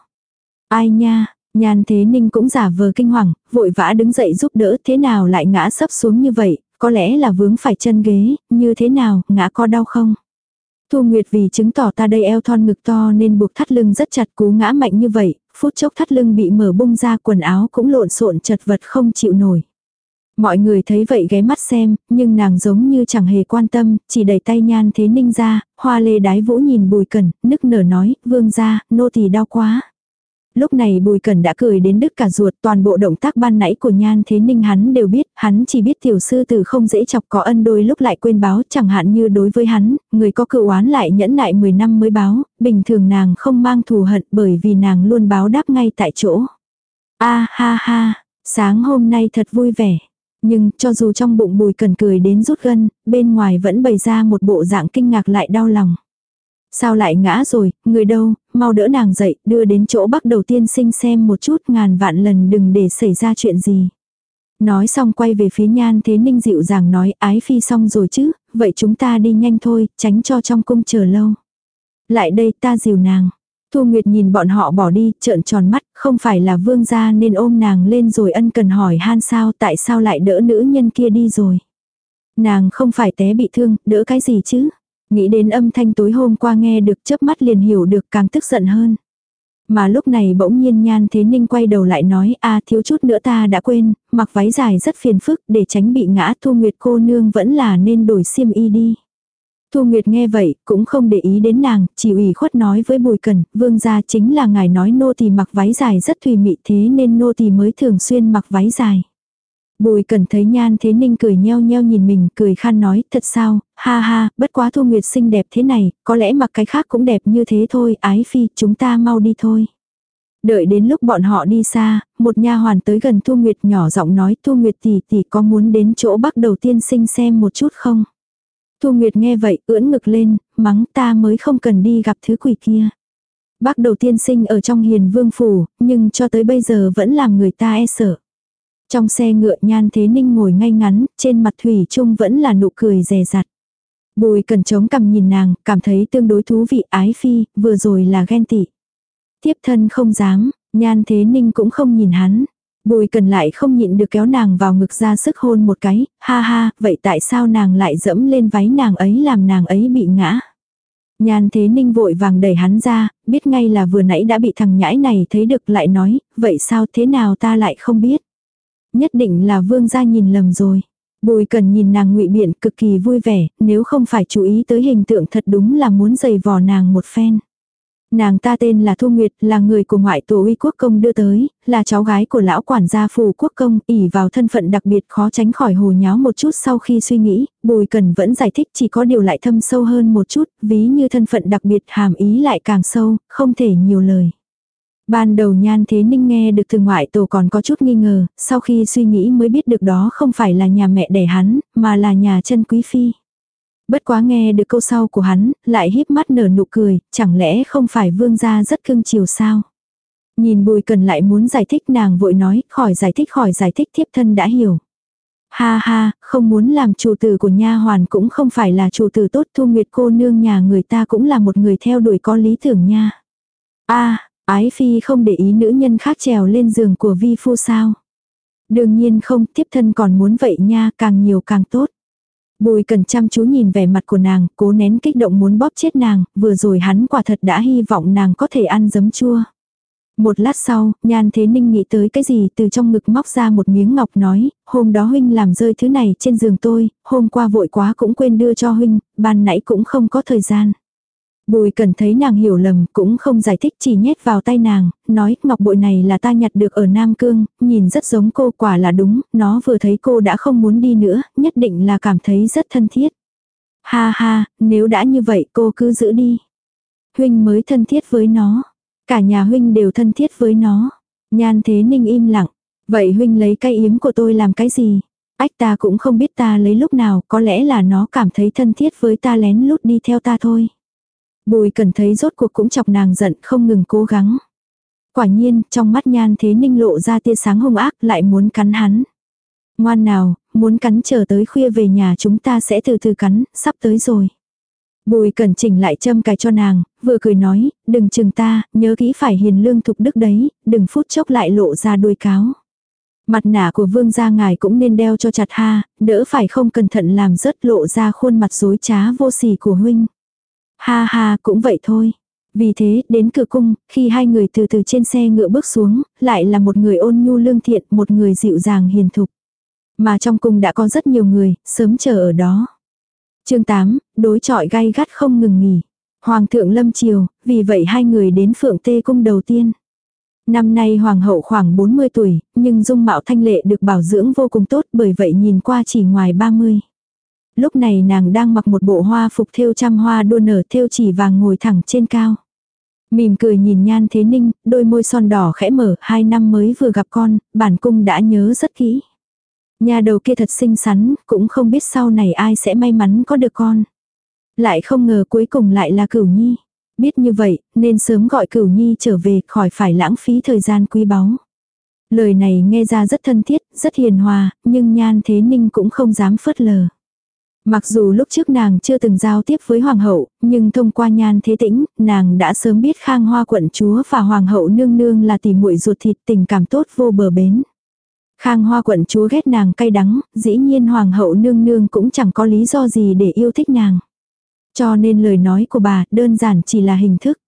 Ai nha, Nhan Thế Ninh cũng giả vờ kinh hoàng, vội vã đứng dậy giúp đỡ thế nào lại ngã sấp xuống như vậy, có lẽ là vướng phải chân ghế, như thế nào, ngã có đau không? Thu Nguyệt vì chứng tỏ ta đây eo thon ngực to nên buộc thắt lưng rất chặt cú ngã mạnh như vậy, phút chốc thắt lưng bị mở bung ra quần áo cũng lộn xộn chật vật không chịu nổi. Mọi người thấy vậy ghé mắt xem, nhưng nàng giống như chẳng hề quan tâm, chỉ đẩy tay nhan thế ninh ra, hoa lê đái vũ nhìn bùi cẩn, nức nở nói, vương ra, nô tỳ đau quá. Lúc này Bùi Cẩn đã cười đến đứt cả ruột toàn bộ động tác ban nãy của Nhan Thế Ninh hắn đều biết, hắn chỉ biết tiểu sư tử không dễ chọc có ân đôi lúc lại quên báo, chẳng hạn như đối với hắn, người có cựu oán lại nhẫn nại 10 năm mới báo, bình thường nàng không mang thù hận bởi vì nàng luôn báo đáp ngay tại chỗ. A ha ha, sáng hôm nay thật vui vẻ. Nhưng cho dù trong bụng Bùi Cẩn cười đến rút gân, bên ngoài vẫn bày ra một bộ dạng kinh ngạc lại đau lòng. Sao lại ngã rồi, người đâu, mau đỡ nàng dậy, đưa đến chỗ bắc đầu tiên sinh xem một chút ngàn vạn lần đừng để xảy ra chuyện gì. Nói xong quay về phía nhan thế ninh dịu dàng nói ái phi xong rồi chứ, vậy chúng ta đi nhanh thôi, tránh cho trong cung chờ lâu. Lại đây ta dìu nàng. Thu Nguyệt nhìn bọn họ bỏ đi, trợn tròn mắt, không phải là vương gia nên ôm nàng lên rồi ân cần hỏi han sao tại sao lại đỡ nữ nhân kia đi rồi. Nàng không phải té bị thương, đỡ cái gì chứ. Nghĩ đến âm thanh tối hôm qua nghe được chớp mắt liền hiểu được càng tức giận hơn. Mà lúc này bỗng nhiên nhan thế ninh quay đầu lại nói a thiếu chút nữa ta đã quên, mặc váy dài rất phiền phức để tránh bị ngã thu nguyệt cô nương vẫn là nên đổi xiêm y đi. Thu Nguyệt nghe vậy, cũng không để ý đến nàng, chỉ ủy khuất nói với Bùi Cần, vương gia chính là ngài nói nô tỳ mặc váy dài rất thùy mị thế nên nô tỳ mới thường xuyên mặc váy dài. Bùi cần thấy nhan thế ninh cười nheo nheo nhìn mình, cười khan nói, thật sao, ha ha, bất quá thu nguyệt xinh đẹp thế này, có lẽ mặc cái khác cũng đẹp như thế thôi, ái phi, chúng ta mau đi thôi. Đợi đến lúc bọn họ đi xa, một nha hoàn tới gần Thu Nguyệt nhỏ giọng nói Thu Nguyệt tỷ tỷ có muốn đến chỗ bắc đầu tiên sinh xem một chút không? Thu Nguyệt nghe vậy ưỡn ngực lên, mắng ta mới không cần đi gặp thứ quỷ kia. Bác đầu tiên sinh ở trong hiền vương phủ, nhưng cho tới bây giờ vẫn làm người ta e sợ. Trong xe ngựa nhan thế ninh ngồi ngay ngắn, trên mặt thủy chung vẫn là nụ cười rè rặt. Bùi cần chống cầm nhìn nàng, cảm thấy tương đối thú vị ái phi, vừa rồi là ghen tị. Tiếp thân không dám, nhan thế ninh cũng không nhìn hắn. Bùi cần lại không nhịn được kéo nàng vào ngực ra sức hôn một cái, ha ha, vậy tại sao nàng lại dẫm lên váy nàng ấy làm nàng ấy bị ngã. Nhan thế ninh vội vàng đẩy hắn ra, biết ngay là vừa nãy đã bị thằng nhãi này thấy được lại nói, vậy sao thế nào ta lại không biết. Nhất định là vương gia nhìn lầm rồi. Bùi cần nhìn nàng ngụy biện cực kỳ vui vẻ, nếu không phải chú ý tới hình tượng thật đúng là muốn giày vò nàng một phen. Nàng ta tên là Thu Nguyệt, là người của ngoại tổ uy quốc công đưa tới, là cháu gái của lão quản gia phù quốc công, ỉ vào thân phận đặc biệt khó tránh khỏi hồ nháo một chút sau khi suy nghĩ, bùi cần vẫn giải thích chỉ có điều lại thâm sâu hơn một chút, ví như thân phận đặc biệt hàm ý lại càng sâu, không thể nhiều lời. Ban đầu nhan thế ninh nghe được từ ngoại tổ còn có chút nghi ngờ, sau khi suy nghĩ mới biết được đó không phải là nhà mẹ đẻ hắn, mà là nhà chân quý phi. Bất quá nghe được câu sau của hắn, lại híp mắt nở nụ cười, chẳng lẽ không phải vương gia rất cưng chiều sao? Nhìn bùi cần lại muốn giải thích nàng vội nói, khỏi giải thích khỏi giải thích thiếp thân đã hiểu. Ha ha, không muốn làm chủ tử của nha hoàn cũng không phải là chủ tử tốt thu nguyệt cô nương nhà người ta cũng là một người theo đuổi có lý tưởng nha. a ái phi không để ý nữ nhân khác trèo lên giường của vi phu sao. Đương nhiên không, tiếp thân còn muốn vậy nha, càng nhiều càng tốt. Bùi cần chăm chú nhìn vẻ mặt của nàng, cố nén kích động muốn bóp chết nàng, vừa rồi hắn quả thật đã hy vọng nàng có thể ăn giấm chua. Một lát sau, nhan thế ninh nghĩ tới cái gì từ trong ngực móc ra một miếng ngọc nói, hôm đó huynh làm rơi thứ này trên giường tôi, hôm qua vội quá cũng quên đưa cho huynh, ban nãy cũng không có thời gian. Bùi cần thấy nàng hiểu lầm, cũng không giải thích chỉ nhét vào tay nàng, nói ngọc bội này là ta nhặt được ở Nam Cương, nhìn rất giống cô quả là đúng, nó vừa thấy cô đã không muốn đi nữa, nhất định là cảm thấy rất thân thiết. Ha ha, nếu đã như vậy cô cứ giữ đi. Huynh mới thân thiết với nó. Cả nhà huynh đều thân thiết với nó. Nhan thế ninh im lặng. Vậy huynh lấy cây yếm của tôi làm cái gì? Ách ta cũng không biết ta lấy lúc nào, có lẽ là nó cảm thấy thân thiết với ta lén lút đi theo ta thôi. Bùi cần thấy rốt cuộc cũng chọc nàng giận không ngừng cố gắng. Quả nhiên, trong mắt nhan thế ninh lộ ra tia sáng hung ác lại muốn cắn hắn. Ngoan nào, muốn cắn chờ tới khuya về nhà chúng ta sẽ từ từ cắn, sắp tới rồi. Bùi cẩn chỉnh lại châm cài cho nàng, vừa cười nói, đừng chừng ta, nhớ kỹ phải hiền lương thục đức đấy, đừng phút chốc lại lộ ra đuôi cáo. Mặt nạ của vương gia ngài cũng nên đeo cho chặt ha, đỡ phải không cẩn thận làm rớt lộ ra khuôn mặt dối trá vô sỉ của huynh. Ha ha, cũng vậy thôi. Vì thế, đến cửa cung, khi hai người từ từ trên xe ngựa bước xuống, lại là một người ôn nhu lương thiện, một người dịu dàng hiền thục. Mà trong cung đã có rất nhiều người, sớm chờ ở đó. chương 8, đối trọi gay gắt không ngừng nghỉ. Hoàng thượng lâm triều, vì vậy hai người đến phượng tê cung đầu tiên. Năm nay hoàng hậu khoảng 40 tuổi, nhưng dung mạo thanh lệ được bảo dưỡng vô cùng tốt bởi vậy nhìn qua chỉ ngoài 30 lúc này nàng đang mặc một bộ hoa phục thêu trăm hoa đua nở thêu chỉ vàng ngồi thẳng trên cao. Mỉm cười nhìn nhan thế ninh, đôi môi son đỏ khẽ mở, hai năm mới vừa gặp con, bản cung đã nhớ rất kỹ. Nhà đầu kia thật xinh xắn, cũng không biết sau này ai sẽ may mắn có được con. Lại không ngờ cuối cùng lại là cửu nhi. Biết như vậy, nên sớm gọi cửu nhi trở về khỏi phải lãng phí thời gian quý báu. Lời này nghe ra rất thân thiết, rất hiền hòa, nhưng nhan thế ninh cũng không dám phớt lờ. Mặc dù lúc trước nàng chưa từng giao tiếp với hoàng hậu, nhưng thông qua nhan thế tĩnh, nàng đã sớm biết khang hoa quận chúa và hoàng hậu nương nương là tỷ muội ruột thịt tình cảm tốt vô bờ bến. Khang hoa quận chúa ghét nàng cay đắng, dĩ nhiên hoàng hậu nương nương cũng chẳng có lý do gì để yêu thích nàng. Cho nên lời nói của bà đơn giản chỉ là hình thức.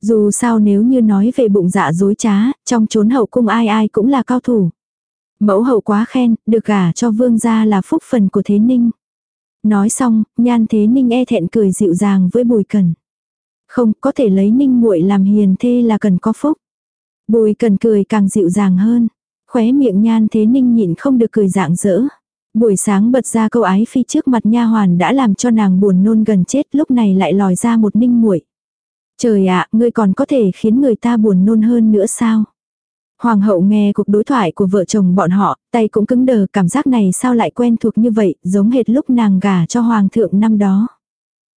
Dù sao nếu như nói về bụng dạ dối trá, trong chốn hậu cung ai ai cũng là cao thủ. Mẫu hậu quá khen, được gả cho vương gia là phúc phần của thế ninh. Nói xong, nhan thế ninh e thẹn cười dịu dàng với bùi cần. Không, có thể lấy ninh muội làm hiền thê là cần có phúc. Bùi cần cười càng dịu dàng hơn. Khóe miệng nhan thế ninh nhịn không được cười dạng dỡ. Buổi sáng bật ra câu ái phi trước mặt nha hoàn đã làm cho nàng buồn nôn gần chết lúc này lại lòi ra một ninh muội Trời ạ, ngươi còn có thể khiến người ta buồn nôn hơn nữa sao? Hoàng hậu nghe cuộc đối thoại của vợ chồng bọn họ, tay cũng cứng đờ cảm giác này sao lại quen thuộc như vậy, giống hệt lúc nàng gả cho hoàng thượng năm đó.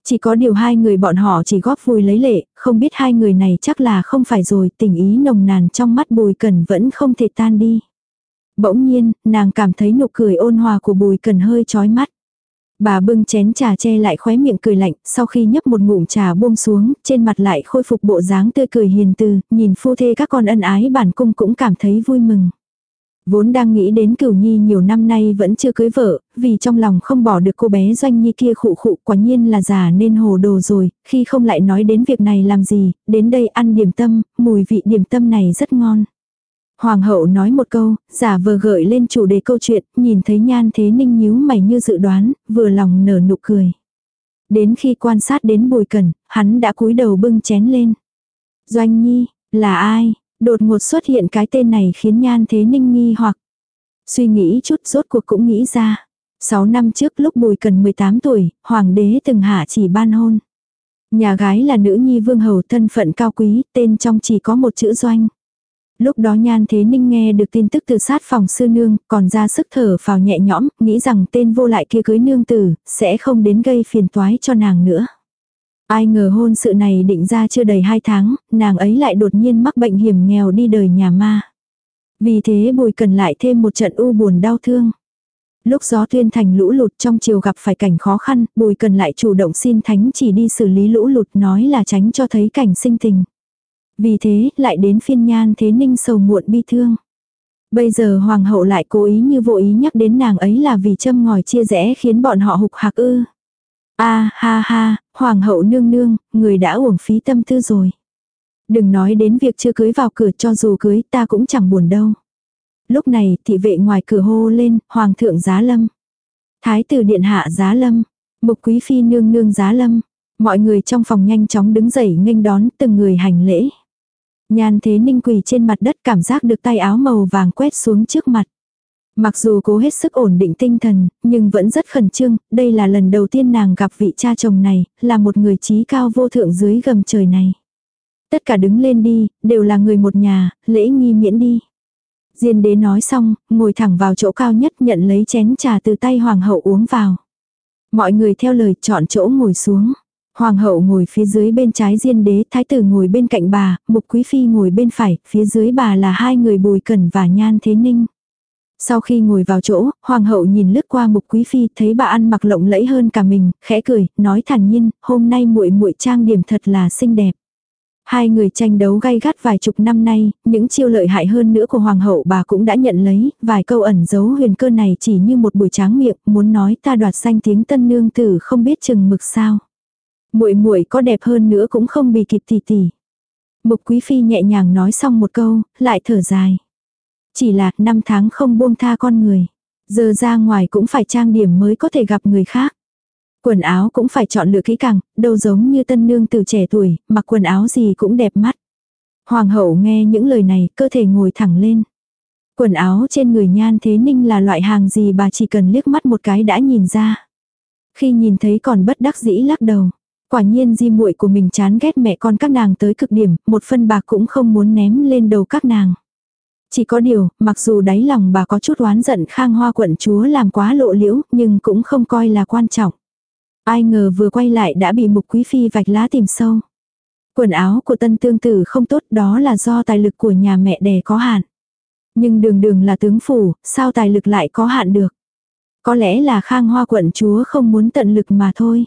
Chỉ có điều hai người bọn họ chỉ góp vui lấy lệ, không biết hai người này chắc là không phải rồi, tình ý nồng nàn trong mắt bùi cần vẫn không thể tan đi. Bỗng nhiên, nàng cảm thấy nụ cười ôn hòa của bùi cần hơi chói mắt. Bà bưng chén trà che lại khóe miệng cười lạnh, sau khi nhấp một ngụm trà buông xuống, trên mặt lại khôi phục bộ dáng tươi cười hiền từ, nhìn phu thê các con ân ái bản cung cũng cảm thấy vui mừng. Vốn đang nghĩ đến cửu nhi nhiều năm nay vẫn chưa cưới vợ, vì trong lòng không bỏ được cô bé doanh nhi kia khụ khụ quả nhiên là già nên hồ đồ rồi, khi không lại nói đến việc này làm gì, đến đây ăn điểm tâm, mùi vị điểm tâm này rất ngon. Hoàng hậu nói một câu, giả vờ gợi lên chủ đề câu chuyện, nhìn thấy nhan thế ninh nhíu mày như dự đoán, vừa lòng nở nụ cười. Đến khi quan sát đến bùi cẩn, hắn đã cúi đầu bưng chén lên. Doanh nhi, là ai? Đột ngột xuất hiện cái tên này khiến nhan thế ninh nghi hoặc. Suy nghĩ chút rốt cuộc cũng nghĩ ra. 6 năm trước lúc bùi cần 18 tuổi, hoàng đế từng hạ chỉ ban hôn. Nhà gái là nữ nhi vương hầu thân phận cao quý, tên trong chỉ có một chữ doanh. Lúc đó Nhan Thế Ninh nghe được tin tức từ sát phòng sư nương, còn ra sức thở vào nhẹ nhõm, nghĩ rằng tên vô lại kia cưới nương tử, sẽ không đến gây phiền toái cho nàng nữa. Ai ngờ hôn sự này định ra chưa đầy hai tháng, nàng ấy lại đột nhiên mắc bệnh hiểm nghèo đi đời nhà ma. Vì thế bùi cần lại thêm một trận u buồn đau thương. Lúc gió tuyên thành lũ lụt trong chiều gặp phải cảnh khó khăn, bùi cần lại chủ động xin thánh chỉ đi xử lý lũ lụt nói là tránh cho thấy cảnh sinh tình. Vì thế, lại đến phiên nhan thế ninh sầu muộn bi thương. Bây giờ hoàng hậu lại cố ý như vô ý nhắc đến nàng ấy là vì châm ngòi chia rẽ khiến bọn họ hục hạc ư. a ha ha, hoàng hậu nương nương, người đã uổng phí tâm tư rồi. Đừng nói đến việc chưa cưới vào cửa cho dù cưới ta cũng chẳng buồn đâu. Lúc này thị vệ ngoài cửa hô lên, hoàng thượng giá lâm. Thái tử điện hạ giá lâm, mục quý phi nương nương giá lâm. Mọi người trong phòng nhanh chóng đứng dậy nghênh đón từng người hành lễ. Nhan thế ninh quỳ trên mặt đất cảm giác được tay áo màu vàng quét xuống trước mặt. Mặc dù cố hết sức ổn định tinh thần, nhưng vẫn rất khẩn trương, đây là lần đầu tiên nàng gặp vị cha chồng này, là một người trí cao vô thượng dưới gầm trời này. Tất cả đứng lên đi, đều là người một nhà, lễ nghi miễn đi. Diên đế nói xong, ngồi thẳng vào chỗ cao nhất nhận lấy chén trà từ tay hoàng hậu uống vào. Mọi người theo lời chọn chỗ ngồi xuống. Hoàng hậu ngồi phía dưới bên trái diên đế, thái tử ngồi bên cạnh bà, mục quý phi ngồi bên phải, phía dưới bà là hai người bùi cẩn và nhan thế ninh. Sau khi ngồi vào chỗ, hoàng hậu nhìn lướt qua mục quý phi, thấy bà ăn mặc lộng lẫy hơn cả mình, khẽ cười, nói thản nhiên, hôm nay muội muội trang điểm thật là xinh đẹp. Hai người tranh đấu gay gắt vài chục năm nay, những chiêu lợi hại hơn nữa của hoàng hậu bà cũng đã nhận lấy, vài câu ẩn giấu huyền cơ này chỉ như một buổi tráng miệng, muốn nói ta đoạt danh tiếng tân nương tử không biết chừng mực sao muội muội có đẹp hơn nữa cũng không bị kịp tỷ tỷ. Mục quý phi nhẹ nhàng nói xong một câu, lại thở dài. Chỉ là năm tháng không buông tha con người. Giờ ra ngoài cũng phải trang điểm mới có thể gặp người khác. Quần áo cũng phải chọn lựa kỹ càng, đâu giống như tân nương từ trẻ tuổi, mặc quần áo gì cũng đẹp mắt. Hoàng hậu nghe những lời này, cơ thể ngồi thẳng lên. Quần áo trên người nhan thế ninh là loại hàng gì bà chỉ cần liếc mắt một cái đã nhìn ra. Khi nhìn thấy còn bất đắc dĩ lắc đầu. Quả nhiên di muội của mình chán ghét mẹ con các nàng tới cực điểm, một phân bạc cũng không muốn ném lên đầu các nàng. Chỉ có điều, mặc dù đáy lòng bà có chút oán giận khang hoa quận chúa làm quá lộ liễu, nhưng cũng không coi là quan trọng. Ai ngờ vừa quay lại đã bị mục quý phi vạch lá tìm sâu. Quần áo của tân tương tử không tốt đó là do tài lực của nhà mẹ đẻ có hạn. Nhưng đường đường là tướng phủ, sao tài lực lại có hạn được. Có lẽ là khang hoa quận chúa không muốn tận lực mà thôi.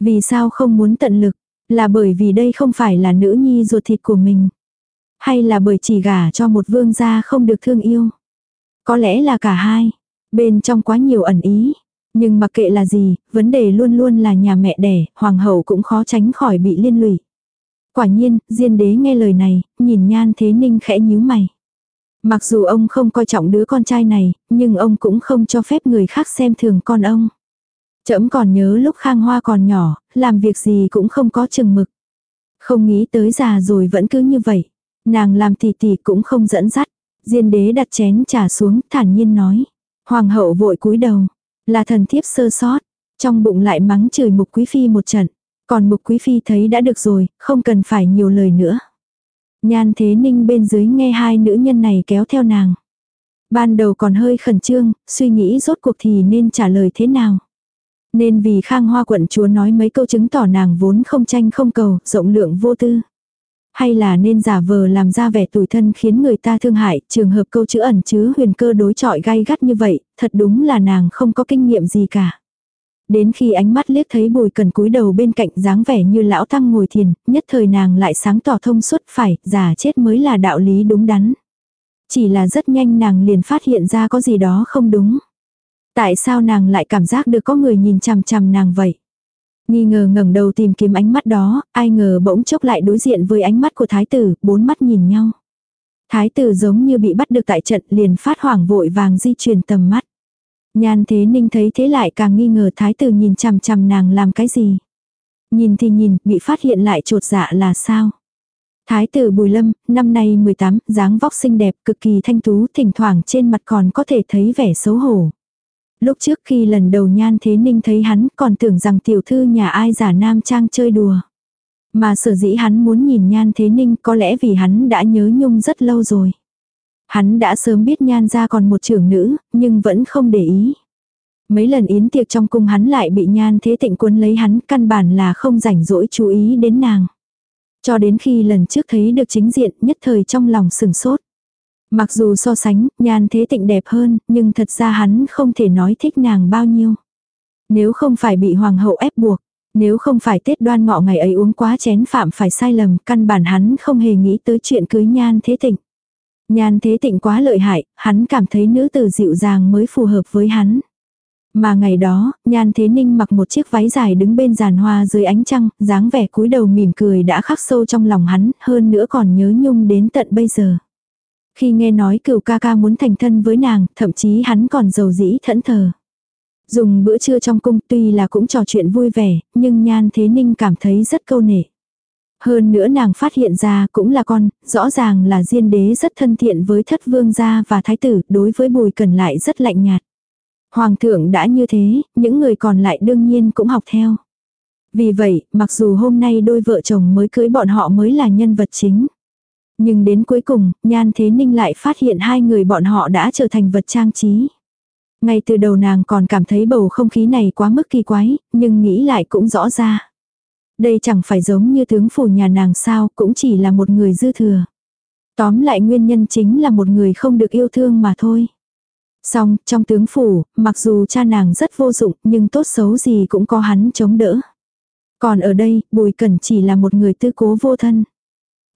Vì sao không muốn tận lực? Là bởi vì đây không phải là nữ nhi ruột thịt của mình. Hay là bởi chỉ gả cho một vương gia không được thương yêu? Có lẽ là cả hai. Bên trong quá nhiều ẩn ý. Nhưng mặc kệ là gì, vấn đề luôn luôn là nhà mẹ đẻ, hoàng hậu cũng khó tránh khỏi bị liên lụy. Quả nhiên, diên đế nghe lời này, nhìn nhan thế ninh khẽ nhíu mày. Mặc dù ông không coi trọng đứa con trai này, nhưng ông cũng không cho phép người khác xem thường con ông. Chấm còn nhớ lúc Khang Hoa còn nhỏ, làm việc gì cũng không có chừng mực. Không nghĩ tới già rồi vẫn cứ như vậy. Nàng làm tỷ tỷ cũng không dẫn dắt. Diên đế đặt chén trà xuống, thản nhiên nói. Hoàng hậu vội cúi đầu. Là thần thiếp sơ sót. Trong bụng lại mắng chửi mục quý phi một trận. Còn mục quý phi thấy đã được rồi, không cần phải nhiều lời nữa. Nhan thế ninh bên dưới nghe hai nữ nhân này kéo theo nàng. Ban đầu còn hơi khẩn trương, suy nghĩ rốt cuộc thì nên trả lời thế nào. Nên vì khang hoa quận chúa nói mấy câu chứng tỏ nàng vốn không tranh không cầu, rộng lượng vô tư. Hay là nên giả vờ làm ra vẻ tủi thân khiến người ta thương hại, trường hợp câu chữ ẩn chứa huyền cơ đối trọi gai gắt như vậy, thật đúng là nàng không có kinh nghiệm gì cả. Đến khi ánh mắt liếc thấy bùi cần cúi đầu bên cạnh dáng vẻ như lão tăng ngồi thiền, nhất thời nàng lại sáng tỏ thông suốt phải, giả chết mới là đạo lý đúng đắn. Chỉ là rất nhanh nàng liền phát hiện ra có gì đó không đúng. Tại sao nàng lại cảm giác được có người nhìn chằm chằm nàng vậy? Nghi ngờ ngẩng đầu tìm kiếm ánh mắt đó, ai ngờ bỗng chốc lại đối diện với ánh mắt của thái tử, bốn mắt nhìn nhau. Thái tử giống như bị bắt được tại trận liền phát hoảng vội vàng di chuyển tầm mắt. Nhan thế ninh thấy thế lại càng nghi ngờ thái tử nhìn chằm chằm nàng làm cái gì. Nhìn thì nhìn, bị phát hiện lại trột dạ là sao. Thái tử Bùi Lâm, năm nay 18, dáng vóc xinh đẹp, cực kỳ thanh tú, thỉnh thoảng trên mặt còn có thể thấy vẻ xấu hổ. Lúc trước khi lần đầu Nhan Thế Ninh thấy hắn còn tưởng rằng tiểu thư nhà ai giả nam trang chơi đùa. Mà sở dĩ hắn muốn nhìn Nhan Thế Ninh có lẽ vì hắn đã nhớ nhung rất lâu rồi. Hắn đã sớm biết Nhan ra còn một trưởng nữ, nhưng vẫn không để ý. Mấy lần yến tiệc trong cung hắn lại bị Nhan Thế Tịnh cuốn lấy hắn căn bản là không rảnh rỗi chú ý đến nàng. Cho đến khi lần trước thấy được chính diện nhất thời trong lòng sừng sốt. Mặc dù so sánh, nhan thế tịnh đẹp hơn, nhưng thật ra hắn không thể nói thích nàng bao nhiêu. Nếu không phải bị hoàng hậu ép buộc, nếu không phải Tết đoan ngọ ngày ấy uống quá chén phạm phải sai lầm, căn bản hắn không hề nghĩ tới chuyện cưới nhan thế tịnh. Nhan thế tịnh quá lợi hại, hắn cảm thấy nữ tử dịu dàng mới phù hợp với hắn. Mà ngày đó, Nhan Thế Ninh mặc một chiếc váy dài đứng bên giàn hoa dưới ánh trăng, dáng vẻ cúi đầu mỉm cười đã khắc sâu trong lòng hắn, hơn nữa còn nhớ nhung đến tận bây giờ. Khi nghe nói cửu ca ca muốn thành thân với nàng, thậm chí hắn còn giàu dĩ thẫn thờ. Dùng bữa trưa trong cung tuy là cũng trò chuyện vui vẻ, nhưng Nhan Thế Ninh cảm thấy rất câu nể. Hơn nữa nàng phát hiện ra cũng là con, rõ ràng là diên đế rất thân thiện với thất vương gia và thái tử, đối với bùi cần lại rất lạnh nhạt. Hoàng thượng đã như thế, những người còn lại đương nhiên cũng học theo. Vì vậy, mặc dù hôm nay đôi vợ chồng mới cưới bọn họ mới là nhân vật chính. Nhưng đến cuối cùng, Nhan Thế Ninh lại phát hiện hai người bọn họ đã trở thành vật trang trí. Ngay từ đầu nàng còn cảm thấy bầu không khí này quá mức kỳ quái, nhưng nghĩ lại cũng rõ ra. Đây chẳng phải giống như tướng phủ nhà nàng sao, cũng chỉ là một người dư thừa. Tóm lại nguyên nhân chính là một người không được yêu thương mà thôi. Xong, trong tướng phủ, mặc dù cha nàng rất vô dụng, nhưng tốt xấu gì cũng có hắn chống đỡ. Còn ở đây, Bùi Cẩn chỉ là một người tư cố vô thân.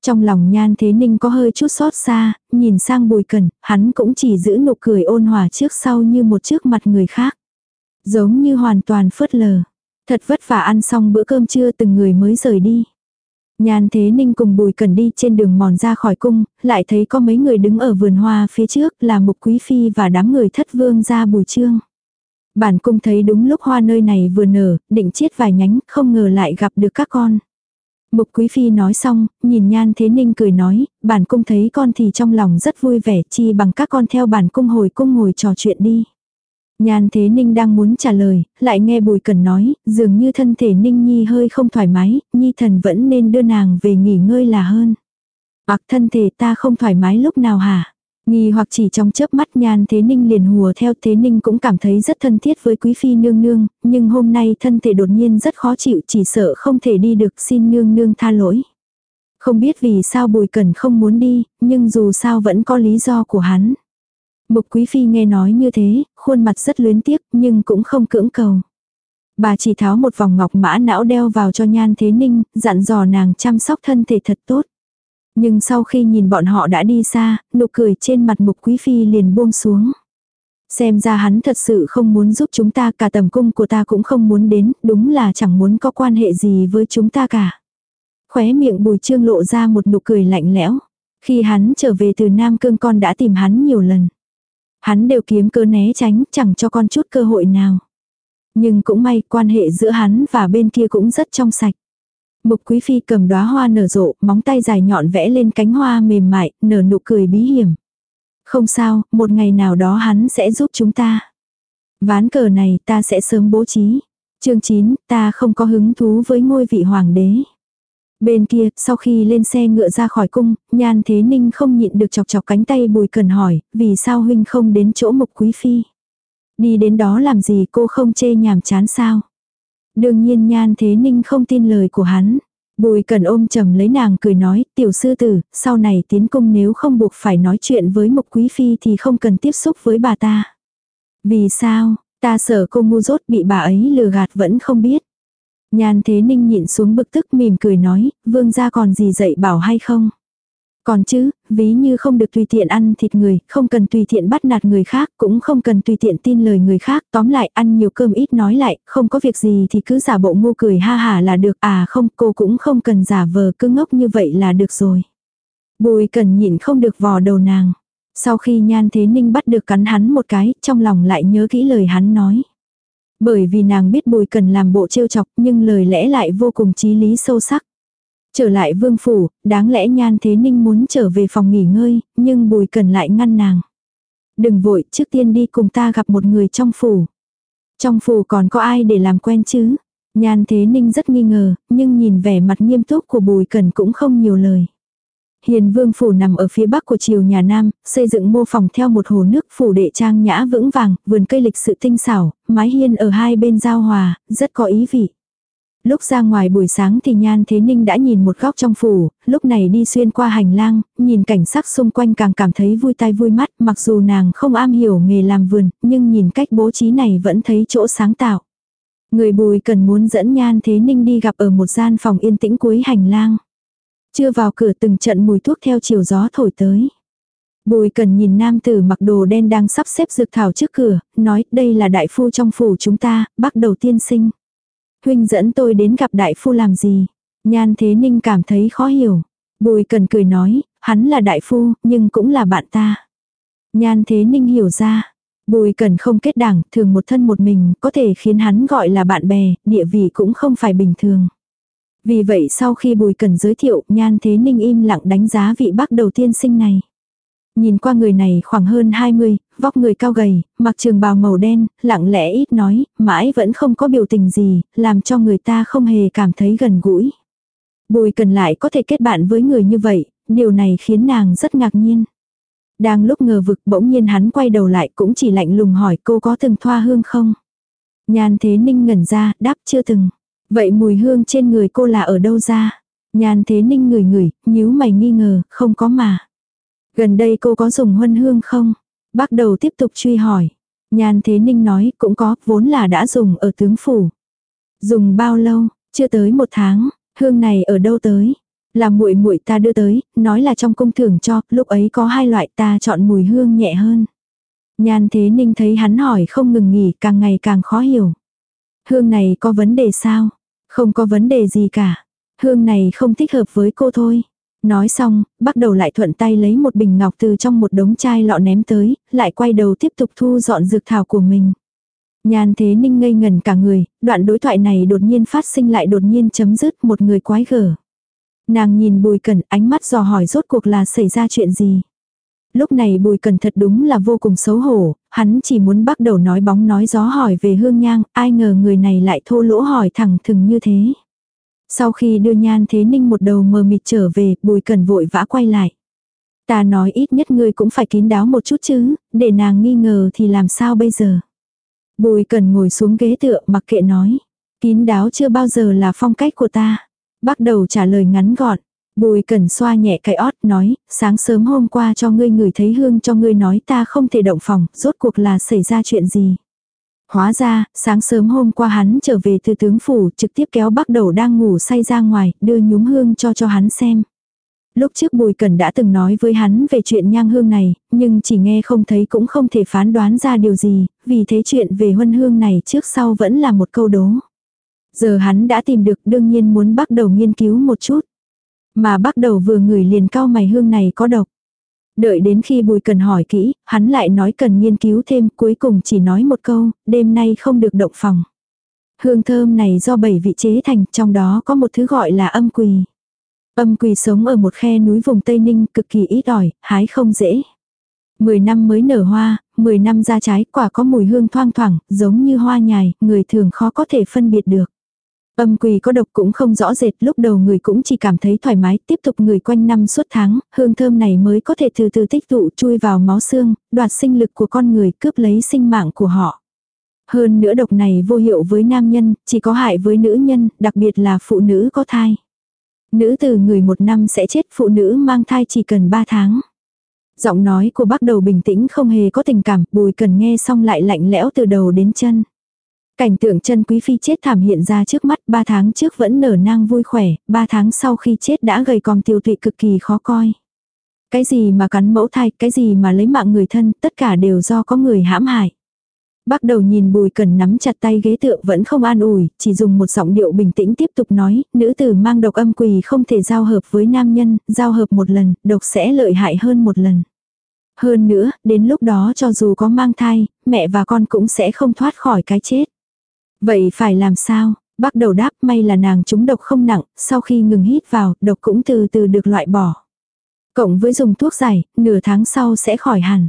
Trong lòng nhan thế ninh có hơi chút xót xa, nhìn sang bùi cẩn, hắn cũng chỉ giữ nụ cười ôn hòa trước sau như một trước mặt người khác. Giống như hoàn toàn phớt lờ. Thật vất vả ăn xong bữa cơm trưa từng người mới rời đi. Nhan Thế Ninh cùng Bùi Cần đi trên đường mòn ra khỏi cung, lại thấy có mấy người đứng ở vườn hoa phía trước là Mục Quý Phi và đám người thất vương ra Bùi Trương. Bản cung thấy đúng lúc hoa nơi này vừa nở, định chiết vài nhánh, không ngờ lại gặp được các con. Mục Quý Phi nói xong, nhìn Nhan Thế Ninh cười nói, bản cung thấy con thì trong lòng rất vui vẻ chi bằng các con theo bản cung hồi cung ngồi trò chuyện đi. Nhan Thế Ninh đang muốn trả lời, lại nghe Bùi Cần nói, dường như thân thể Ninh Nhi hơi không thoải mái, Nhi thần vẫn nên đưa nàng về nghỉ ngơi là hơn. Bạc thân thể ta không thoải mái lúc nào hả? Nghi hoặc chỉ trong chớp mắt nhan thế ninh liền hùa theo thế ninh cũng cảm thấy rất thân thiết với quý phi nương nương, nhưng hôm nay thân thể đột nhiên rất khó chịu chỉ sợ không thể đi được xin nương nương tha lỗi. Không biết vì sao bùi cần không muốn đi, nhưng dù sao vẫn có lý do của hắn. Mục quý phi nghe nói như thế, khuôn mặt rất luyến tiếc nhưng cũng không cưỡng cầu. Bà chỉ tháo một vòng ngọc mã não đeo vào cho nhan thế ninh, dặn dò nàng chăm sóc thân thể thật tốt. Nhưng sau khi nhìn bọn họ đã đi xa, nụ cười trên mặt mục quý phi liền buông xuống. Xem ra hắn thật sự không muốn giúp chúng ta cả tầm cung của ta cũng không muốn đến, đúng là chẳng muốn có quan hệ gì với chúng ta cả. Khóe miệng bùi trương lộ ra một nụ cười lạnh lẽo. Khi hắn trở về từ Nam Cương con đã tìm hắn nhiều lần. Hắn đều kiếm cơ né tránh chẳng cho con chút cơ hội nào. Nhưng cũng may quan hệ giữa hắn và bên kia cũng rất trong sạch. Mục quý phi cầm đóa hoa nở rộ, móng tay dài nhọn vẽ lên cánh hoa mềm mại, nở nụ cười bí hiểm. Không sao, một ngày nào đó hắn sẽ giúp chúng ta. Ván cờ này ta sẽ sớm bố trí. chương 9, ta không có hứng thú với ngôi vị hoàng đế. Bên kia, sau khi lên xe ngựa ra khỏi cung, nhan thế ninh không nhịn được chọc chọc cánh tay bùi cần hỏi, vì sao huynh không đến chỗ mục quý phi. Đi đến đó làm gì cô không chê nhàm chán sao. Đương nhiên nhan thế ninh không tin lời của hắn. Bùi cần ôm trầm lấy nàng cười nói, tiểu sư tử, sau này tiến cung nếu không buộc phải nói chuyện với mục quý phi thì không cần tiếp xúc với bà ta. Vì sao, ta sợ cô ngu dốt bị bà ấy lừa gạt vẫn không biết. Nhan thế ninh nhịn xuống bực tức mỉm cười nói, vương gia còn gì dạy bảo hay không? Còn chứ, ví như không được tùy tiện ăn thịt người, không cần tùy tiện bắt nạt người khác, cũng không cần tùy tiện tin lời người khác, tóm lại ăn nhiều cơm ít nói lại, không có việc gì thì cứ giả bộ ngu cười ha hả là được, à không, cô cũng không cần giả vờ cứ ngốc như vậy là được rồi. Bùi cần nhịn không được vò đầu nàng. Sau khi nhan thế ninh bắt được cắn hắn một cái, trong lòng lại nhớ kỹ lời hắn nói. Bởi vì nàng biết bùi cần làm bộ trêu chọc nhưng lời lẽ lại vô cùng trí lý sâu sắc. Trở lại vương phủ, đáng lẽ nhan thế ninh muốn trở về phòng nghỉ ngơi, nhưng bùi cần lại ngăn nàng. Đừng vội, trước tiên đi cùng ta gặp một người trong phủ. Trong phủ còn có ai để làm quen chứ? Nhan thế ninh rất nghi ngờ, nhưng nhìn vẻ mặt nghiêm túc của bùi cần cũng không nhiều lời. Hiền vương phủ nằm ở phía bắc của triều nhà Nam, xây dựng mô phòng theo một hồ nước phủ đệ trang nhã vững vàng, vườn cây lịch sự tinh xảo, mái hiên ở hai bên giao hòa, rất có ý vị. Lúc ra ngoài buổi sáng thì Nhan Thế Ninh đã nhìn một góc trong phủ, lúc này đi xuyên qua hành lang, nhìn cảnh sắc xung quanh càng cảm thấy vui tai vui mắt, mặc dù nàng không am hiểu nghề làm vườn, nhưng nhìn cách bố trí này vẫn thấy chỗ sáng tạo. Người bùi cần muốn dẫn Nhan Thế Ninh đi gặp ở một gian phòng yên tĩnh cuối hành lang. Chưa vào cửa từng trận mùi thuốc theo chiều gió thổi tới. Bùi cần nhìn nam tử mặc đồ đen đang sắp xếp dược thảo trước cửa, nói đây là đại phu trong phủ chúng ta, bắt đầu tiên sinh. Huynh dẫn tôi đến gặp đại phu làm gì? Nhan Thế Ninh cảm thấy khó hiểu. Bùi cần cười nói, hắn là đại phu, nhưng cũng là bạn ta. Nhan Thế Ninh hiểu ra. Bùi cần không kết đảng, thường một thân một mình, có thể khiến hắn gọi là bạn bè, địa vị cũng không phải bình thường. Vì vậy sau khi Bùi Cần giới thiệu, Nhan Thế Ninh im lặng đánh giá vị bác đầu tiên sinh này. Nhìn qua người này khoảng hơn 20, vóc người cao gầy, mặc trường bào màu đen, lặng lẽ ít nói, mãi vẫn không có biểu tình gì, làm cho người ta không hề cảm thấy gần gũi. Bùi cần lại có thể kết bạn với người như vậy, điều này khiến nàng rất ngạc nhiên. Đang lúc ngờ vực bỗng nhiên hắn quay đầu lại cũng chỉ lạnh lùng hỏi cô có từng thoa hương không? Nhan thế ninh ngẩn ra, đáp chưa từng. Vậy mùi hương trên người cô là ở đâu ra? Nhan thế ninh ngửi ngửi, nhíu mày nghi ngờ, không có mà. Gần đây cô có dùng huân hương không? Bác đầu tiếp tục truy hỏi. Nhan thế ninh nói cũng có, vốn là đã dùng ở tướng phủ. Dùng bao lâu? Chưa tới một tháng. Hương này ở đâu tới? Là muội muội ta đưa tới, nói là trong cung thưởng cho, lúc ấy có hai loại ta chọn mùi hương nhẹ hơn. Nhan thế ninh thấy hắn hỏi không ngừng nghỉ càng ngày càng khó hiểu. Hương này có vấn đề sao? Không có vấn đề gì cả. Hương này không thích hợp với cô thôi. Nói xong, bắt đầu lại thuận tay lấy một bình ngọc từ trong một đống chai lọ ném tới, lại quay đầu tiếp tục thu dọn dược thảo của mình. Nhan thế ninh ngây ngần cả người, đoạn đối thoại này đột nhiên phát sinh lại đột nhiên chấm dứt một người quái gở. Nàng nhìn bùi cẩn ánh mắt dò hỏi rốt cuộc là xảy ra chuyện gì. Lúc này bùi cẩn thật đúng là vô cùng xấu hổ, hắn chỉ muốn bắt đầu nói bóng nói gió hỏi về hương nhang, ai ngờ người này lại thô lỗ hỏi thẳng thừng như thế. Sau khi đưa nhan thế ninh một đầu mờ mịt trở về, bùi cần vội vã quay lại. Ta nói ít nhất ngươi cũng phải kín đáo một chút chứ, để nàng nghi ngờ thì làm sao bây giờ. Bùi cần ngồi xuống ghế tựa mặc kệ nói. Kín đáo chưa bao giờ là phong cách của ta. Bắt đầu trả lời ngắn gọn. Bùi cần xoa nhẹ cái ót nói, sáng sớm hôm qua cho ngươi ngửi thấy hương cho ngươi nói ta không thể động phòng, rốt cuộc là xảy ra chuyện gì. Hóa ra, sáng sớm hôm qua hắn trở về từ tướng phủ trực tiếp kéo bắt đầu đang ngủ say ra ngoài, đưa nhúm hương cho cho hắn xem. Lúc trước Bùi Cẩn đã từng nói với hắn về chuyện nhang hương này, nhưng chỉ nghe không thấy cũng không thể phán đoán ra điều gì, vì thế chuyện về huân hương này trước sau vẫn là một câu đố. Giờ hắn đã tìm được đương nhiên muốn bắt đầu nghiên cứu một chút. Mà bắt đầu vừa ngửi liền cao mày hương này có độc. Đợi đến khi Bùi Cần hỏi kỹ, hắn lại nói cần nghiên cứu thêm, cuối cùng chỉ nói một câu, đêm nay không được động phòng. Hương thơm này do bảy vị chế thành, trong đó có một thứ gọi là âm quỳ. Âm quỳ sống ở một khe núi vùng Tây Ninh cực kỳ ít ỏi, hái không dễ. Mười năm mới nở hoa, 10 năm ra trái, quả có mùi hương thoang thoảng, giống như hoa nhài, người thường khó có thể phân biệt được. Âm quỳ có độc cũng không rõ rệt, lúc đầu người cũng chỉ cảm thấy thoải mái, tiếp tục người quanh năm suốt tháng, hương thơm này mới có thể từ từ tích tụ chui vào máu xương, đoạt sinh lực của con người, cướp lấy sinh mạng của họ. Hơn nữa độc này vô hiệu với nam nhân, chỉ có hại với nữ nhân, đặc biệt là phụ nữ có thai. Nữ từ người một năm sẽ chết, phụ nữ mang thai chỉ cần 3 tháng. Giọng nói của bác đầu bình tĩnh không hề có tình cảm, bùi cần nghe xong lại lạnh lẽo từ đầu đến chân. Cảnh tượng chân quý phi chết thảm hiện ra trước mắt, ba tháng trước vẫn nở nang vui khỏe, ba tháng sau khi chết đã gầy còm tiêu tụy cực kỳ khó coi. Cái gì mà cắn mẫu thai, cái gì mà lấy mạng người thân, tất cả đều do có người hãm hại. Bắt đầu nhìn bùi cần nắm chặt tay ghế tựa vẫn không an ủi, chỉ dùng một giọng điệu bình tĩnh tiếp tục nói, nữ tử mang độc âm quỳ không thể giao hợp với nam nhân, giao hợp một lần, độc sẽ lợi hại hơn một lần. Hơn nữa, đến lúc đó cho dù có mang thai, mẹ và con cũng sẽ không thoát khỏi cái chết. Vậy phải làm sao? Bác đầu đáp may là nàng trúng độc không nặng, sau khi ngừng hít vào, độc cũng từ từ được loại bỏ. Cộng với dùng thuốc giải, nửa tháng sau sẽ khỏi hẳn.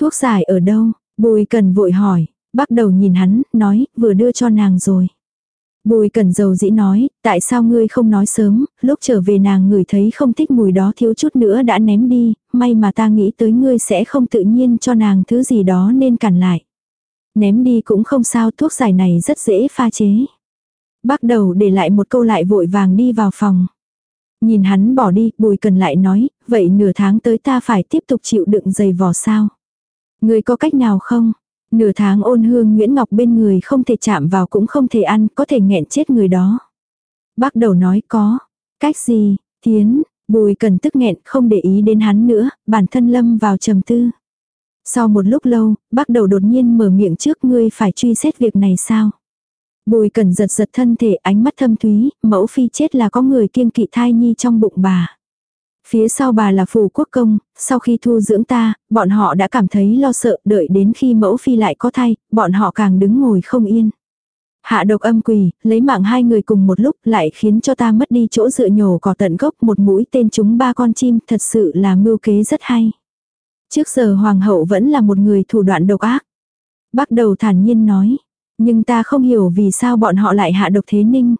Thuốc giải ở đâu? Bùi cần vội hỏi, bác đầu nhìn hắn, nói, vừa đưa cho nàng rồi. Bùi cần dầu dĩ nói, tại sao ngươi không nói sớm, lúc trở về nàng ngửi thấy không thích mùi đó thiếu chút nữa đã ném đi, may mà ta nghĩ tới ngươi sẽ không tự nhiên cho nàng thứ gì đó nên cản lại. Ném đi cũng không sao thuốc giải này rất dễ pha chế. Bác đầu để lại một câu lại vội vàng đi vào phòng. Nhìn hắn bỏ đi, bùi cần lại nói, vậy nửa tháng tới ta phải tiếp tục chịu đựng giày vò sao. Người có cách nào không? Nửa tháng ôn hương Nguyễn Ngọc bên người không thể chạm vào cũng không thể ăn, có thể nghẹn chết người đó. Bác đầu nói có. Cách gì? Tiến, bùi cần tức nghẹn không để ý đến hắn nữa, bản thân lâm vào trầm tư. Sau một lúc lâu, bác đầu đột nhiên mở miệng trước ngươi phải truy xét việc này sao? Bùi cần giật giật thân thể ánh mắt thâm thúy, mẫu phi chết là có người kiêng kỵ thai nhi trong bụng bà. Phía sau bà là phù quốc công, sau khi thu dưỡng ta, bọn họ đã cảm thấy lo sợ đợi đến khi mẫu phi lại có thai, bọn họ càng đứng ngồi không yên. Hạ độc âm quỳ lấy mạng hai người cùng một lúc lại khiến cho ta mất đi chỗ dựa nhổ cỏ tận gốc một mũi tên chúng ba con chim thật sự là mưu kế rất hay. Trước giờ hoàng hậu vẫn là một người thủ đoạn độc ác. Bắt đầu thản nhiên nói. Nhưng ta không hiểu vì sao bọn họ lại hạ độc thế ninh.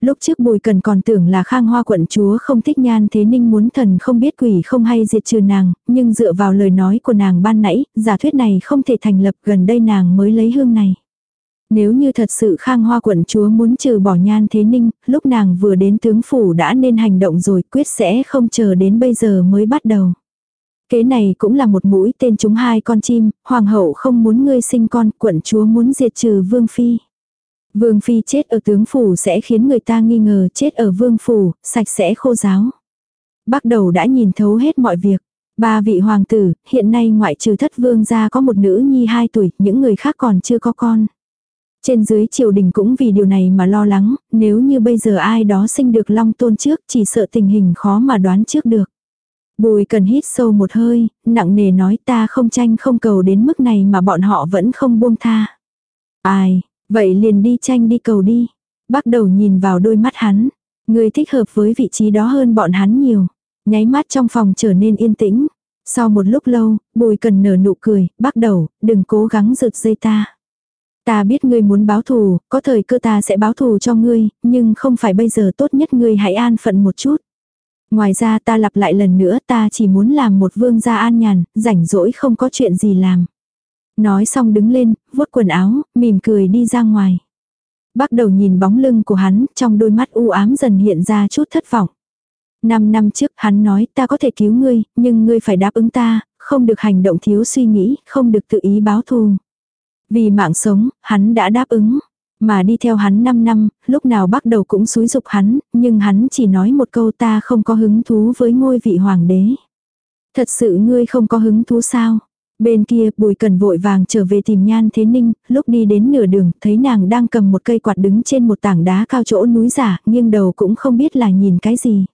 Lúc trước bùi cần còn tưởng là khang hoa quận chúa không thích nhan thế ninh muốn thần không biết quỷ không hay diệt trừ nàng, nhưng dựa vào lời nói của nàng ban nãy, giả thuyết này không thể thành lập gần đây nàng mới lấy hương này. Nếu như thật sự khang hoa quận chúa muốn trừ bỏ nhan thế ninh, lúc nàng vừa đến tướng phủ đã nên hành động rồi quyết sẽ không chờ đến bây giờ mới bắt đầu. Kế này cũng là một mũi tên chúng hai con chim, hoàng hậu không muốn ngươi sinh con, quận chúa muốn diệt trừ vương phi. Vương phi chết ở tướng phủ sẽ khiến người ta nghi ngờ chết ở vương phủ, sạch sẽ khô giáo. Bắt đầu đã nhìn thấu hết mọi việc. Ba vị hoàng tử, hiện nay ngoại trừ thất vương gia có một nữ nhi 2 tuổi, những người khác còn chưa có con. Trên dưới triều đình cũng vì điều này mà lo lắng, nếu như bây giờ ai đó sinh được long tôn trước chỉ sợ tình hình khó mà đoán trước được. Bùi cần hít sâu một hơi, nặng nề nói ta không tranh không cầu đến mức này mà bọn họ vẫn không buông tha. Ai, vậy liền đi tranh đi cầu đi. Bắt đầu nhìn vào đôi mắt hắn. Người thích hợp với vị trí đó hơn bọn hắn nhiều. Nháy mắt trong phòng trở nên yên tĩnh. Sau một lúc lâu, bùi cần nở nụ cười, bắt đầu, đừng cố gắng rực dây ta. Ta biết ngươi muốn báo thù, có thời cơ ta sẽ báo thù cho ngươi, nhưng không phải bây giờ tốt nhất ngươi hãy an phận một chút. Ngoài ra ta lặp lại lần nữa ta chỉ muốn làm một vương gia an nhàn, rảnh rỗi không có chuyện gì làm. Nói xong đứng lên, vuốt quần áo, mỉm cười đi ra ngoài. Bắt đầu nhìn bóng lưng của hắn, trong đôi mắt u ám dần hiện ra chút thất vọng. Năm năm trước hắn nói ta có thể cứu ngươi, nhưng ngươi phải đáp ứng ta, không được hành động thiếu suy nghĩ, không được tự ý báo thù. Vì mạng sống, hắn đã đáp ứng. Mà đi theo hắn 5 năm, lúc nào bắt đầu cũng xúi dục hắn, nhưng hắn chỉ nói một câu ta không có hứng thú với ngôi vị hoàng đế. Thật sự ngươi không có hứng thú sao? Bên kia bùi cần vội vàng trở về tìm nhan thế ninh, lúc đi đến nửa đường thấy nàng đang cầm một cây quạt đứng trên một tảng đá cao chỗ núi giả, nghiêng đầu cũng không biết là nhìn cái gì.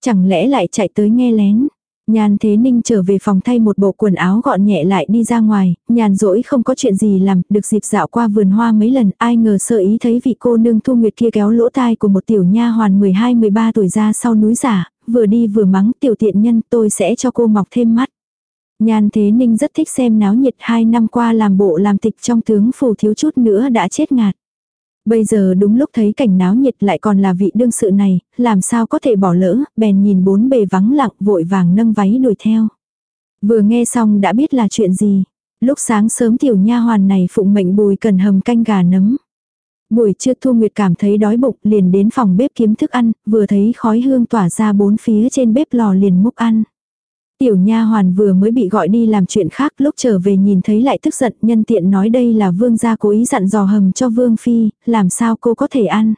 Chẳng lẽ lại chạy tới nghe lén. Nhàn Thế Ninh trở về phòng thay một bộ quần áo gọn nhẹ lại đi ra ngoài, nhàn rỗi không có chuyện gì làm, được dịp dạo qua vườn hoa mấy lần, ai ngờ sơ ý thấy vị cô nương thu nguyệt kia kéo lỗ tai của một tiểu nha hoàn 12-13 tuổi ra sau núi giả, vừa đi vừa mắng tiểu tiện nhân tôi sẽ cho cô mọc thêm mắt. Nhan Thế Ninh rất thích xem náo nhiệt hai năm qua làm bộ làm tịch trong tướng phủ thiếu chút nữa đã chết ngạt. Bây giờ đúng lúc thấy cảnh náo nhiệt lại còn là vị đương sự này, làm sao có thể bỏ lỡ, bèn nhìn bốn bề vắng lặng vội vàng nâng váy đuổi theo. Vừa nghe xong đã biết là chuyện gì. Lúc sáng sớm tiểu nha hoàn này phụng mệnh bùi cần hầm canh gà nấm. Buổi trưa Thu Nguyệt cảm thấy đói bụng liền đến phòng bếp kiếm thức ăn, vừa thấy khói hương tỏa ra bốn phía trên bếp lò liền múc ăn. Tiểu nha hoàn vừa mới bị gọi đi làm chuyện khác lúc trở về nhìn thấy lại tức giận nhân tiện nói đây là vương gia cố ý dặn dò hầm cho vương phi, làm sao cô có thể ăn.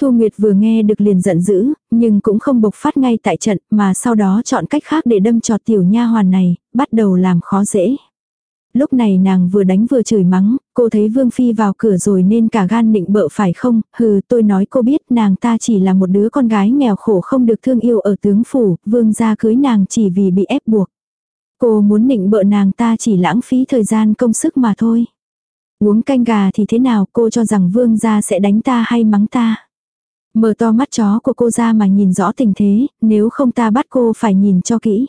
Thu Nguyệt vừa nghe được liền giận dữ, nhưng cũng không bộc phát ngay tại trận mà sau đó chọn cách khác để đâm trọt tiểu nha hoàn này, bắt đầu làm khó dễ. Lúc này nàng vừa đánh vừa chửi mắng, cô thấy Vương Phi vào cửa rồi nên cả gan định bợ phải không, hừ tôi nói cô biết nàng ta chỉ là một đứa con gái nghèo khổ không được thương yêu ở tướng phủ, Vương gia cưới nàng chỉ vì bị ép buộc. Cô muốn định bợ nàng ta chỉ lãng phí thời gian công sức mà thôi. Uống canh gà thì thế nào cô cho rằng Vương gia sẽ đánh ta hay mắng ta. Mở to mắt chó của cô ra mà nhìn rõ tình thế, nếu không ta bắt cô phải nhìn cho kỹ.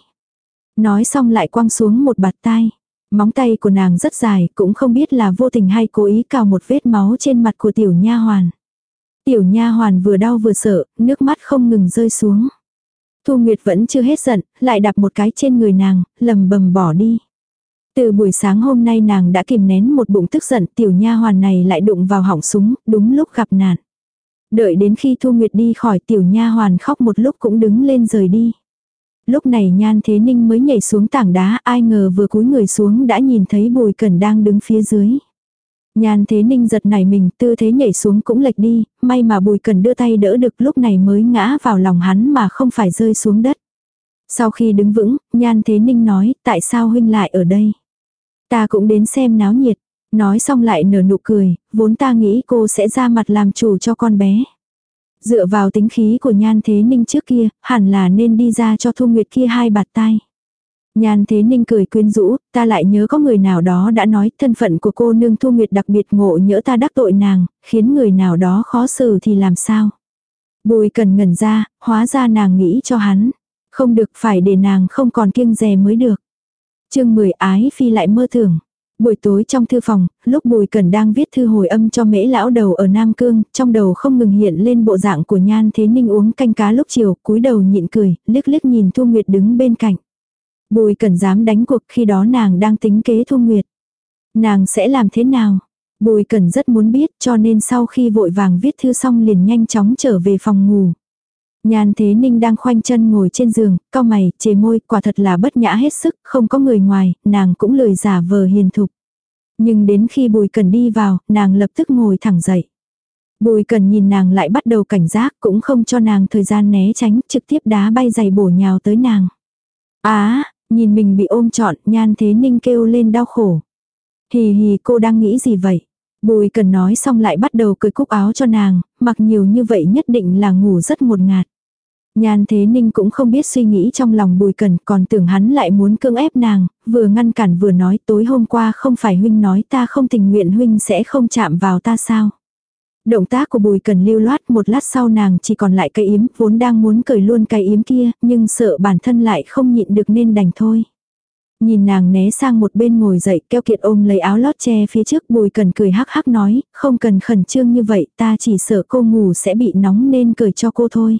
Nói xong lại quăng xuống một bạt tai. Móng tay của nàng rất dài, cũng không biết là vô tình hay cố ý cào một vết máu trên mặt của tiểu nha hoàn. Tiểu nha hoàn vừa đau vừa sợ, nước mắt không ngừng rơi xuống. Thu Nguyệt vẫn chưa hết giận, lại đạp một cái trên người nàng, lầm bầm bỏ đi. Từ buổi sáng hôm nay nàng đã kìm nén một bụng tức giận, tiểu nha hoàn này lại đụng vào hỏng súng, đúng lúc gặp nạn. Đợi đến khi Thu Nguyệt đi khỏi tiểu nha hoàn khóc một lúc cũng đứng lên rời đi. Lúc này Nhan Thế Ninh mới nhảy xuống tảng đá, ai ngờ vừa cúi người xuống đã nhìn thấy Bùi Cẩn đang đứng phía dưới. Nhan Thế Ninh giật nảy mình, tư thế nhảy xuống cũng lệch đi, may mà Bùi Cẩn đưa tay đỡ được lúc này mới ngã vào lòng hắn mà không phải rơi xuống đất. Sau khi đứng vững, Nhan Thế Ninh nói, tại sao huynh lại ở đây? Ta cũng đến xem náo nhiệt. Nói xong lại nở nụ cười, vốn ta nghĩ cô sẽ ra mặt làm chủ cho con bé. Dựa vào tính khí của Nhan Thế Ninh trước kia, hẳn là nên đi ra cho Thu Nguyệt kia hai bạt tai. Nhan Thế Ninh cười quyến rũ, ta lại nhớ có người nào đó đã nói thân phận của cô nương Thu Nguyệt đặc biệt ngộ nhỡ ta đắc tội nàng, khiến người nào đó khó xử thì làm sao. Bùi cần ngẩn ra, hóa ra nàng nghĩ cho hắn. Không được phải để nàng không còn kiêng dè mới được. chương 10 ái phi lại mơ tưởng. Buổi tối trong thư phòng, lúc Bùi Cẩn đang viết thư hồi âm cho mễ lão đầu ở Nam Cương, trong đầu không ngừng hiện lên bộ dạng của Nhan Thế Ninh uống canh cá lúc chiều, cúi đầu nhịn cười, liếc liếc nhìn Thu Nguyệt đứng bên cạnh. Bùi Cẩn dám đánh cuộc khi đó nàng đang tính kế Thu Nguyệt. Nàng sẽ làm thế nào? Bùi Cẩn rất muốn biết cho nên sau khi vội vàng viết thư xong liền nhanh chóng trở về phòng ngủ. Nhan Thế Ninh đang khoanh chân ngồi trên giường, cao mày, chề môi, quả thật là bất nhã hết sức, không có người ngoài, nàng cũng lười giả vờ hiền thục. Nhưng đến khi Bùi Cần đi vào, nàng lập tức ngồi thẳng dậy. Bùi Cần nhìn nàng lại bắt đầu cảnh giác, cũng không cho nàng thời gian né tránh, trực tiếp đá bay giày bổ nhào tới nàng. Á, nhìn mình bị ôm trọn, Nhan Thế Ninh kêu lên đau khổ. Hì hì cô đang nghĩ gì vậy? Bùi cần nói xong lại bắt đầu cười cúc áo cho nàng, mặc nhiều như vậy nhất định là ngủ rất một ngạt. Nhan Thế Ninh cũng không biết suy nghĩ trong lòng Bùi Cần, còn tưởng hắn lại muốn cưỡng ép nàng, vừa ngăn cản vừa nói tối hôm qua không phải huynh nói ta không tình nguyện huynh sẽ không chạm vào ta sao. Động tác của Bùi Cần lưu loát một lát sau nàng chỉ còn lại cái yếm, vốn đang muốn cởi luôn cái yếm kia, nhưng sợ bản thân lại không nhịn được nên đành thôi. Nhìn nàng né sang một bên ngồi dậy keo kiệt ôm lấy áo lót che phía trước bùi cần cười hắc hắc nói, không cần khẩn trương như vậy ta chỉ sợ cô ngủ sẽ bị nóng nên cười cho cô thôi.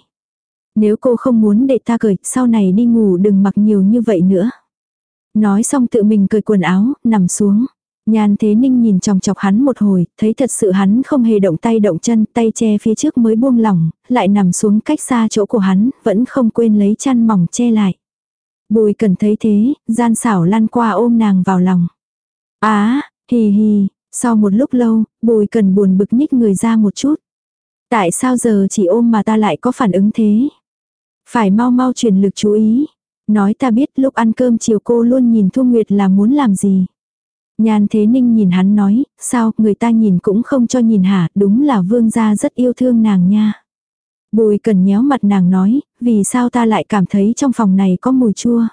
Nếu cô không muốn để ta cười, sau này đi ngủ đừng mặc nhiều như vậy nữa. Nói xong tự mình cười quần áo, nằm xuống. Nhan Thế Ninh nhìn chòng chọc hắn một hồi, thấy thật sự hắn không hề động tay động chân, tay che phía trước mới buông lỏng, lại nằm xuống cách xa chỗ của hắn, vẫn không quên lấy chăn mỏng che lại. Bùi cần thấy thế, gian xảo lăn qua ôm nàng vào lòng. Á, hì hì, sau một lúc lâu, bùi cần buồn bực nhích người ra một chút. Tại sao giờ chỉ ôm mà ta lại có phản ứng thế? Phải mau mau truyền lực chú ý. Nói ta biết lúc ăn cơm chiều cô luôn nhìn Thu Nguyệt là muốn làm gì. Nhan Thế Ninh nhìn hắn nói, sao người ta nhìn cũng không cho nhìn hả, đúng là vương gia rất yêu thương nàng nha. Bùi cần nhéo mặt nàng nói, vì sao ta lại cảm thấy trong phòng này có mùi chua.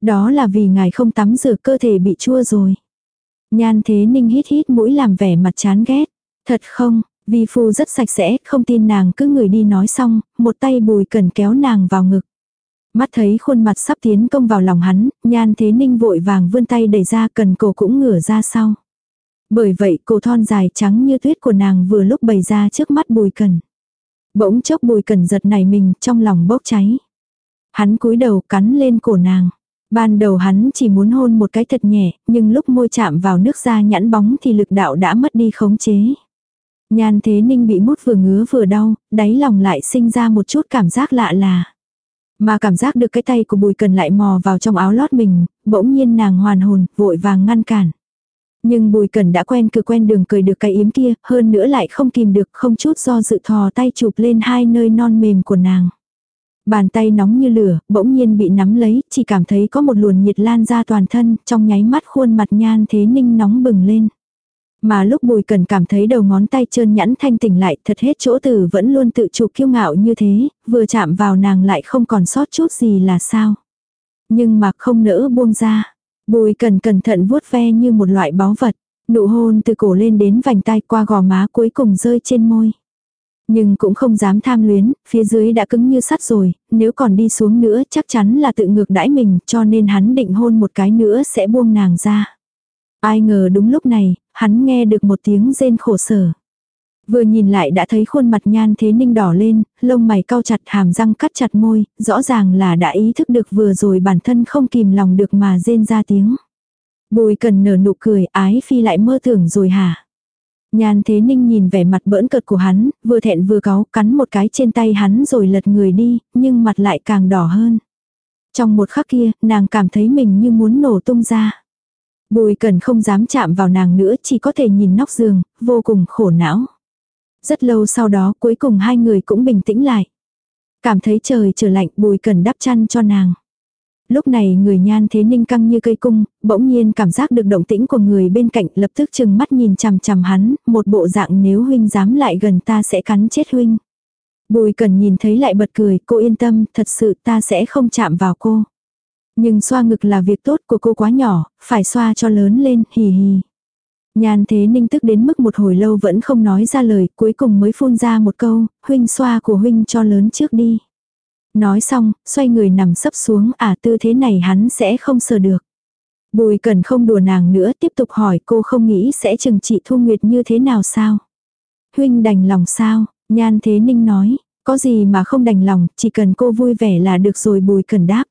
Đó là vì ngài không tắm rửa cơ thể bị chua rồi. Nhan thế ninh hít hít mũi làm vẻ mặt chán ghét. Thật không, vi phu rất sạch sẽ, không tin nàng cứ người đi nói xong, một tay bùi cần kéo nàng vào ngực. Mắt thấy khuôn mặt sắp tiến công vào lòng hắn, nhan thế ninh vội vàng vươn tay đẩy ra cần cổ cũng ngửa ra sau. Bởi vậy cổ thon dài trắng như tuyết của nàng vừa lúc bày ra trước mắt bùi cần. Bỗng chốc bùi cần giật này mình trong lòng bốc cháy. Hắn cúi đầu cắn lên cổ nàng. Ban đầu hắn chỉ muốn hôn một cái thật nhẹ, nhưng lúc môi chạm vào nước da nhẵn bóng thì lực đạo đã mất đi khống chế. Nhan thế ninh bị mút vừa ngứa vừa đau, đáy lòng lại sinh ra một chút cảm giác lạ là. Mà cảm giác được cái tay của bùi cần lại mò vào trong áo lót mình, bỗng nhiên nàng hoàn hồn, vội vàng ngăn cản. Nhưng bùi cần đã quen cứ quen đường cười được cái yếm kia, hơn nữa lại không kìm được không chút do dự thò tay chụp lên hai nơi non mềm của nàng. Bàn tay nóng như lửa, bỗng nhiên bị nắm lấy, chỉ cảm thấy có một luồn nhiệt lan ra toàn thân, trong nháy mắt khuôn mặt nhan thế ninh nóng bừng lên. Mà lúc bùi cần cảm thấy đầu ngón tay trơn nhẵn thanh tỉnh lại, thật hết chỗ tử vẫn luôn tự chủ kiêu ngạo như thế, vừa chạm vào nàng lại không còn sót chút gì là sao. Nhưng mà không nỡ buông ra. Bùi cần cẩn thận vuốt ve như một loại báu vật. Nụ hôn từ cổ lên đến vành tay qua gò má cuối cùng rơi trên môi. Nhưng cũng không dám tham luyến, phía dưới đã cứng như sắt rồi, nếu còn đi xuống nữa chắc chắn là tự ngược đãi mình cho nên hắn định hôn một cái nữa sẽ buông nàng ra. Ai ngờ đúng lúc này, hắn nghe được một tiếng rên khổ sở. Vừa nhìn lại đã thấy khuôn mặt nhan thế ninh đỏ lên, lông mày cau chặt hàm răng cắt chặt môi, rõ ràng là đã ý thức được vừa rồi bản thân không kìm lòng được mà rên ra tiếng. Bùi cần nở nụ cười ái phi lại mơ tưởng rồi hả? Nhan thế ninh nhìn vẻ mặt bỡn cợt của hắn, vừa thẹn vừa cáu, cắn một cái trên tay hắn rồi lật người đi, nhưng mặt lại càng đỏ hơn. Trong một khắc kia, nàng cảm thấy mình như muốn nổ tung ra. Bùi cần không dám chạm vào nàng nữa chỉ có thể nhìn nóc giường, vô cùng khổ não. Rất lâu sau đó cuối cùng hai người cũng bình tĩnh lại. Cảm thấy trời trở lạnh bùi cần đắp chăn cho nàng. Lúc này người nhan thế ninh căng như cây cung, bỗng nhiên cảm giác được động tĩnh của người bên cạnh lập tức chừng mắt nhìn chằm chằm hắn, một bộ dạng nếu huynh dám lại gần ta sẽ cắn chết huynh. Bùi cần nhìn thấy lại bật cười, cô yên tâm, thật sự ta sẽ không chạm vào cô. Nhưng xoa ngực là việc tốt của cô quá nhỏ, phải xoa cho lớn lên, hì hì. nhàn thế ninh tức đến mức một hồi lâu vẫn không nói ra lời, cuối cùng mới phun ra một câu, huynh xoa của huynh cho lớn trước đi. Nói xong, xoay người nằm sấp xuống, à tư thế này hắn sẽ không sờ được. Bùi cần không đùa nàng nữa, tiếp tục hỏi cô không nghĩ sẽ chừng trị thu nguyệt như thế nào sao. Huynh đành lòng sao, nhan thế ninh nói, có gì mà không đành lòng, chỉ cần cô vui vẻ là được rồi bùi cần đáp.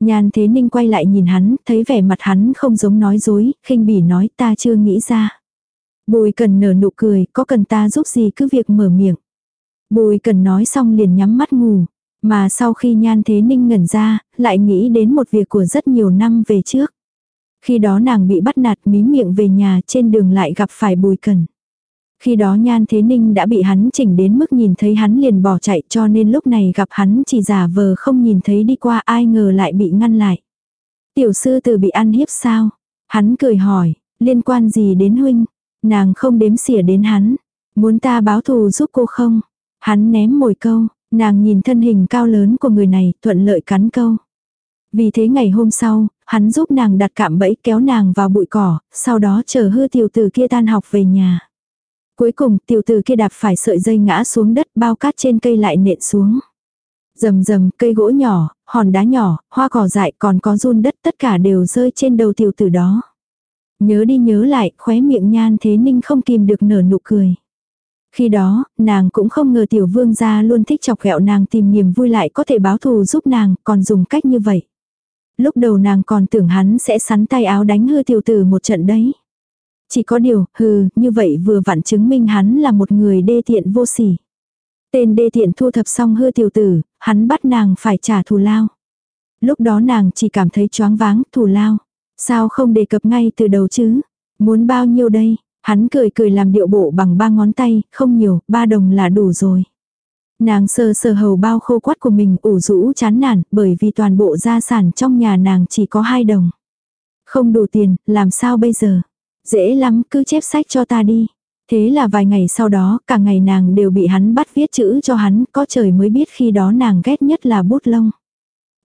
Nhan thế ninh quay lại nhìn hắn, thấy vẻ mặt hắn không giống nói dối, khinh bỉ nói ta chưa nghĩ ra. Bùi cần nở nụ cười, có cần ta giúp gì cứ việc mở miệng. Bùi cần nói xong liền nhắm mắt ngủ. Mà sau khi nhan thế ninh ngẩn ra, lại nghĩ đến một việc của rất nhiều năm về trước. Khi đó nàng bị bắt nạt mí miệng về nhà trên đường lại gặp phải bùi cần. Khi đó Nhan Thế Ninh đã bị hắn chỉnh đến mức nhìn thấy hắn liền bỏ chạy cho nên lúc này gặp hắn chỉ giả vờ không nhìn thấy đi qua ai ngờ lại bị ngăn lại. Tiểu sư tử bị ăn hiếp sao? Hắn cười hỏi, liên quan gì đến huynh? Nàng không đếm xỉa đến hắn. Muốn ta báo thù giúp cô không? Hắn ném mồi câu, nàng nhìn thân hình cao lớn của người này thuận lợi cắn câu. Vì thế ngày hôm sau, hắn giúp nàng đặt cạm bẫy kéo nàng vào bụi cỏ, sau đó chờ hư tiểu tử kia tan học về nhà. Cuối cùng tiểu tử kia đạp phải sợi dây ngã xuống đất bao cát trên cây lại nện xuống. Rầm rầm cây gỗ nhỏ, hòn đá nhỏ, hoa cỏ dại còn có run đất tất cả đều rơi trên đầu tiểu tử đó. Nhớ đi nhớ lại, khóe miệng nhan thế ninh không kìm được nở nụ cười. Khi đó, nàng cũng không ngờ tiểu vương gia luôn thích chọc ghẹo nàng tìm niềm vui lại có thể báo thù giúp nàng, còn dùng cách như vậy. Lúc đầu nàng còn tưởng hắn sẽ sắn tay áo đánh hư tiểu tử một trận đấy. Chỉ có điều, hừ, như vậy vừa vặn chứng minh hắn là một người đê tiện vô sỉ. Tên đê tiện thu thập xong hư tiểu tử, hắn bắt nàng phải trả thù lao. Lúc đó nàng chỉ cảm thấy choáng váng, thù lao. Sao không đề cập ngay từ đầu chứ? Muốn bao nhiêu đây? Hắn cười cười làm điệu bộ bằng ba ngón tay, không nhiều, ba đồng là đủ rồi. Nàng sờ sờ hầu bao khô quắt của mình ủ rũ chán nản bởi vì toàn bộ gia sản trong nhà nàng chỉ có hai đồng. Không đủ tiền, làm sao bây giờ? Dễ lắm, cứ chép sách cho ta đi. Thế là vài ngày sau đó, cả ngày nàng đều bị hắn bắt viết chữ cho hắn, có trời mới biết khi đó nàng ghét nhất là bút lông.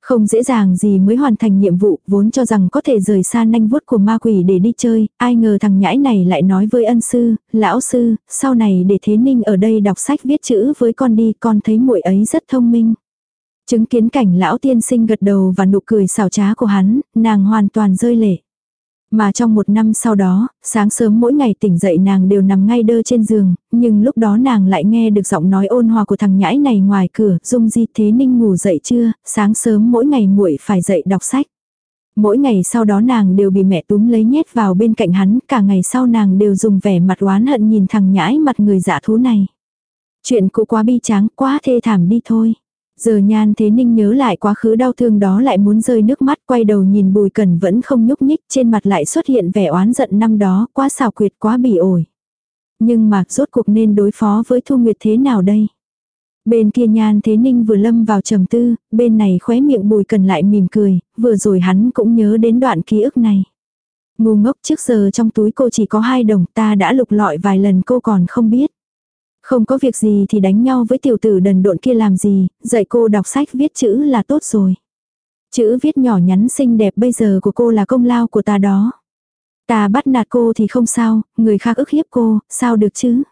Không dễ dàng gì mới hoàn thành nhiệm vụ, vốn cho rằng có thể rời xa nanh vuốt của ma quỷ để đi chơi, ai ngờ thằng nhãi này lại nói với ân sư, lão sư, sau này để thế ninh ở đây đọc sách viết chữ với con đi, con thấy muội ấy rất thông minh. Chứng kiến cảnh lão tiên sinh gật đầu và nụ cười xảo trá của hắn, nàng hoàn toàn rơi lệ. Mà trong một năm sau đó, sáng sớm mỗi ngày tỉnh dậy nàng đều nằm ngay đơ trên giường, nhưng lúc đó nàng lại nghe được giọng nói ôn hòa của thằng nhãi này ngoài cửa, dung di thế ninh ngủ dậy chưa, sáng sớm mỗi ngày muội phải dậy đọc sách. Mỗi ngày sau đó nàng đều bị mẹ túm lấy nhét vào bên cạnh hắn, cả ngày sau nàng đều dùng vẻ mặt oán hận nhìn thằng nhãi mặt người dạ thú này. Chuyện cũ quá bi tráng, quá thê thảm đi thôi. Giờ nhan thế ninh nhớ lại quá khứ đau thương đó lại muốn rơi nước mắt quay đầu nhìn bùi cần vẫn không nhúc nhích trên mặt lại xuất hiện vẻ oán giận năm đó quá xào quyệt quá bỉ ổi. Nhưng mà rốt cuộc nên đối phó với Thu Nguyệt thế nào đây? Bên kia nhan thế ninh vừa lâm vào trầm tư, bên này khóe miệng bùi cần lại mỉm cười, vừa rồi hắn cũng nhớ đến đoạn ký ức này. Ngu ngốc trước giờ trong túi cô chỉ có hai đồng ta đã lục lọi vài lần cô còn không biết. Không có việc gì thì đánh nhau với tiểu tử đần độn kia làm gì, dạy cô đọc sách viết chữ là tốt rồi. Chữ viết nhỏ nhắn xinh đẹp bây giờ của cô là công lao của ta đó. Ta bắt nạt cô thì không sao, người khác ức hiếp cô, sao được chứ?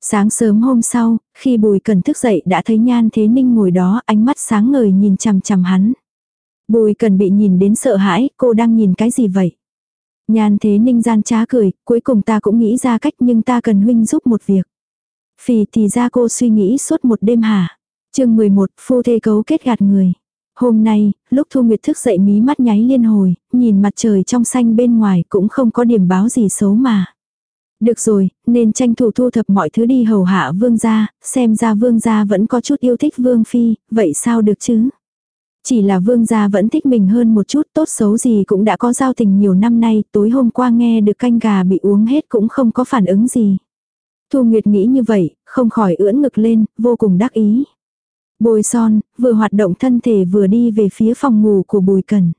Sáng sớm hôm sau, khi Bùi Cần thức dậy đã thấy Nhan Thế Ninh ngồi đó ánh mắt sáng ngời nhìn chằm chằm hắn. Bùi Cần bị nhìn đến sợ hãi, cô đang nhìn cái gì vậy? Nhan Thế Ninh gian trá cười, cuối cùng ta cũng nghĩ ra cách nhưng ta cần huynh giúp một việc. Phì thì ra cô suy nghĩ suốt một đêm hả? chương 11, phu thê cấu kết gạt người. Hôm nay, lúc Thu Nguyệt thức dậy mí mắt nháy liên hồi, nhìn mặt trời trong xanh bên ngoài cũng không có điểm báo gì xấu mà. Được rồi, nên tranh thủ thu thập mọi thứ đi hầu hạ vương gia, xem ra vương gia vẫn có chút yêu thích vương phi, vậy sao được chứ? Chỉ là vương gia vẫn thích mình hơn một chút tốt xấu gì cũng đã có giao tình nhiều năm nay, tối hôm qua nghe được canh gà bị uống hết cũng không có phản ứng gì. Thu Nguyệt nghĩ như vậy, không khỏi ưỡn ngực lên, vô cùng đắc ý. Bồi son, vừa hoạt động thân thể vừa đi về phía phòng ngủ của Bùi Cần.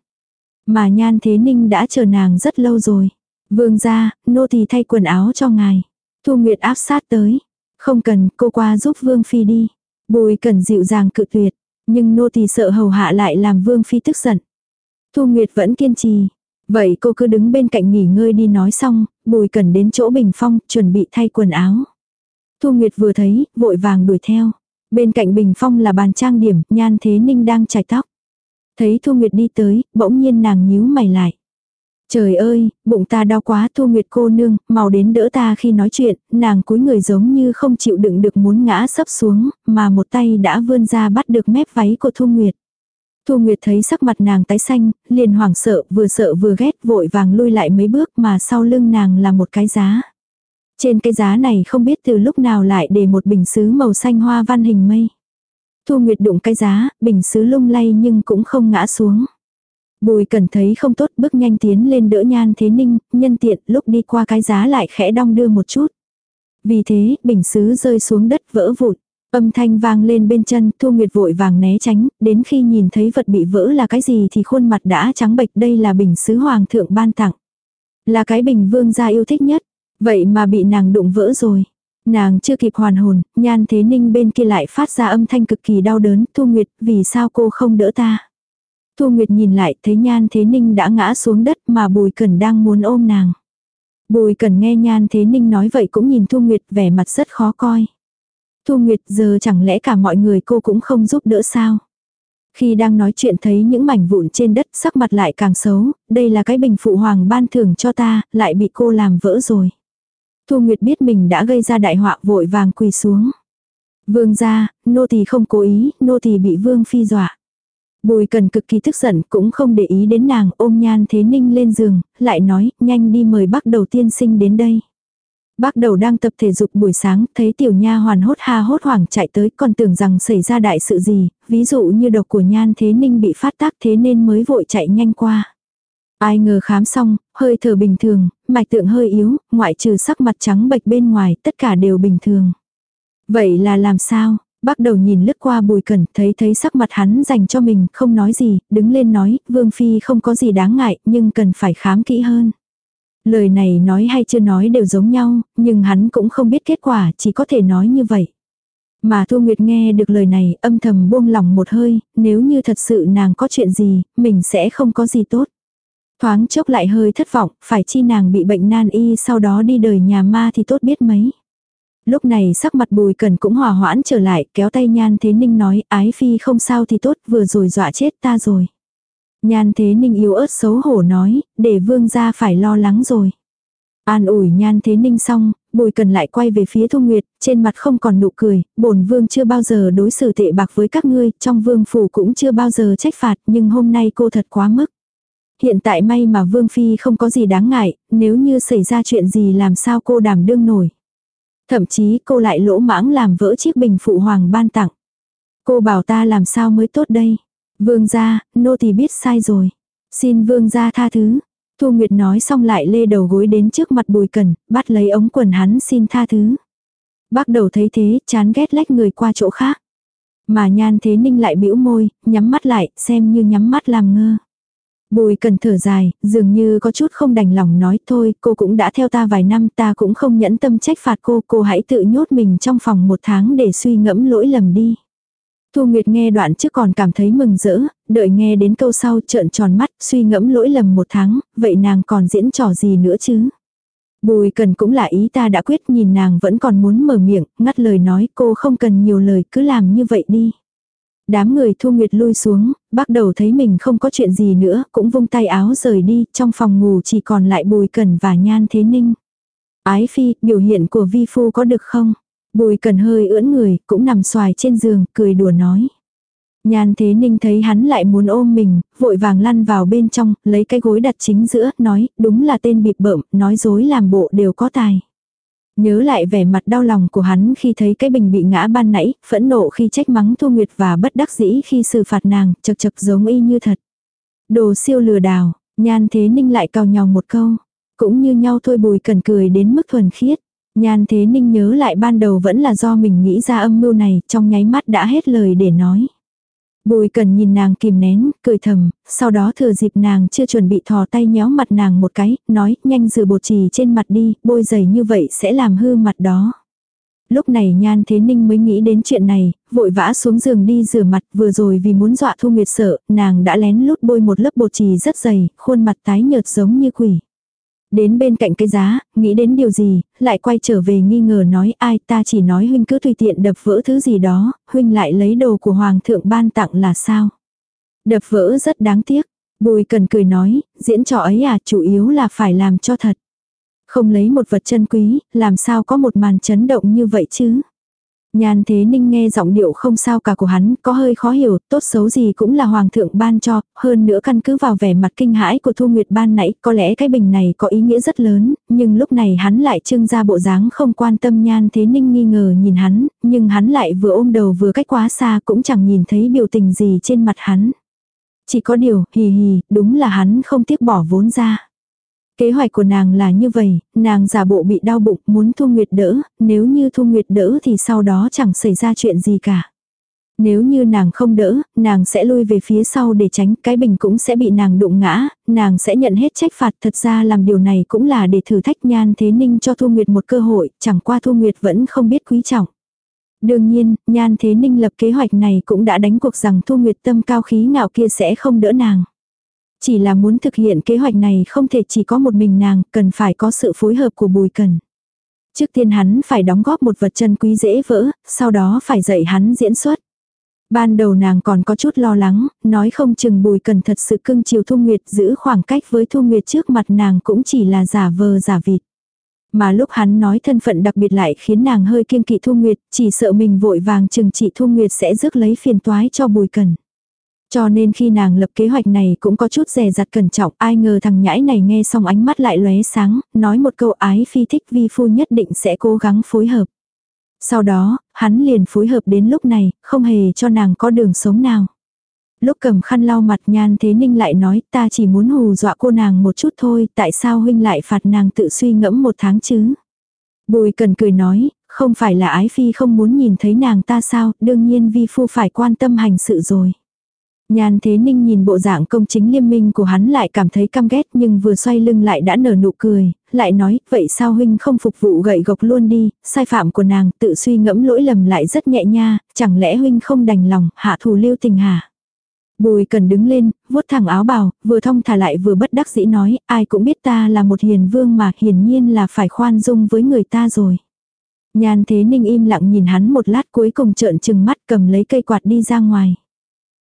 Mà Nhan Thế Ninh đã chờ nàng rất lâu rồi. Vương ra, nô tỳ thay quần áo cho ngài. Thu Nguyệt áp sát tới. Không cần, cô qua giúp Vương Phi đi. Bùi Cần dịu dàng cự tuyệt. Nhưng nô tỳ sợ hầu hạ lại làm Vương Phi tức giận. Thu Nguyệt vẫn kiên trì. Vậy cô cứ đứng bên cạnh nghỉ ngơi đi nói xong, bùi cần đến chỗ bình phong, chuẩn bị thay quần áo. Thu Nguyệt vừa thấy, vội vàng đuổi theo. Bên cạnh bình phong là bàn trang điểm, nhan thế ninh đang chải tóc. Thấy Thu Nguyệt đi tới, bỗng nhiên nàng nhíu mày lại. Trời ơi, bụng ta đau quá Thu Nguyệt cô nương, mau đến đỡ ta khi nói chuyện, nàng cúi người giống như không chịu đựng được muốn ngã sấp xuống, mà một tay đã vươn ra bắt được mép váy của Thu Nguyệt. Thu Nguyệt thấy sắc mặt nàng tái xanh, liền hoảng sợ, vừa sợ vừa ghét, vội vàng lui lại mấy bước mà sau lưng nàng là một cái giá. Trên cái giá này không biết từ lúc nào lại để một bình sứ màu xanh hoa văn hình mây. Thu Nguyệt đụng cái giá, bình sứ lung lay nhưng cũng không ngã xuống. Bùi cần thấy không tốt bước nhanh tiến lên đỡ nhan thế ninh, nhân tiện lúc đi qua cái giá lại khẽ đong đưa một chút. Vì thế, bình sứ rơi xuống đất vỡ vụn. Âm thanh vang lên bên chân, Thu Nguyệt vội vàng né tránh, đến khi nhìn thấy vật bị vỡ là cái gì thì khuôn mặt đã trắng bệch đây là bình sứ hoàng thượng ban tặng. Là cái bình vương gia yêu thích nhất, vậy mà bị nàng đụng vỡ rồi. Nàng chưa kịp hoàn hồn, nhan thế ninh bên kia lại phát ra âm thanh cực kỳ đau đớn, Thu Nguyệt, vì sao cô không đỡ ta? Thu Nguyệt nhìn lại thấy nhan thế ninh đã ngã xuống đất mà bùi cẩn đang muốn ôm nàng. Bùi cẩn nghe nhan thế ninh nói vậy cũng nhìn Thu Nguyệt vẻ mặt rất khó coi. Thu Nguyệt giờ chẳng lẽ cả mọi người cô cũng không giúp đỡ sao? Khi đang nói chuyện thấy những mảnh vụn trên đất sắc mặt lại càng xấu, đây là cái bình phụ hoàng ban thưởng cho ta, lại bị cô làm vỡ rồi. Thu Nguyệt biết mình đã gây ra đại họa vội vàng quỳ xuống. Vương gia, nô tỳ không cố ý, nô tỳ bị vương phi dọa. Bùi cần cực kỳ tức giận cũng không để ý đến nàng ôm nhan thế ninh lên giường, lại nói, nhanh đi mời bác đầu tiên sinh đến đây. Bác đầu đang tập thể dục buổi sáng, thấy tiểu nha hoàn hốt ha hốt hoảng chạy tới còn tưởng rằng xảy ra đại sự gì, ví dụ như độc của nhan thế ninh bị phát tác thế nên mới vội chạy nhanh qua. Ai ngờ khám xong, hơi thở bình thường, mạch tượng hơi yếu, ngoại trừ sắc mặt trắng bệch bên ngoài, tất cả đều bình thường. Vậy là làm sao? Bác đầu nhìn lướt qua bùi cẩn, thấy thấy sắc mặt hắn dành cho mình, không nói gì, đứng lên nói, Vương Phi không có gì đáng ngại, nhưng cần phải khám kỹ hơn. Lời này nói hay chưa nói đều giống nhau, nhưng hắn cũng không biết kết quả, chỉ có thể nói như vậy. Mà Thu Nguyệt nghe được lời này, âm thầm buông lòng một hơi, nếu như thật sự nàng có chuyện gì, mình sẽ không có gì tốt. Thoáng chốc lại hơi thất vọng, phải chi nàng bị bệnh nan y sau đó đi đời nhà ma thì tốt biết mấy. Lúc này sắc mặt bùi cần cũng hòa hoãn trở lại, kéo tay nhan thế ninh nói, ái phi không sao thì tốt, vừa rồi dọa chết ta rồi. Nhan thế ninh yếu ớt xấu hổ nói, để vương gia phải lo lắng rồi. An ủi nhan thế ninh xong, bùi cần lại quay về phía thu nguyệt, trên mặt không còn nụ cười, bổn vương chưa bao giờ đối xử tệ bạc với các ngươi, trong vương phủ cũng chưa bao giờ trách phạt, nhưng hôm nay cô thật quá mức. Hiện tại may mà vương phi không có gì đáng ngại, nếu như xảy ra chuyện gì làm sao cô đảm đương nổi. Thậm chí cô lại lỗ mãng làm vỡ chiếc bình phụ hoàng ban tặng. Cô bảo ta làm sao mới tốt đây. Vương gia, nô thì biết sai rồi. Xin vương gia tha thứ. Thu Nguyệt nói xong lại lê đầu gối đến trước mặt bùi cần, bắt lấy ống quần hắn xin tha thứ. Bác đầu thấy thế, chán ghét lách người qua chỗ khác. Mà nhan thế ninh lại bĩu môi, nhắm mắt lại, xem như nhắm mắt làm ngơ. Bùi cần thở dài, dường như có chút không đành lòng nói thôi, cô cũng đã theo ta vài năm, ta cũng không nhẫn tâm trách phạt cô, cô hãy tự nhốt mình trong phòng một tháng để suy ngẫm lỗi lầm đi. Thu Nguyệt nghe đoạn trước còn cảm thấy mừng rỡ, đợi nghe đến câu sau trợn tròn mắt, suy ngẫm lỗi lầm một tháng, vậy nàng còn diễn trò gì nữa chứ? Bùi cần cũng là ý ta đã quyết nhìn nàng vẫn còn muốn mở miệng, ngắt lời nói cô không cần nhiều lời cứ làm như vậy đi. Đám người Thu Nguyệt lui xuống, bắt đầu thấy mình không có chuyện gì nữa, cũng vung tay áo rời đi, trong phòng ngủ chỉ còn lại Bùi Cần và Nhan Thế Ninh. Ái Phi, biểu hiện của Vi Phu có được không? Bùi Cần hơi ưỡn người, cũng nằm xoài trên giường, cười đùa nói. Nhan Thế Ninh thấy hắn lại muốn ôm mình, vội vàng lăn vào bên trong, lấy cái gối đặt chính giữa, nói, đúng là tên bịp bợm, nói dối làm bộ đều có tài. Nhớ lại vẻ mặt đau lòng của hắn khi thấy cái bình bị ngã ban nãy, phẫn nộ khi trách mắng Thu Nguyệt và bất đắc dĩ khi xử phạt nàng, chật chật giống y như thật. Đồ siêu lừa đảo, nhan thế ninh lại cào nhau một câu. Cũng như nhau thôi bùi cần cười đến mức thuần khiết. Nhan thế ninh nhớ lại ban đầu vẫn là do mình nghĩ ra âm mưu này, trong nháy mắt đã hết lời để nói. Bùi cần nhìn nàng kìm nén, cười thầm, sau đó thừa dịp nàng chưa chuẩn bị thò tay nhéo mặt nàng một cái, nói, nhanh rửa bột trì trên mặt đi, bôi dày như vậy sẽ làm hư mặt đó. Lúc này Nhan Thế Ninh mới nghĩ đến chuyện này, vội vã xuống giường đi rửa mặt, vừa rồi vì muốn dọa Thu Nguyệt sợ, nàng đã lén lút bôi một lớp bột trì rất dày, khuôn mặt tái nhợt giống như quỷ. Đến bên cạnh cái giá, nghĩ đến điều gì, lại quay trở về nghi ngờ nói ai ta chỉ nói huynh cứ tùy tiện đập vỡ thứ gì đó, huynh lại lấy đồ của hoàng thượng ban tặng là sao. Đập vỡ rất đáng tiếc. Bùi cần cười nói, diễn trò ấy à chủ yếu là phải làm cho thật. Không lấy một vật chân quý, làm sao có một màn chấn động như vậy chứ. Nhan thế ninh nghe giọng điệu không sao cả của hắn, có hơi khó hiểu, tốt xấu gì cũng là hoàng thượng ban cho, hơn nữa căn cứ vào vẻ mặt kinh hãi của Thu Nguyệt ban nãy, có lẽ cái bình này có ý nghĩa rất lớn, nhưng lúc này hắn lại trưng ra bộ dáng không quan tâm nhan thế ninh nghi ngờ nhìn hắn, nhưng hắn lại vừa ôm đầu vừa cách quá xa cũng chẳng nhìn thấy biểu tình gì trên mặt hắn. Chỉ có điều, hì hì, đúng là hắn không tiếc bỏ vốn ra. Kế hoạch của nàng là như vậy, nàng giả bộ bị đau bụng muốn Thu Nguyệt đỡ, nếu như Thu Nguyệt đỡ thì sau đó chẳng xảy ra chuyện gì cả. Nếu như nàng không đỡ, nàng sẽ lui về phía sau để tránh cái bình cũng sẽ bị nàng đụng ngã, nàng sẽ nhận hết trách phạt. Thật ra làm điều này cũng là để thử thách nhan thế ninh cho Thu Nguyệt một cơ hội, chẳng qua Thu Nguyệt vẫn không biết quý trọng. Đương nhiên, nhan thế ninh lập kế hoạch này cũng đã đánh cuộc rằng Thu Nguyệt tâm cao khí ngạo kia sẽ không đỡ nàng. Chỉ là muốn thực hiện kế hoạch này không thể chỉ có một mình nàng, cần phải có sự phối hợp của bùi cần. Trước tiên hắn phải đóng góp một vật chân quý dễ vỡ, sau đó phải dạy hắn diễn xuất. Ban đầu nàng còn có chút lo lắng, nói không chừng bùi cần thật sự cưng chiều Thu Nguyệt giữ khoảng cách với Thu Nguyệt trước mặt nàng cũng chỉ là giả vờ giả vịt. Mà lúc hắn nói thân phận đặc biệt lại khiến nàng hơi kiêng kỵ Thu Nguyệt, chỉ sợ mình vội vàng chừng trị Thu Nguyệt sẽ rước lấy phiền toái cho bùi cần. Cho nên khi nàng lập kế hoạch này cũng có chút rè rặt cẩn trọng, ai ngờ thằng nhãi này nghe xong ánh mắt lại lóe sáng, nói một câu ái phi thích vi phu nhất định sẽ cố gắng phối hợp. Sau đó, hắn liền phối hợp đến lúc này, không hề cho nàng có đường sống nào. Lúc cầm khăn lau mặt nhan thế ninh lại nói ta chỉ muốn hù dọa cô nàng một chút thôi, tại sao huynh lại phạt nàng tự suy ngẫm một tháng chứ? Bùi cần cười nói, không phải là ái phi không muốn nhìn thấy nàng ta sao, đương nhiên vi phu phải quan tâm hành sự rồi. Nhan Thế Ninh nhìn bộ dạng công chính liêm minh của hắn lại cảm thấy căm ghét nhưng vừa xoay lưng lại đã nở nụ cười, lại nói, vậy sao huynh không phục vụ gậy gộc luôn đi, sai phạm của nàng tự suy ngẫm lỗi lầm lại rất nhẹ nha, chẳng lẽ huynh không đành lòng, hạ thù lưu tình hả? Bùi cần đứng lên, vuốt thẳng áo bào, vừa thông thả lại vừa bất đắc dĩ nói, ai cũng biết ta là một hiền vương mà hiển nhiên là phải khoan dung với người ta rồi. Nhan thế ninh im lặng nhìn hắn một lát cuối cùng trợn trừng mắt cầm lấy cây quạt đi ra ngoài.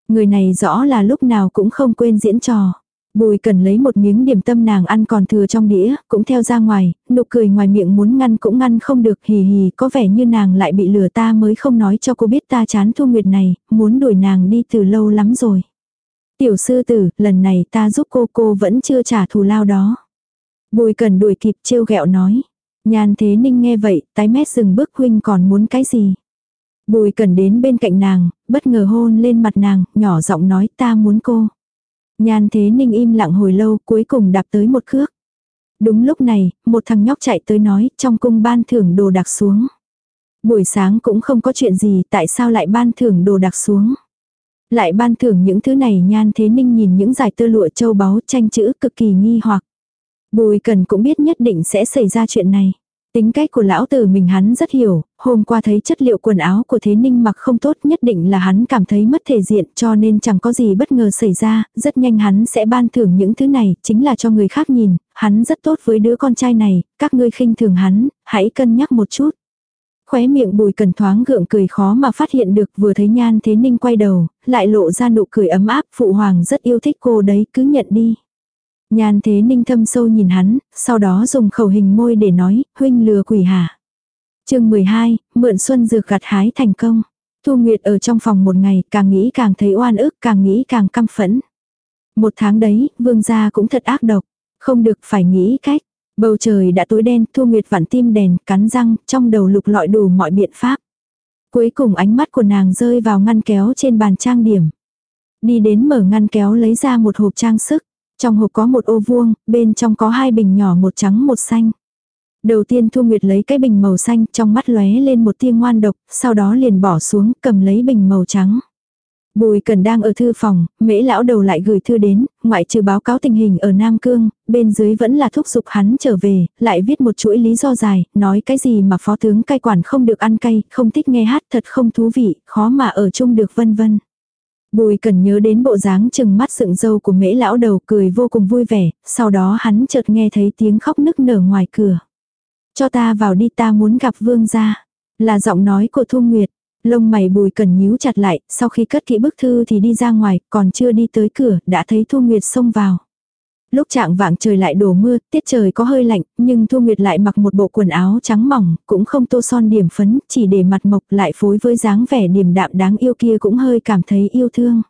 Người này rõ là lúc nào cũng không quên diễn trò. Bùi cần lấy một miếng điểm tâm nàng ăn còn thừa trong đĩa, cũng theo ra ngoài, nụ cười ngoài miệng muốn ngăn cũng ngăn không được hì hì có vẻ như nàng lại bị lừa ta mới không nói cho cô biết ta chán thu nguyệt này, muốn đuổi nàng đi từ lâu lắm rồi. Tiểu sư tử, lần này ta giúp cô cô vẫn chưa trả thù lao đó. Bùi cần đuổi kịp trêu ghẹo nói. nhàn thế ninh nghe vậy, tái mét dừng bước huynh còn muốn cái gì. Bùi cần đến bên cạnh nàng, bất ngờ hôn lên mặt nàng, nhỏ giọng nói ta muốn cô. Nhan thế ninh im lặng hồi lâu cuối cùng đạp tới một cước. Đúng lúc này, một thằng nhóc chạy tới nói trong cung ban thưởng đồ đặc xuống. Buổi sáng cũng không có chuyện gì tại sao lại ban thưởng đồ đặc xuống. Lại ban thưởng những thứ này nhan thế ninh nhìn những giải tơ lụa châu báu tranh chữ cực kỳ nghi hoặc. Bùi cần cũng biết nhất định sẽ xảy ra chuyện này. Tính cách của lão tử mình hắn rất hiểu, hôm qua thấy chất liệu quần áo của thế ninh mặc không tốt nhất định là hắn cảm thấy mất thể diện cho nên chẳng có gì bất ngờ xảy ra, rất nhanh hắn sẽ ban thưởng những thứ này, chính là cho người khác nhìn, hắn rất tốt với đứa con trai này, các ngươi khinh thường hắn, hãy cân nhắc một chút. Khóe miệng bùi cần thoáng gượng cười khó mà phát hiện được vừa thấy nhan thế ninh quay đầu, lại lộ ra nụ cười ấm áp, phụ hoàng rất yêu thích cô đấy, cứ nhận đi. Nhan thế ninh thâm sâu nhìn hắn, sau đó dùng khẩu hình môi để nói, huynh lừa quỷ hả. chương 12, mượn xuân dược gặt hái thành công. Thu Nguyệt ở trong phòng một ngày, càng nghĩ càng thấy oan ức, càng nghĩ càng căm phẫn. Một tháng đấy, vương gia cũng thật ác độc. Không được phải nghĩ cách. Bầu trời đã tối đen, Thu Nguyệt vặn tim đèn, cắn răng, trong đầu lục lọi đủ mọi biện pháp. Cuối cùng ánh mắt của nàng rơi vào ngăn kéo trên bàn trang điểm. Đi đến mở ngăn kéo lấy ra một hộp trang sức. Trong hộp có một ô vuông, bên trong có hai bình nhỏ một trắng một xanh. Đầu tiên Thu Nguyệt lấy cái bình màu xanh trong mắt lóe lên một tia ngoan độc, sau đó liền bỏ xuống cầm lấy bình màu trắng. Bùi Cần đang ở thư phòng, mễ lão đầu lại gửi thư đến, ngoại trừ báo cáo tình hình ở Nam Cương, bên dưới vẫn là thúc giục hắn trở về, lại viết một chuỗi lý do dài, nói cái gì mà phó tướng cai quản không được ăn cay, không thích nghe hát thật không thú vị, khó mà ở chung được vân vân. Bùi cần nhớ đến bộ dáng chừng mắt sựng dâu của mễ lão đầu cười vô cùng vui vẻ, sau đó hắn chợt nghe thấy tiếng khóc nức nở ngoài cửa. Cho ta vào đi ta muốn gặp vương gia. Là giọng nói của Thu Nguyệt. Lông mày bùi cần nhíu chặt lại, sau khi cất kỹ bức thư thì đi ra ngoài, còn chưa đi tới cửa, đã thấy Thu Nguyệt xông vào. Lúc trạng vạng trời lại đổ mưa, tiết trời có hơi lạnh, nhưng Thu Nguyệt lại mặc một bộ quần áo trắng mỏng, cũng không tô son điểm phấn, chỉ để mặt mộc lại phối với dáng vẻ điềm đạm đáng yêu kia cũng hơi cảm thấy yêu thương.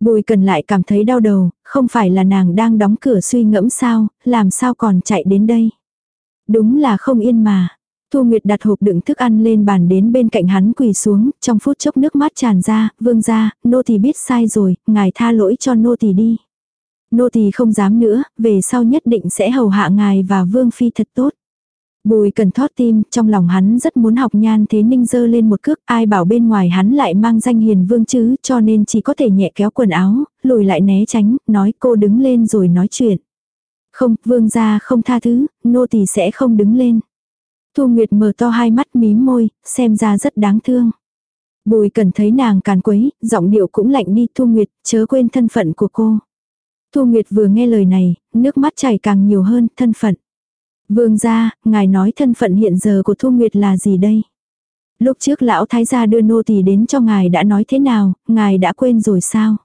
Bùi cần lại cảm thấy đau đầu, không phải là nàng đang đóng cửa suy ngẫm sao, làm sao còn chạy đến đây. Đúng là không yên mà. Thu Nguyệt đặt hộp đựng thức ăn lên bàn đến bên cạnh hắn quỳ xuống, trong phút chốc nước mắt tràn ra, vương ra, nô tỳ biết sai rồi, ngài tha lỗi cho nô tỳ đi. Nô tỳ không dám nữa, về sau nhất định sẽ hầu hạ ngài và vương phi thật tốt. Bùi cần thót tim, trong lòng hắn rất muốn học nhan thế ninh dơ lên một cước, ai bảo bên ngoài hắn lại mang danh hiền vương chứ, cho nên chỉ có thể nhẹ kéo quần áo, lùi lại né tránh, nói cô đứng lên rồi nói chuyện. Không, vương gia không tha thứ, nô tỳ sẽ không đứng lên. Thu Nguyệt mở to hai mắt mím môi, xem ra rất đáng thương. Bùi cần thấy nàng càn quấy, giọng điệu cũng lạnh đi Thu Nguyệt, chớ quên thân phận của cô. Thu Nguyệt vừa nghe lời này, nước mắt chảy càng nhiều hơn, thân phận. Vương gia, ngài nói thân phận hiện giờ của Thu Nguyệt là gì đây? Lúc trước lão thái gia đưa nô tỳ đến cho ngài đã nói thế nào, ngài đã quên rồi sao?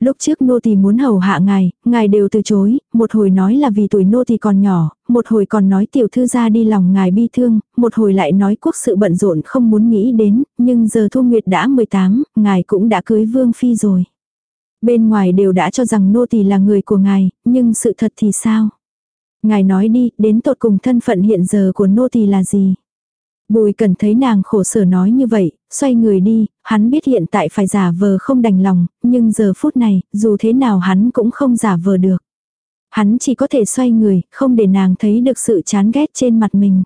Lúc trước nô tỳ muốn hầu hạ ngài, ngài đều từ chối, một hồi nói là vì tuổi nô tỳ còn nhỏ, một hồi còn nói tiểu thư gia đi lòng ngài bi thương, một hồi lại nói quốc sự bận rộn không muốn nghĩ đến, nhưng giờ Thu Nguyệt đã 18, ngài cũng đã cưới vương phi rồi. Bên ngoài đều đã cho rằng nô tỳ là người của ngài, nhưng sự thật thì sao? Ngài nói đi, đến tột cùng thân phận hiện giờ của nô tỳ là gì? Bùi cần thấy nàng khổ sở nói như vậy, xoay người đi, hắn biết hiện tại phải giả vờ không đành lòng, nhưng giờ phút này, dù thế nào hắn cũng không giả vờ được. Hắn chỉ có thể xoay người, không để nàng thấy được sự chán ghét trên mặt mình.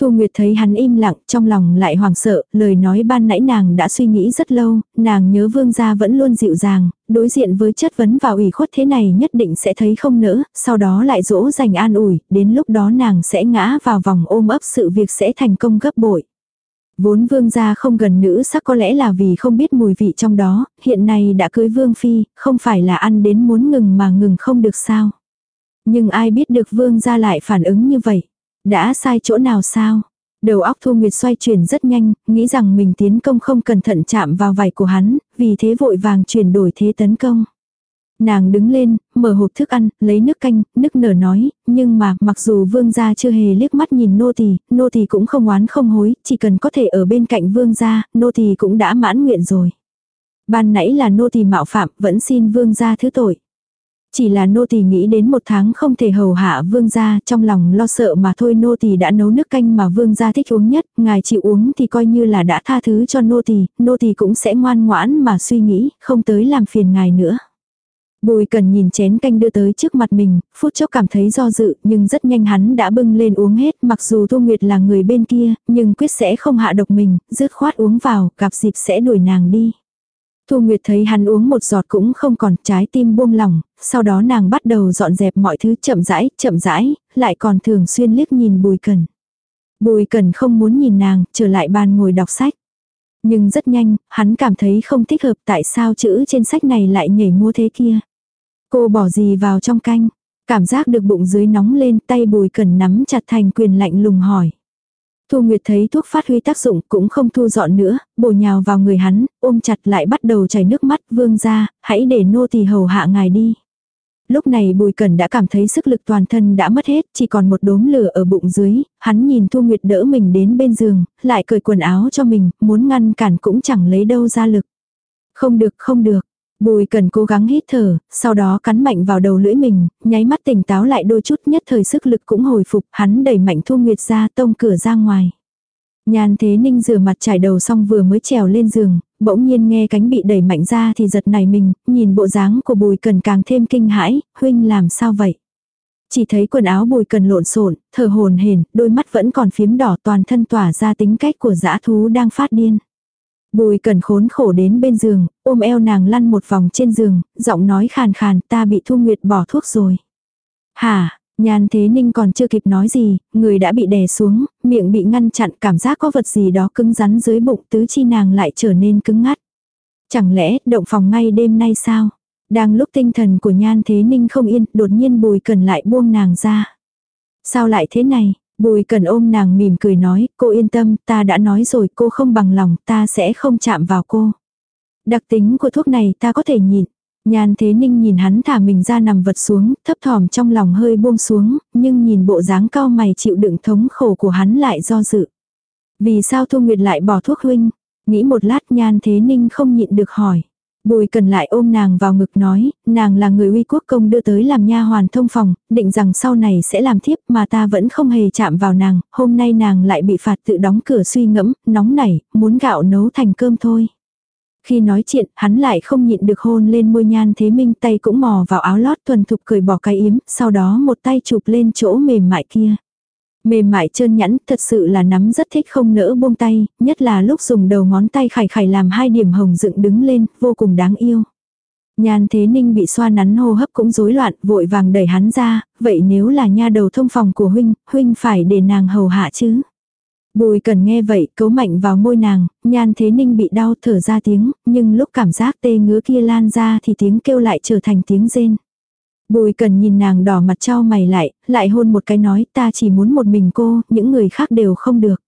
Thu Nguyệt thấy hắn im lặng, trong lòng lại hoảng sợ, lời nói ban nãy nàng đã suy nghĩ rất lâu, nàng nhớ vương gia vẫn luôn dịu dàng, đối diện với chất vấn và ủy khuất thế này nhất định sẽ thấy không nỡ, sau đó lại dỗ dành an ủi, đến lúc đó nàng sẽ ngã vào vòng ôm ấp sự việc sẽ thành công gấp bội. Vốn vương gia không gần nữ sắc có lẽ là vì không biết mùi vị trong đó, hiện nay đã cưới vương phi, không phải là ăn đến muốn ngừng mà ngừng không được sao. Nhưng ai biết được vương gia lại phản ứng như vậy. Đã sai chỗ nào sao? Đầu óc Thu Nguyệt xoay chuyển rất nhanh, nghĩ rằng mình tiến công không cẩn thận chạm vào vải của hắn, vì thế vội vàng chuyển đổi thế tấn công. Nàng đứng lên, mở hộp thức ăn, lấy nước canh, nức nở nói, nhưng mà, mặc dù vương gia chưa hề liếc mắt nhìn nô tỳ, nô tỳ cũng không oán không hối, chỉ cần có thể ở bên cạnh vương gia, nô tỳ cũng đã mãn nguyện rồi. Ban nãy là nô tỳ mạo phạm, vẫn xin vương gia thứ tội. Chỉ là nô tỳ nghĩ đến một tháng không thể hầu hạ vương gia, trong lòng lo sợ mà thôi nô tỳ đã nấu nước canh mà vương gia thích uống nhất, ngài chịu uống thì coi như là đã tha thứ cho nô tỳ, nô tỳ cũng sẽ ngoan ngoãn mà suy nghĩ, không tới làm phiền ngài nữa. Bùi cần nhìn chén canh đưa tới trước mặt mình, phút chốc cảm thấy do dự, nhưng rất nhanh hắn đã bưng lên uống hết, mặc dù Thu Nguyệt là người bên kia, nhưng quyết sẽ không hạ độc mình, dứt khoát uống vào, gặp dịp sẽ đuổi nàng đi. Thu Nguyệt thấy hắn uống một giọt cũng không còn trái tim buông lỏng, sau đó nàng bắt đầu dọn dẹp mọi thứ chậm rãi, chậm rãi, lại còn thường xuyên liếc nhìn Bùi Cần. Bùi Cần không muốn nhìn nàng, trở lại bàn ngồi đọc sách. Nhưng rất nhanh, hắn cảm thấy không thích hợp tại sao chữ trên sách này lại nhảy mua thế kia. Cô bỏ gì vào trong canh? Cảm giác được bụng dưới nóng lên tay bùi cần nắm chặt thành quyền lạnh lùng hỏi. Thu Nguyệt thấy thuốc phát huy tác dụng cũng không thu dọn nữa, bổ nhào vào người hắn, ôm chặt lại bắt đầu chảy nước mắt vương ra, hãy để nô tỳ hầu hạ ngài đi. Lúc này Bùi Cẩn đã cảm thấy sức lực toàn thân đã mất hết, chỉ còn một đốm lửa ở bụng dưới, hắn nhìn Thu Nguyệt đỡ mình đến bên giường, lại cởi quần áo cho mình, muốn ngăn cản cũng chẳng lấy đâu ra lực. Không được, không được. Bùi cần cố gắng hít thở, sau đó cắn mạnh vào đầu lưỡi mình, nháy mắt tỉnh táo lại đôi chút nhất thời sức lực cũng hồi phục, hắn đẩy mạnh Thu Nguyệt ra tông cửa ra ngoài. Nhàn thế ninh rửa mặt trải đầu xong vừa mới trèo lên giường, bỗng nhiên nghe cánh bị đẩy mạnh ra thì giật nảy mình, nhìn bộ dáng của bùi cần càng thêm kinh hãi, huynh làm sao vậy? Chỉ thấy quần áo bùi cần lộn xộn, thở hồn hển, đôi mắt vẫn còn phiếm đỏ toàn thân tỏa ra tính cách của dã thú đang phát điên. Bùi cần khốn khổ đến bên giường, ôm eo nàng lăn một vòng trên giường, giọng nói khàn khàn ta bị thu nguyệt bỏ thuốc rồi. Hả, Nhan Thế Ninh còn chưa kịp nói gì, người đã bị đè xuống, miệng bị ngăn chặn cảm giác có vật gì đó cứng rắn dưới bụng tứ chi nàng lại trở nên cứng ngắt. Chẳng lẽ động phòng ngay đêm nay sao? Đang lúc tinh thần của Nhan Thế Ninh không yên, đột nhiên Bùi Cần lại buông nàng ra. Sao lại thế này? Bùi Cần ôm nàng mỉm cười nói, cô yên tâm, ta đã nói rồi cô không bằng lòng, ta sẽ không chạm vào cô. Đặc tính của thuốc này ta có thể nhịn. Nhan thế ninh nhìn hắn thả mình ra nằm vật xuống, thấp thỏm trong lòng hơi buông xuống, nhưng nhìn bộ dáng cao mày chịu đựng thống khổ của hắn lại do dự. Vì sao Thu Nguyệt lại bỏ thuốc huynh? Nghĩ một lát nhan thế ninh không nhịn được hỏi. Bùi cần lại ôm nàng vào ngực nói, nàng là người uy quốc công đưa tới làm nha hoàn thông phòng, định rằng sau này sẽ làm thiếp mà ta vẫn không hề chạm vào nàng, hôm nay nàng lại bị phạt tự đóng cửa suy ngẫm, nóng nảy, muốn gạo nấu thành cơm thôi. Khi nói chuyện, hắn lại không nhịn được hôn lên môi nhan thế minh tay cũng mò vào áo lót thuần thục cười bỏ cái yếm, sau đó một tay chụp lên chỗ mềm mại kia. Mềm mại trơn nhẵn, thật sự là nắm rất thích không nỡ buông tay, nhất là lúc dùng đầu ngón tay khải khải làm hai điểm hồng dựng đứng lên, vô cùng đáng yêu. Nhan thế ninh bị xoa nắn hô hấp cũng rối loạn, vội vàng đẩy hắn ra, vậy nếu là nha đầu thông phòng của huynh, huynh phải để nàng hầu hạ chứ. Bùi cần nghe vậy, cấu mạnh vào môi nàng, nhan thế ninh bị đau thở ra tiếng, nhưng lúc cảm giác tê ngứa kia lan ra thì tiếng kêu lại trở thành tiếng rên. Bùi cần nhìn nàng đỏ mặt trao mày lại, lại hôn một cái nói ta chỉ muốn một mình cô, những người khác đều không được.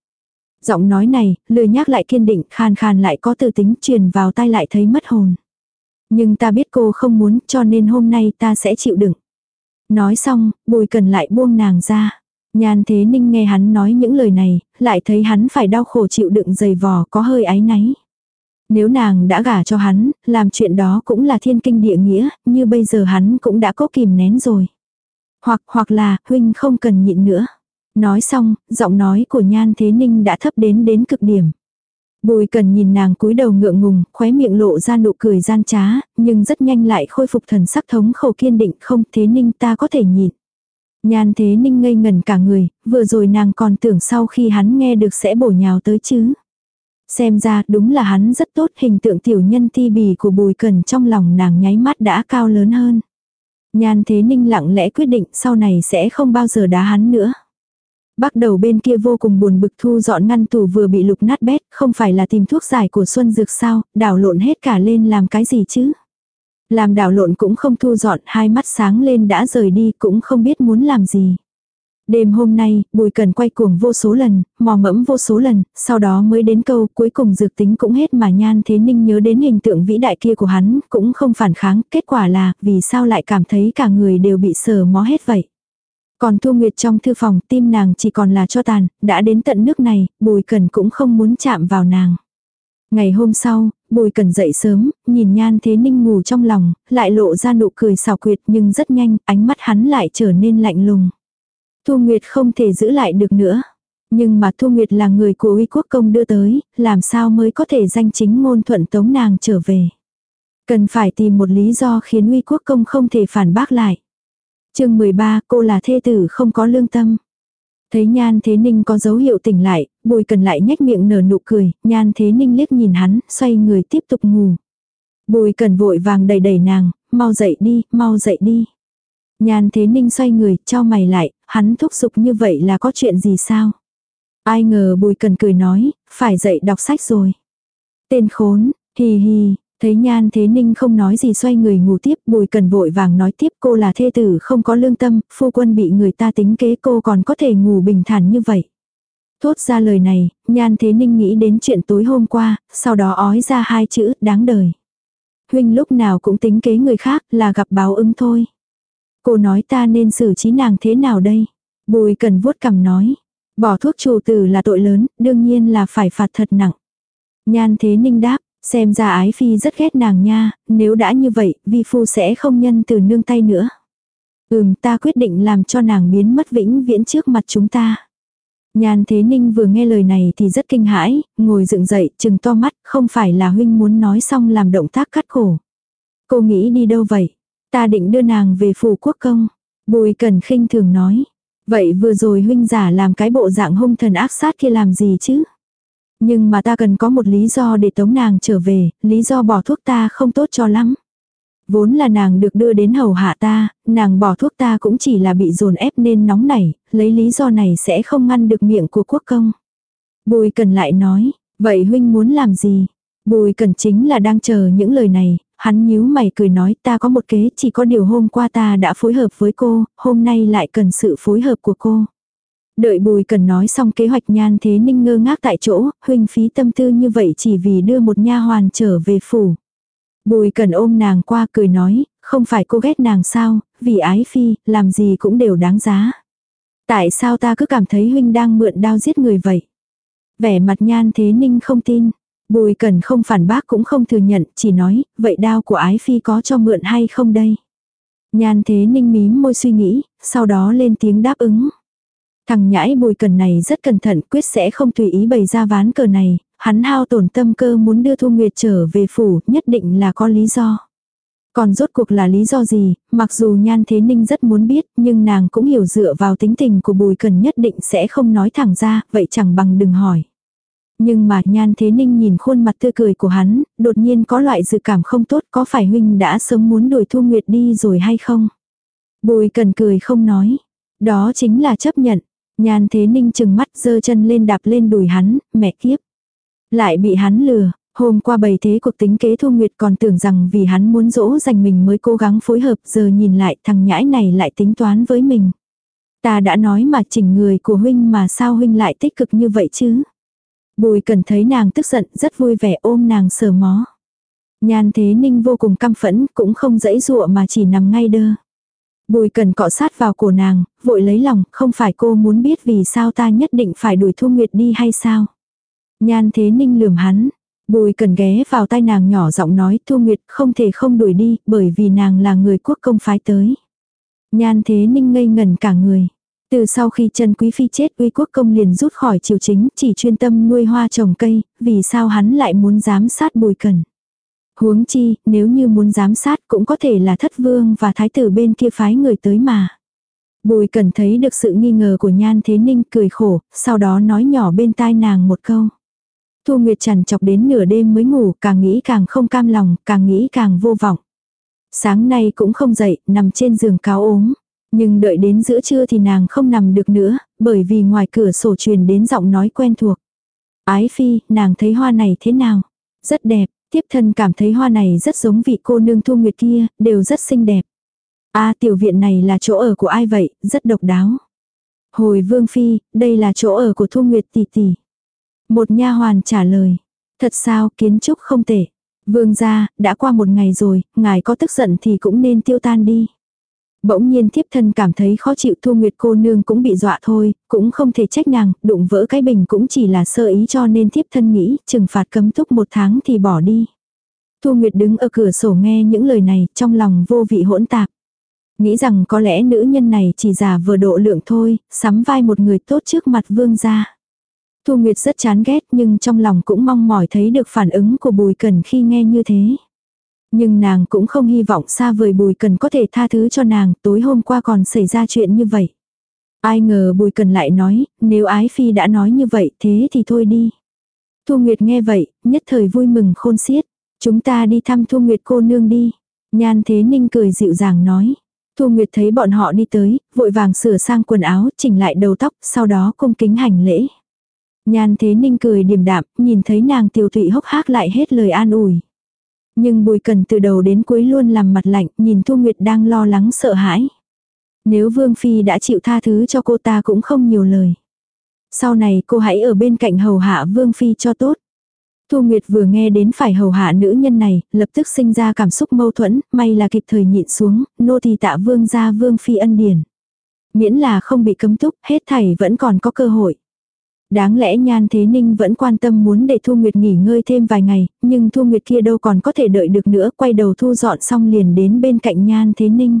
Giọng nói này, lười nhắc lại kiên định, khan khan lại có tư tính truyền vào tai lại thấy mất hồn. Nhưng ta biết cô không muốn cho nên hôm nay ta sẽ chịu đựng. Nói xong, bùi cần lại buông nàng ra. Nhan thế ninh nghe hắn nói những lời này, lại thấy hắn phải đau khổ chịu đựng dày vò có hơi áy náy. Nếu nàng đã gả cho hắn, làm chuyện đó cũng là thiên kinh địa nghĩa, như bây giờ hắn cũng đã có kìm nén rồi. Hoặc hoặc là, huynh không cần nhịn nữa. Nói xong, giọng nói của nhan thế ninh đã thấp đến đến cực điểm. Bùi cần nhìn nàng cúi đầu ngượng ngùng, khóe miệng lộ ra nụ cười gian trá, nhưng rất nhanh lại khôi phục thần sắc thống khẩu kiên định không thế ninh ta có thể nhịn. Nhan thế ninh ngây ngần cả người, vừa rồi nàng còn tưởng sau khi hắn nghe được sẽ bổ nhào tới chứ. Xem ra đúng là hắn rất tốt hình tượng tiểu nhân ti bì của bùi cần trong lòng nàng nháy mắt đã cao lớn hơn. Nhan thế ninh lặng lẽ quyết định sau này sẽ không bao giờ đá hắn nữa. Bắt đầu bên kia vô cùng buồn bực thu dọn ngăn tủ vừa bị lục nát bét, không phải là tìm thuốc giải của Xuân Dược sao, đảo lộn hết cả lên làm cái gì chứ. Làm đảo lộn cũng không thu dọn, hai mắt sáng lên đã rời đi cũng không biết muốn làm gì. Đêm hôm nay, Bùi Cần quay cuồng vô số lần, mò mẫm vô số lần, sau đó mới đến câu cuối cùng dược tính cũng hết mà nhan thế ninh nhớ đến hình tượng vĩ đại kia của hắn, cũng không phản kháng, kết quả là, vì sao lại cảm thấy cả người đều bị sờ mó hết vậy. Còn Thu Nguyệt trong thư phòng tim nàng chỉ còn là cho tàn, đã đến tận nước này, Bùi Cần cũng không muốn chạm vào nàng. Ngày hôm sau, Bùi Cần dậy sớm, nhìn Nhan Thế Ninh ngủ trong lòng, lại lộ ra nụ cười xào quyệt nhưng rất nhanh, ánh mắt hắn lại trở nên lạnh lùng. Thu Nguyệt không thể giữ lại được nữa. Nhưng mà Thu Nguyệt là người của uy quốc công đưa tới, làm sao mới có thể danh chính ngôn thuận tống nàng trở về. Cần phải tìm một lý do khiến uy quốc công không thể phản bác lại. chương 13 cô là thê tử không có lương tâm. Thấy Nhan Thế Ninh có dấu hiệu tỉnh lại, Bùi Cần lại nhếch miệng nở nụ cười, Nhan Thế Ninh liếc nhìn hắn, xoay người tiếp tục ngủ. Bùi Cần vội vàng đầy đẩy nàng, mau dậy đi, mau dậy đi. Nhan Thế Ninh xoay người, cho mày lại, hắn thúc giục như vậy là có chuyện gì sao? Ai ngờ Bùi Cần cười nói, phải dậy đọc sách rồi. Tên khốn, hì hì, Thấy Nhan Thế Ninh không nói gì xoay người ngủ tiếp, Bùi Cần vội vàng nói tiếp cô là thê tử không có lương tâm, phu quân bị người ta tính kế cô còn có thể ngủ bình thản như vậy. Thốt ra lời này, Nhan Thế Ninh nghĩ đến chuyện tối hôm qua, sau đó ói ra hai chữ đáng đời. Huynh lúc nào cũng tính kế người khác là gặp báo ứng thôi. Cô nói ta nên xử trí nàng thế nào đây? Bùi cần vuốt cằm nói. Bỏ thuốc trù tử là tội lớn, đương nhiên là phải phạt thật nặng. Nhan Thế Ninh đáp, Xem ra ái phi rất ghét nàng nha, nếu đã như vậy, vi phu sẽ không nhân từ nương tay nữa. Ừm ta quyết định làm cho nàng biến mất vĩnh viễn trước mặt chúng ta. Nhan Thế Ninh vừa nghe lời này thì rất kinh hãi, ngồi dựng dậy, chừng to mắt, không phải là huynh muốn nói xong làm động tác cắt cổ. Cô nghĩ đi đâu vậy? Ta định đưa nàng về phủ quốc công. Bùi Cần khinh thường nói. Vậy vừa rồi huynh giả làm cái bộ dạng hung thần ác sát kia làm gì chứ? Nhưng mà ta cần có một lý do để tống nàng trở về, lý do bỏ thuốc ta không tốt cho lắm. Vốn là nàng được đưa đến hầu hạ ta, nàng bỏ thuốc ta cũng chỉ là bị dồn ép nên nóng nảy, lấy lý do này sẽ không ngăn được miệng của quốc công. Bùi cần lại nói, vậy huynh muốn làm gì? Bùi cần chính là đang chờ những lời này, hắn nhíu mày cười nói ta có một kế chỉ có điều hôm qua ta đã phối hợp với cô, hôm nay lại cần sự phối hợp của cô. Đợi bùi cần nói xong kế hoạch nhan thế ninh ngơ ngác tại chỗ, huynh phí tâm tư như vậy chỉ vì đưa một nha hoàn trở về phủ. Bùi cần ôm nàng qua cười nói, không phải cô ghét nàng sao, vì ái phi, làm gì cũng đều đáng giá. Tại sao ta cứ cảm thấy huynh đang mượn đao giết người vậy? Vẻ mặt nhan thế ninh không tin. Bùi cần không phản bác cũng không thừa nhận, chỉ nói, vậy đao của ái phi có cho mượn hay không đây? Nhan thế ninh mím môi suy nghĩ, sau đó lên tiếng đáp ứng. Thằng nhãi bùi cần này rất cẩn thận quyết sẽ không tùy ý bày ra ván cờ này, hắn hao tổn tâm cơ muốn đưa Thu Nguyệt trở về phủ nhất định là có lý do. Còn rốt cuộc là lý do gì, mặc dù Nhan Thế Ninh rất muốn biết, nhưng nàng cũng hiểu dựa vào tính tình của Bùi Cần nhất định sẽ không nói thẳng ra, vậy chẳng bằng đừng hỏi. Nhưng mà Nhan Thế Ninh nhìn khuôn mặt tươi cười của hắn, đột nhiên có loại dự cảm không tốt có phải huynh đã sớm muốn đuổi Thu Nguyệt đi rồi hay không? Bùi Cần cười không nói. Đó chính là chấp nhận. Nhan thế ninh chừng mắt giơ chân lên đạp lên đùi hắn, mẹ kiếp. Lại bị hắn lừa, hôm qua bày thế cuộc tính kế Thu Nguyệt còn tưởng rằng vì hắn muốn dỗ dành mình mới cố gắng phối hợp giờ nhìn lại thằng nhãi này lại tính toán với mình. Ta đã nói mà chỉnh người của huynh mà sao huynh lại tích cực như vậy chứ. Bùi cần thấy nàng tức giận rất vui vẻ ôm nàng sờ mó. Nhan thế ninh vô cùng căm phẫn cũng không dãy dụa mà chỉ nằm ngay đơ. Bùi cần cọ sát vào cổ nàng, vội lấy lòng, không phải cô muốn biết vì sao ta nhất định phải đuổi Thu Nguyệt đi hay sao? Nhan thế ninh lườm hắn. Bùi cần ghé vào tai nàng nhỏ giọng nói Thu Nguyệt không thể không đuổi đi, bởi vì nàng là người quốc công phái tới. Nhan thế ninh ngây ngẩn cả người. Từ sau khi Trần Quý Phi chết uy quốc công liền rút khỏi triều chính, chỉ chuyên tâm nuôi hoa trồng cây, vì sao hắn lại muốn giám sát bùi cần. Huống chi, nếu như muốn giám sát cũng có thể là thất vương và thái tử bên kia phái người tới mà. Bùi cần thấy được sự nghi ngờ của Nhan Thế Ninh cười khổ, sau đó nói nhỏ bên tai nàng một câu. Thu Nguyệt trần chọc đến nửa đêm mới ngủ, càng nghĩ càng không cam lòng, càng nghĩ càng vô vọng. Sáng nay cũng không dậy, nằm trên giường cáo ốm. Nhưng đợi đến giữa trưa thì nàng không nằm được nữa, bởi vì ngoài cửa sổ truyền đến giọng nói quen thuộc. Ái phi, nàng thấy hoa này thế nào? Rất đẹp, Tiếp thân cảm thấy hoa này rất giống vị cô nương thu nguyệt kia, đều rất xinh đẹp. a tiểu viện này là chỗ ở của ai vậy, rất độc đáo. Hồi Vương Phi, đây là chỗ ở của Thu Nguyệt tỷ tỷ. Một nha hoàn trả lời. Thật sao, kiến trúc không tệ. Vương gia, đã qua một ngày rồi, ngài có tức giận thì cũng nên tiêu tan đi. Bỗng nhiên thiếp thân cảm thấy khó chịu Thu Nguyệt cô nương cũng bị dọa thôi, cũng không thể trách nàng, đụng vỡ cái bình cũng chỉ là sơ ý cho nên thiếp thân nghĩ, trừng phạt cấm túc một tháng thì bỏ đi. Thu Nguyệt đứng ở cửa sổ nghe những lời này, trong lòng vô vị hỗn tạp. Nghĩ rằng có lẽ nữ nhân này chỉ giả vừa độ lượng thôi, sắm vai một người tốt trước mặt vương gia. Thu Nguyệt rất chán ghét nhưng trong lòng cũng mong mỏi thấy được phản ứng của Bùi Cần khi nghe như thế. Nhưng nàng cũng không hy vọng xa vời Bùi Cần có thể tha thứ cho nàng, tối hôm qua còn xảy ra chuyện như vậy. Ai ngờ Bùi Cần lại nói, nếu Ái Phi đã nói như vậy thế thì thôi đi. Thu Nguyệt nghe vậy, nhất thời vui mừng khôn xiết. Chúng ta đi thăm Thu Nguyệt cô nương đi. Nhan Thế Ninh cười dịu dàng nói. Thu Nguyệt thấy bọn họ đi tới, vội vàng sửa sang quần áo, chỉnh lại đầu tóc, sau đó cung kính hành lễ. Nhan Thế Ninh cười điềm đạm, nhìn thấy nàng tiêu thụy hốc hác lại hết lời an ủi. Nhưng Bùi Cần từ đầu đến cuối luôn làm mặt lạnh, nhìn Thu Nguyệt đang lo lắng sợ hãi. Nếu Vương Phi đã chịu tha thứ cho cô ta cũng không nhiều lời. Sau này cô hãy ở bên cạnh hầu hạ Vương Phi cho tốt. Thu Nguyệt vừa nghe đến phải hầu hạ nữ nhân này, lập tức sinh ra cảm xúc mâu thuẫn, may là kịp thời nhịn xuống, nô thì tạ vương gia vương phi ân điển. Miễn là không bị cấm túc, hết thảy vẫn còn có cơ hội. Đáng lẽ Nhan Thế Ninh vẫn quan tâm muốn để Thu Nguyệt nghỉ ngơi thêm vài ngày, nhưng Thu Nguyệt kia đâu còn có thể đợi được nữa, quay đầu thu dọn xong liền đến bên cạnh Nhan Thế Ninh.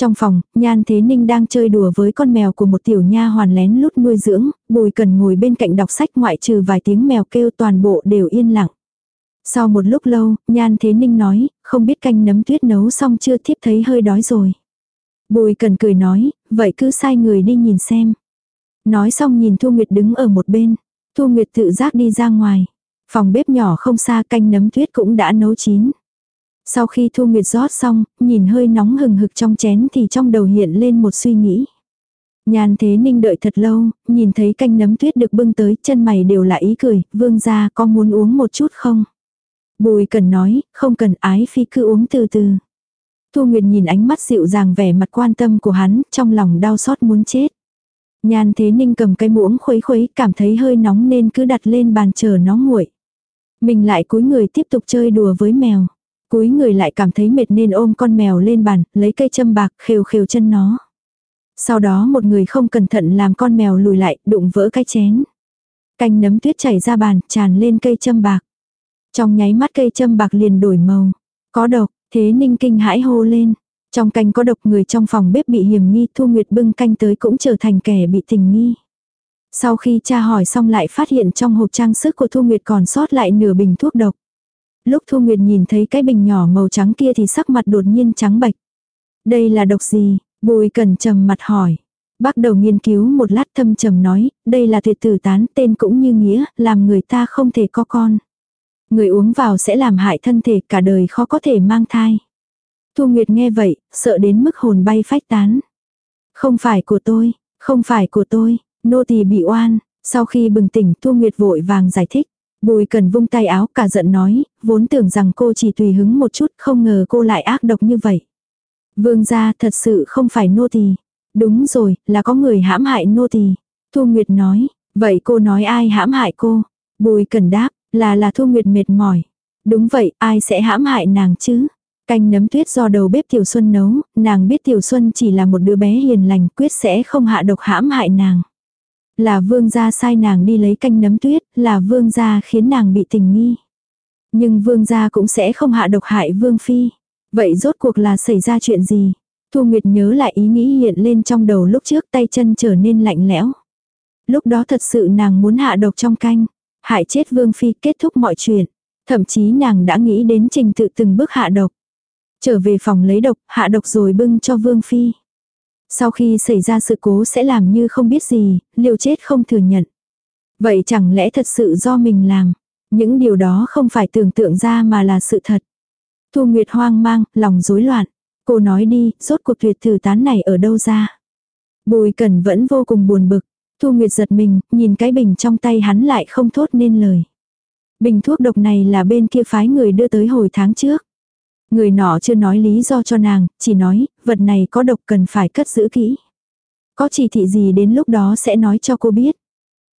Trong phòng, Nhan Thế Ninh đang chơi đùa với con mèo của một tiểu nha hoàn lén lút nuôi dưỡng, Bùi Cần ngồi bên cạnh đọc sách ngoại trừ vài tiếng mèo kêu toàn bộ đều yên lặng. Sau một lúc lâu, Nhan Thế Ninh nói, không biết canh nấm tuyết nấu xong chưa thiếp thấy hơi đói rồi. Bùi Cần cười nói, vậy cứ sai người đi nhìn xem. Nói xong nhìn Thu Nguyệt đứng ở một bên. Thu Nguyệt tự giác đi ra ngoài. Phòng bếp nhỏ không xa canh nấm tuyết cũng đã nấu chín. Sau khi Thu Nguyệt rót xong, nhìn hơi nóng hừng hực trong chén thì trong đầu hiện lên một suy nghĩ. Nhàn thế ninh đợi thật lâu, nhìn thấy canh nấm tuyết được bưng tới, chân mày đều là ý cười, vương gia có muốn uống một chút không? Bùi cần nói, không cần ái phi cứ uống từ từ. Thu Nguyệt nhìn ánh mắt dịu dàng vẻ mặt quan tâm của hắn, trong lòng đau xót muốn chết. Nhan thế ninh cầm cái muỗng khuấy khuấy, cảm thấy hơi nóng nên cứ đặt lên bàn chờ nó nguội. Mình lại cúi người tiếp tục chơi đùa với mèo. Cúi người lại cảm thấy mệt nên ôm con mèo lên bàn, lấy cây châm bạc khều khều chân nó. Sau đó một người không cẩn thận làm con mèo lùi lại, đụng vỡ cái chén. Canh nấm tuyết chảy ra bàn, tràn lên cây châm bạc. Trong nháy mắt cây châm bạc liền đổi màu. Có độc, thế ninh kinh hãi hô lên. Trong canh có độc người trong phòng bếp bị hiểm nghi Thu Nguyệt bưng canh tới cũng trở thành kẻ bị tình nghi. Sau khi cha hỏi xong lại phát hiện trong hộp trang sức của Thu Nguyệt còn sót lại nửa bình thuốc độc. Lúc Thu Nguyệt nhìn thấy cái bình nhỏ màu trắng kia thì sắc mặt đột nhiên trắng bệch. Đây là độc gì? Bùi cần trầm mặt hỏi. Bắt đầu nghiên cứu một lát thâm trầm nói, đây là tuyệt tử tán tên cũng như nghĩa, làm người ta không thể có con. Người uống vào sẽ làm hại thân thể cả đời khó có thể mang thai. Thu Nguyệt nghe vậy, sợ đến mức hồn bay phách tán. Không phải của tôi, không phải của tôi, nô tỳ bị oan. Sau khi bừng tỉnh Thu Nguyệt vội vàng giải thích. Bùi cần vung tay áo cả giận nói, vốn tưởng rằng cô chỉ tùy hứng một chút, không ngờ cô lại ác độc như vậy. Vương gia thật sự không phải nô tỳ. Đúng rồi, là có người hãm hại nô tỳ. Thu Nguyệt nói, vậy cô nói ai hãm hại cô? Bùi cần đáp, là là Thu Nguyệt mệt mỏi. Đúng vậy, ai sẽ hãm hại nàng chứ? Canh nấm tuyết do đầu bếp Tiểu Xuân nấu, nàng biết Tiểu Xuân chỉ là một đứa bé hiền lành quyết sẽ không hạ độc hãm hại nàng. Là vương gia sai nàng đi lấy canh nấm tuyết, là vương gia khiến nàng bị tình nghi. Nhưng vương gia cũng sẽ không hạ độc hại vương phi. Vậy rốt cuộc là xảy ra chuyện gì? Thu Nguyệt nhớ lại ý nghĩ hiện lên trong đầu lúc trước tay chân trở nên lạnh lẽo. Lúc đó thật sự nàng muốn hạ độc trong canh. Hại chết vương phi kết thúc mọi chuyện. Thậm chí nàng đã nghĩ đến trình tự từng bước hạ độc. Trở về phòng lấy độc, hạ độc rồi bưng cho vương phi. Sau khi xảy ra sự cố sẽ làm như không biết gì, liều chết không thừa nhận. Vậy chẳng lẽ thật sự do mình làm? Những điều đó không phải tưởng tượng ra mà là sự thật. Thu Nguyệt hoang mang, lòng rối loạn. Cô nói đi, rốt cuộc tuyệt thử tán này ở đâu ra? Bùi Cẩn vẫn vô cùng buồn bực. Thu Nguyệt giật mình, nhìn cái bình trong tay hắn lại không thốt nên lời. Bình thuốc độc này là bên kia phái người đưa tới hồi tháng trước. Người nọ chưa nói lý do cho nàng, chỉ nói, vật này có độc cần phải cất giữ kỹ. Có chỉ thị gì đến lúc đó sẽ nói cho cô biết.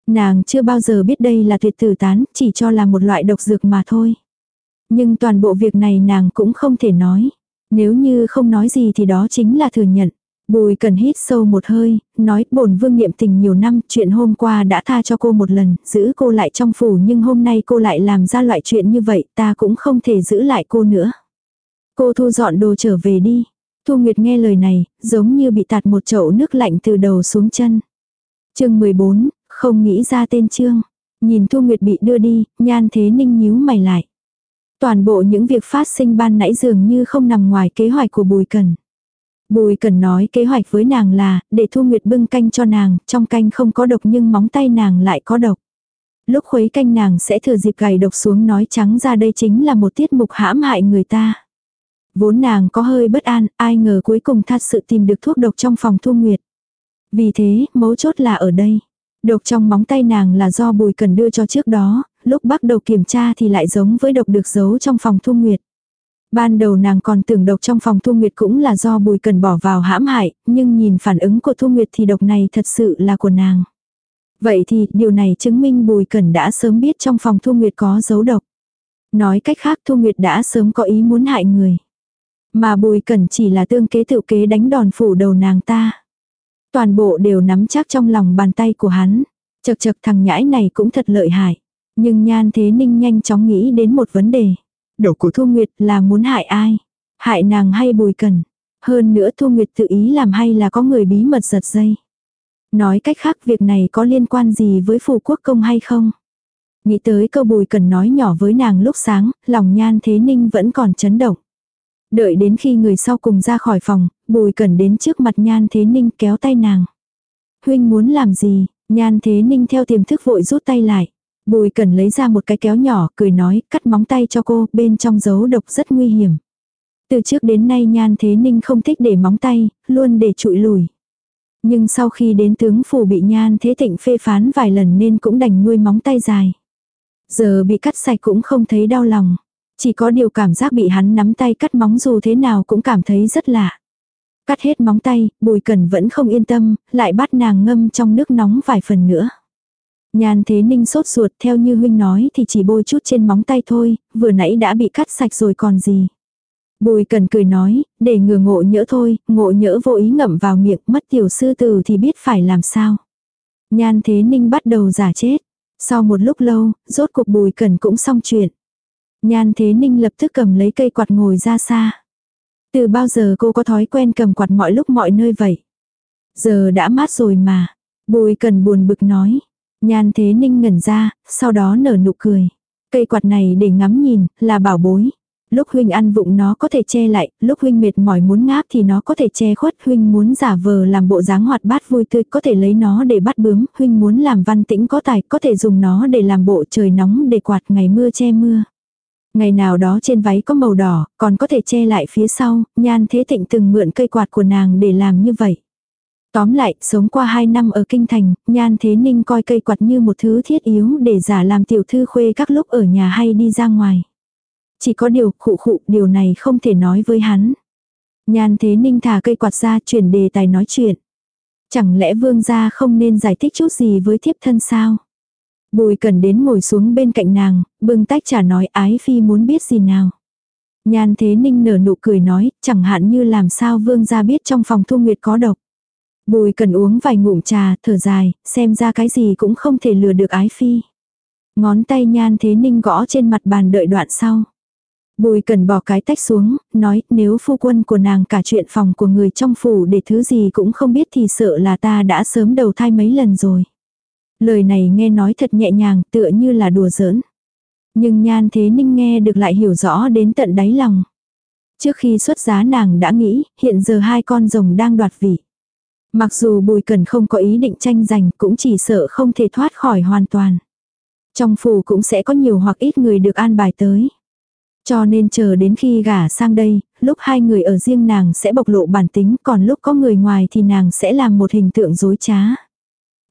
Nàng chưa bao giờ biết đây là tuyệt tử tán, chỉ cho là một loại độc dược mà thôi. Nhưng toàn bộ việc này nàng cũng không thể nói. Nếu như không nói gì thì đó chính là thừa nhận. Bùi cần hít sâu một hơi, nói bổn vương niệm tình nhiều năm, chuyện hôm qua đã tha cho cô một lần, giữ cô lại trong phủ nhưng hôm nay cô lại làm ra loại chuyện như vậy, ta cũng không thể giữ lại cô nữa. Cô thu dọn đồ trở về đi. Thu Nguyệt nghe lời này, giống như bị tạt một chậu nước lạnh từ đầu xuống chân. chương 14, không nghĩ ra tên chương. Nhìn Thu Nguyệt bị đưa đi, nhan thế ninh nhíu mày lại. Toàn bộ những việc phát sinh ban nãy dường như không nằm ngoài kế hoạch của Bùi Cần. Bùi Cần nói kế hoạch với nàng là, để Thu Nguyệt bưng canh cho nàng, trong canh không có độc nhưng móng tay nàng lại có độc. Lúc khuấy canh nàng sẽ thừa dịp gầy độc xuống nói trắng ra đây chính là một tiết mục hãm hại người ta. Vốn nàng có hơi bất an, ai ngờ cuối cùng thật sự tìm được thuốc độc trong phòng Thu Nguyệt. Vì thế, mấu chốt là ở đây. Độc trong móng tay nàng là do Bùi Cần đưa cho trước đó, lúc bắt đầu kiểm tra thì lại giống với độc được giấu trong phòng Thu Nguyệt. Ban đầu nàng còn tưởng độc trong phòng Thu Nguyệt cũng là do Bùi Cần bỏ vào hãm hại, nhưng nhìn phản ứng của Thu Nguyệt thì độc này thật sự là của nàng. Vậy thì điều này chứng minh Bùi Cần đã sớm biết trong phòng Thu Nguyệt có dấu độc. Nói cách khác Thu Nguyệt đã sớm có ý muốn hại người. Mà Bùi cẩn chỉ là tương kế tự kế đánh đòn phủ đầu nàng ta. Toàn bộ đều nắm chắc trong lòng bàn tay của hắn. Chật chật thằng nhãi này cũng thật lợi hại. Nhưng Nhan Thế Ninh nhanh chóng nghĩ đến một vấn đề. Đầu của Thu Nguyệt là muốn hại ai? Hại nàng hay bùi cẩn? Hơn nữa Thu Nguyệt tự ý làm hay là có người bí mật giật dây? Nói cách khác việc này có liên quan gì với phù quốc công hay không? Nghĩ tới câu bùi cần nói nhỏ với nàng lúc sáng, lòng nhan thế ninh vẫn còn chấn động. Đợi đến khi người sau cùng ra khỏi phòng, bùi cần đến trước mặt nhan thế ninh kéo tay nàng. Huynh muốn làm gì? Nhan thế ninh theo tiềm thức vội rút tay lại. Bùi cần lấy ra một cái kéo nhỏ, cười nói, cắt móng tay cho cô, bên trong dấu độc rất nguy hiểm. Từ trước đến nay nhan thế ninh không thích để móng tay, luôn để trụi lùi. Nhưng sau khi đến tướng phủ bị nhan thế thịnh phê phán vài lần nên cũng đành nuôi móng tay dài. Giờ bị cắt sạch cũng không thấy đau lòng. Chỉ có điều cảm giác bị hắn nắm tay cắt móng dù thế nào cũng cảm thấy rất lạ. Cắt hết móng tay, bùi cần vẫn không yên tâm, lại bắt nàng ngâm trong nước nóng vài phần nữa. nhàn thế ninh sốt ruột theo như huynh nói thì chỉ bôi chút trên móng tay thôi, vừa nãy đã bị cắt sạch rồi còn gì. Bùi cần cười nói, để ngừa ngộ nhỡ thôi, ngộ nhỡ vô ý ngậm vào miệng mất tiểu sư tử thì biết phải làm sao. Nhan thế ninh bắt đầu giả chết. Sau một lúc lâu, rốt cuộc bùi cần cũng xong chuyện. Nhan thế ninh lập tức cầm lấy cây quạt ngồi ra xa. Từ bao giờ cô có thói quen cầm quạt mọi lúc mọi nơi vậy? Giờ đã mát rồi mà. Bùi cần buồn bực nói. Nhan thế ninh ngẩn ra, sau đó nở nụ cười. Cây quạt này để ngắm nhìn, là bảo bối. Lúc huynh ăn vụng nó có thể che lại, lúc huynh mệt mỏi muốn ngáp thì nó có thể che khuất, huynh muốn giả vờ làm bộ dáng hoạt bát vui tươi, có thể lấy nó để bắt bướm, huynh muốn làm văn tĩnh có tài, có thể dùng nó để làm bộ trời nóng để quạt ngày mưa che mưa. Ngày nào đó trên váy có màu đỏ, còn có thể che lại phía sau, nhan thế thịnh từng mượn cây quạt của nàng để làm như vậy. Tóm lại, sống qua 2 năm ở kinh thành, Nhan Thế Ninh coi cây quạt như một thứ thiết yếu để giả làm tiểu thư khuê các lúc ở nhà hay đi ra ngoài. Chỉ có điều khụ khụ điều này không thể nói với hắn. Nhan Thế Ninh thả cây quạt ra chuyển đề tài nói chuyện. Chẳng lẽ vương gia không nên giải thích chút gì với thiếp thân sao? Bùi cần đến ngồi xuống bên cạnh nàng, bưng tách trà nói ái phi muốn biết gì nào. Nhan Thế Ninh nở nụ cười nói, chẳng hạn như làm sao vương gia biết trong phòng thu nguyệt có độc. Bùi cần uống vài ngụm trà, thở dài, xem ra cái gì cũng không thể lừa được ái phi. Ngón tay nhan thế ninh gõ trên mặt bàn đợi đoạn sau. Bùi cần bỏ cái tách xuống, nói nếu phu quân của nàng cả chuyện phòng của người trong phủ để thứ gì cũng không biết thì sợ là ta đã sớm đầu thai mấy lần rồi. Lời này nghe nói thật nhẹ nhàng tựa như là đùa giỡn. Nhưng nhan thế ninh nghe được lại hiểu rõ đến tận đáy lòng. Trước khi xuất giá nàng đã nghĩ hiện giờ hai con rồng đang đoạt vị. Mặc dù Bùi Cần không có ý định tranh giành cũng chỉ sợ không thể thoát khỏi hoàn toàn. Trong phủ cũng sẽ có nhiều hoặc ít người được an bài tới. Cho nên chờ đến khi gả sang đây, lúc hai người ở riêng nàng sẽ bộc lộ bản tính còn lúc có người ngoài thì nàng sẽ làm một hình tượng dối trá.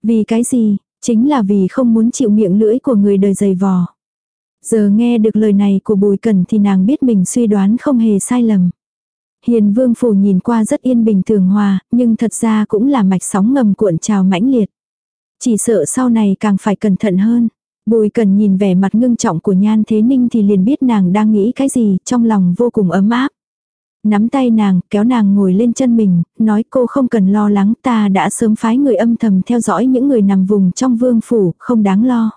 Vì cái gì? Chính là vì không muốn chịu miệng lưỡi của người đời dày vò. Giờ nghe được lời này của Bùi Cần thì nàng biết mình suy đoán không hề sai lầm. Hiền vương phủ nhìn qua rất yên bình thường hòa, nhưng thật ra cũng là mạch sóng ngầm cuộn trào mãnh liệt. Chỉ sợ sau này càng phải cẩn thận hơn. Bùi cần nhìn vẻ mặt ngưng trọng của nhan thế ninh thì liền biết nàng đang nghĩ cái gì, trong lòng vô cùng ấm áp. Nắm tay nàng, kéo nàng ngồi lên chân mình, nói cô không cần lo lắng ta đã sớm phái người âm thầm theo dõi những người nằm vùng trong vương phủ, không đáng lo.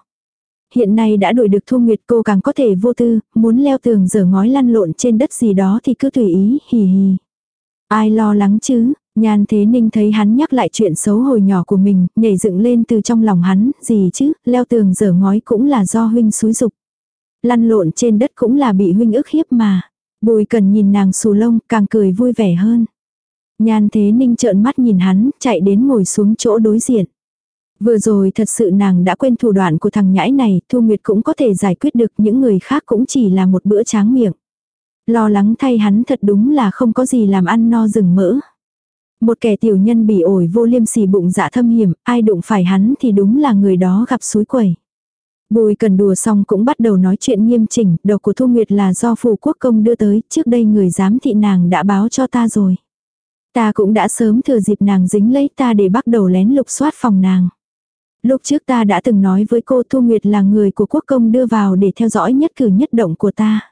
Hiện nay đã đuổi được Thu Nguyệt cô càng có thể vô tư, muốn leo tường dở ngói lăn lộn trên đất gì đó thì cứ tùy ý, hì hì. Ai lo lắng chứ, Nhan Thế Ninh thấy hắn nhắc lại chuyện xấu hồi nhỏ của mình, nhảy dựng lên từ trong lòng hắn, gì chứ, leo tường dở ngói cũng là do huynh xúi dục. Lăn lộn trên đất cũng là bị huynh ức hiếp mà. Bùi cần nhìn nàng xù lông, càng cười vui vẻ hơn. Nhan Thế Ninh trợn mắt nhìn hắn, chạy đến ngồi xuống chỗ đối diện. Vừa rồi thật sự nàng đã quên thủ đoạn của thằng nhãi này, Thu Nguyệt cũng có thể giải quyết được những người khác cũng chỉ là một bữa tráng miệng. Lo lắng thay hắn thật đúng là không có gì làm ăn no rừng mỡ. Một kẻ tiểu nhân bị ổi vô liêm sỉ bụng dạ thâm hiểm, ai đụng phải hắn thì đúng là người đó gặp suối quẩy. Bùi cần đùa xong cũng bắt đầu nói chuyện nghiêm chỉnh, đầu của Thu Nguyệt là do phủ quốc công đưa tới, trước đây người giám thị nàng đã báo cho ta rồi. Ta cũng đã sớm thừa dịp nàng dính lấy ta để bắt đầu lén lục soát phòng nàng. Lúc trước ta đã từng nói với cô Thu Nguyệt là người của quốc công đưa vào để theo dõi nhất cử nhất động của ta.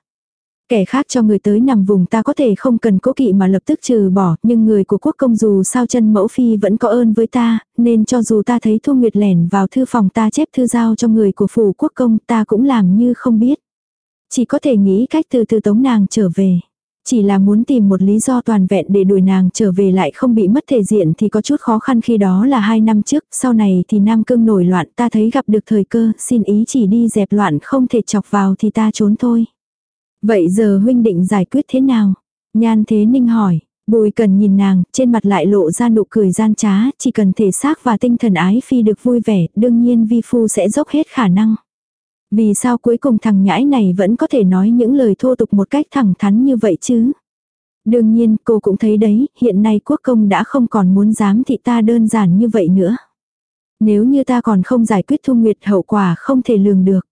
Kẻ khác cho người tới nằm vùng ta có thể không cần cố kỵ mà lập tức trừ bỏ, nhưng người của quốc công dù sao chân mẫu phi vẫn có ơn với ta, nên cho dù ta thấy Thu Nguyệt lẻn vào thư phòng ta chép thư giao cho người của phủ quốc công ta cũng làm như không biết. Chỉ có thể nghĩ cách từ từ tống nàng trở về. Chỉ là muốn tìm một lý do toàn vẹn để đuổi nàng trở về lại không bị mất thể diện thì có chút khó khăn khi đó là hai năm trước, sau này thì Nam Cương nổi loạn ta thấy gặp được thời cơ, xin ý chỉ đi dẹp loạn không thể chọc vào thì ta trốn thôi. Vậy giờ huynh định giải quyết thế nào? Nhan Thế Ninh hỏi, Bùi cần nhìn nàng, trên mặt lại lộ ra nụ cười gian trá, chỉ cần thể xác và tinh thần ái phi được vui vẻ, đương nhiên vi phu sẽ dốc hết khả năng. Vì sao cuối cùng thằng nhãi này vẫn có thể nói những lời thô tục một cách thẳng thắn như vậy chứ? Đương nhiên, cô cũng thấy đấy, hiện nay quốc công đã không còn muốn dám thị ta đơn giản như vậy nữa. Nếu như ta còn không giải quyết thu nguyệt hậu quả không thể lường được.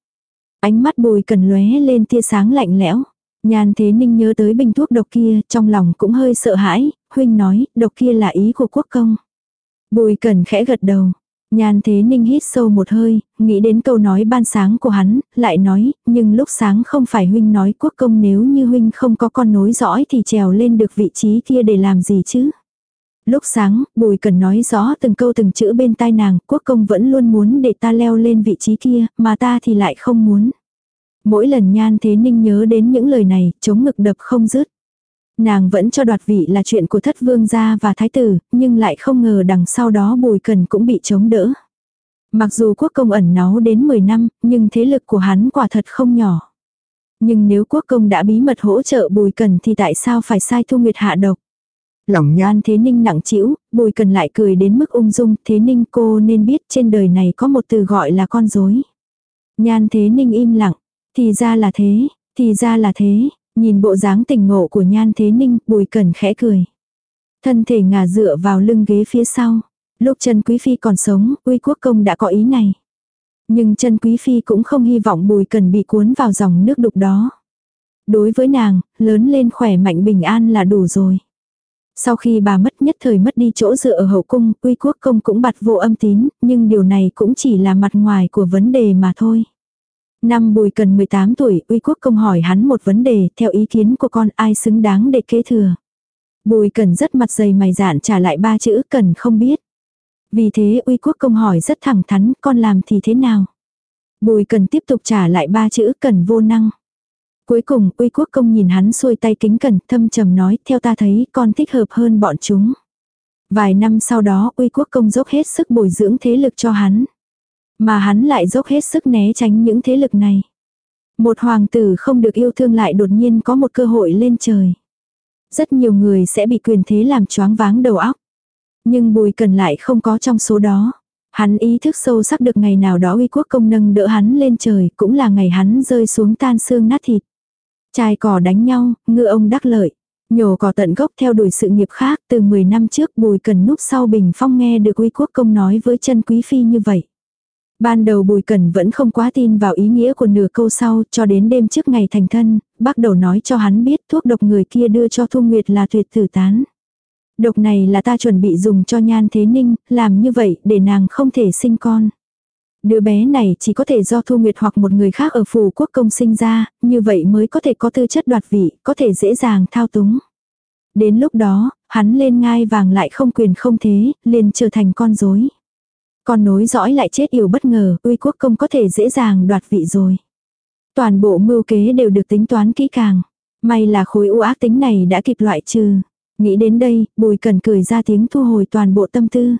Ánh mắt bùi cần lóe lên tia sáng lạnh lẽo. Nhan thế ninh nhớ tới bình thuốc độc kia, trong lòng cũng hơi sợ hãi, huynh nói, độc kia là ý của quốc công. Bùi cần khẽ gật đầu. Nhan thế ninh hít sâu một hơi, nghĩ đến câu nói ban sáng của hắn, lại nói, nhưng lúc sáng không phải huynh nói quốc công nếu như huynh không có con nối dõi thì trèo lên được vị trí kia để làm gì chứ. Lúc sáng, Bùi Cần nói rõ từng câu từng chữ bên tai nàng, quốc công vẫn luôn muốn để ta leo lên vị trí kia, mà ta thì lại không muốn. Mỗi lần nhan thế ninh nhớ đến những lời này, chống ngực đập không dứt. Nàng vẫn cho đoạt vị là chuyện của thất vương gia và thái tử, nhưng lại không ngờ đằng sau đó Bùi Cần cũng bị chống đỡ. Mặc dù quốc công ẩn náu đến 10 năm, nhưng thế lực của hắn quả thật không nhỏ. Nhưng nếu quốc công đã bí mật hỗ trợ Bùi Cần thì tại sao phải sai Thu Nguyệt hạ độc? Lòng nhan thế ninh nặng chịu, bùi cần lại cười đến mức ung dung, thế ninh cô nên biết trên đời này có một từ gọi là con dối. Nhan thế ninh im lặng, thì ra là thế, thì ra là thế, nhìn bộ dáng tình ngộ của nhan thế ninh, bùi cần khẽ cười. Thân thể ngả dựa vào lưng ghế phía sau. Lúc chân quý phi còn sống, uy quốc công đã có ý này. Nhưng chân quý phi cũng không hy vọng bùi cần bị cuốn vào dòng nước đục đó. Đối với nàng, lớn lên khỏe mạnh bình an là đủ rồi. Sau khi bà mất nhất thời mất đi chỗ dựa ở hậu cung, uy quốc công cũng bặt vô âm tín, nhưng điều này cũng chỉ là mặt ngoài của vấn đề mà thôi. Năm bùi cần 18 tuổi, uy quốc công hỏi hắn một vấn đề, theo ý kiến của con ai xứng đáng để kế thừa. Bùi cần rất mặt dày mày dạn trả lại ba chữ cần không biết. Vì thế uy quốc công hỏi rất thẳng thắn, con làm thì thế nào? Bùi cần tiếp tục trả lại ba chữ cần vô năng. Cuối cùng, uy quốc công nhìn hắn xuôi tay kính cẩn, thâm trầm nói, theo ta thấy, con thích hợp hơn bọn chúng. Vài năm sau đó, uy quốc công dốc hết sức bồi dưỡng thế lực cho hắn. Mà hắn lại dốc hết sức né tránh những thế lực này. Một hoàng tử không được yêu thương lại đột nhiên có một cơ hội lên trời. Rất nhiều người sẽ bị quyền thế làm choáng váng đầu óc. Nhưng bùi cần lại không có trong số đó. Hắn ý thức sâu sắc được ngày nào đó uy quốc công nâng đỡ hắn lên trời, cũng là ngày hắn rơi xuống tan xương nát thịt. Trai cỏ đánh nhau, ngựa ông đắc lợi. Nhổ cỏ tận gốc theo đuổi sự nghiệp khác, từ 10 năm trước bùi cần núp sau bình phong nghe được uy quốc công nói với chân quý phi như vậy. Ban đầu Bùi Cẩn vẫn không quá tin vào ý nghĩa của nửa câu sau, cho đến đêm trước ngày thành thân, bác đầu nói cho hắn biết thuốc độc người kia đưa cho Thu Nguyệt là tuyệt tử tán. Độc này là ta chuẩn bị dùng cho nhan thế ninh, làm như vậy để nàng không thể sinh con. Đứa bé này chỉ có thể do Thu Nguyệt hoặc một người khác ở phủ quốc công sinh ra, như vậy mới có thể có tư chất đoạt vị, có thể dễ dàng thao túng. Đến lúc đó, hắn lên ngai vàng lại không quyền không thế, liền trở thành con rối. Con nối dõi lại chết yểu bất ngờ, uy quốc công có thể dễ dàng đoạt vị rồi. Toàn bộ mưu kế đều được tính toán kỹ càng. May là khối u ác tính này đã kịp loại trừ. Nghĩ đến đây, bùi cần cười ra tiếng thu hồi toàn bộ tâm tư.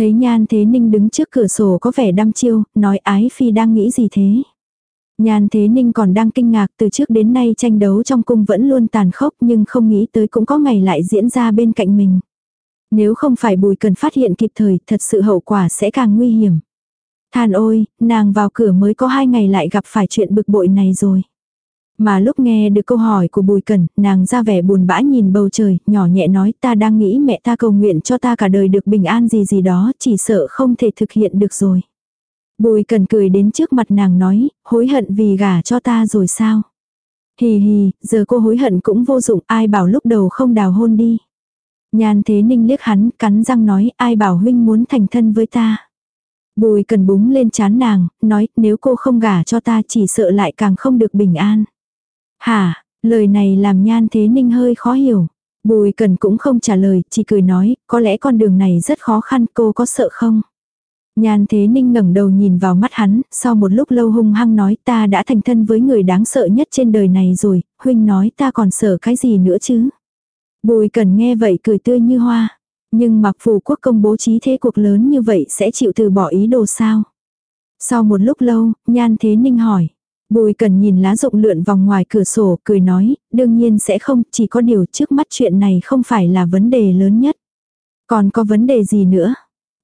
Thấy nhan thế ninh đứng trước cửa sổ có vẻ đăm chiêu, nói ái phi đang nghĩ gì thế. Nhan Thế Ninh còn đang kinh ngạc từ trước đến nay tranh đấu trong cung vẫn luôn tàn khốc nhưng không nghĩ tới cũng có ngày lại diễn ra bên cạnh mình. Nếu không phải bùi cần phát hiện kịp thời thật sự hậu quả sẽ càng nguy hiểm. Than ôi, nàng vào cửa mới có hai ngày lại gặp phải chuyện bực bội này rồi. Mà lúc nghe được câu hỏi của Bùi Cẩn, nàng ra vẻ buồn bã nhìn bầu trời, nhỏ nhẹ nói ta đang nghĩ mẹ ta cầu nguyện cho ta cả đời được bình an gì gì đó, chỉ sợ không thể thực hiện được rồi. Bùi Cẩn cười đến trước mặt nàng nói, hối hận vì gả cho ta rồi sao? Hì hì, giờ cô hối hận cũng vô dụng, ai bảo lúc đầu không đào hôn đi. Nhan thế ninh liếc hắn, cắn răng nói, ai bảo huynh muốn thành thân với ta. Bùi cần búng lên chán nàng, nói, nếu cô không gả cho ta chỉ sợ lại càng không được bình an. Hả, lời này làm nhan thế ninh hơi khó hiểu. Bùi cần cũng không trả lời, chỉ cười nói, có lẽ con đường này rất khó khăn, cô có sợ không? Nhan thế ninh ngẩng đầu nhìn vào mắt hắn, sau một lúc lâu hung hăng nói ta đã thành thân với người đáng sợ nhất trên đời này rồi, huynh nói ta còn sợ cái gì nữa chứ? Bùi cần nghe vậy cười tươi như hoa. Nhưng mặc phù quốc công bố trí thế cuộc lớn như vậy sẽ chịu từ bỏ ý đồ sao? Sau một lúc lâu, nhan thế ninh hỏi. Bùi cần nhìn lá rộng lượn vòng ngoài cửa sổ, cười nói, đương nhiên sẽ không, chỉ có điều trước mắt chuyện này không phải là vấn đề lớn nhất. Còn có vấn đề gì nữa?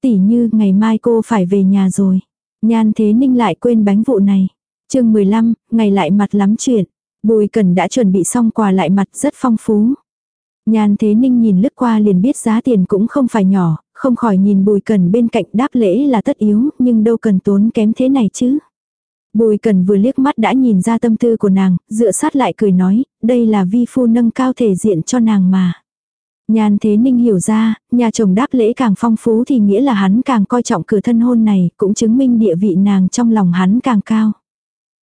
Tỉ như ngày mai cô phải về nhà rồi. Nhan thế ninh lại quên bánh vụ này. chương 15, ngày lại mặt lắm chuyện. Bùi cần đã chuẩn bị xong quà lại mặt rất phong phú. Nhan thế ninh nhìn lướt qua liền biết giá tiền cũng không phải nhỏ, không khỏi nhìn bùi cần bên cạnh đáp lễ là tất yếu, nhưng đâu cần tốn kém thế này chứ. Bùi cần vừa liếc mắt đã nhìn ra tâm tư của nàng, dựa sát lại cười nói, đây là vi phu nâng cao thể diện cho nàng mà. Nhan thế ninh hiểu ra, nhà chồng đáp lễ càng phong phú thì nghĩa là hắn càng coi trọng cửa thân hôn này, cũng chứng minh địa vị nàng trong lòng hắn càng cao.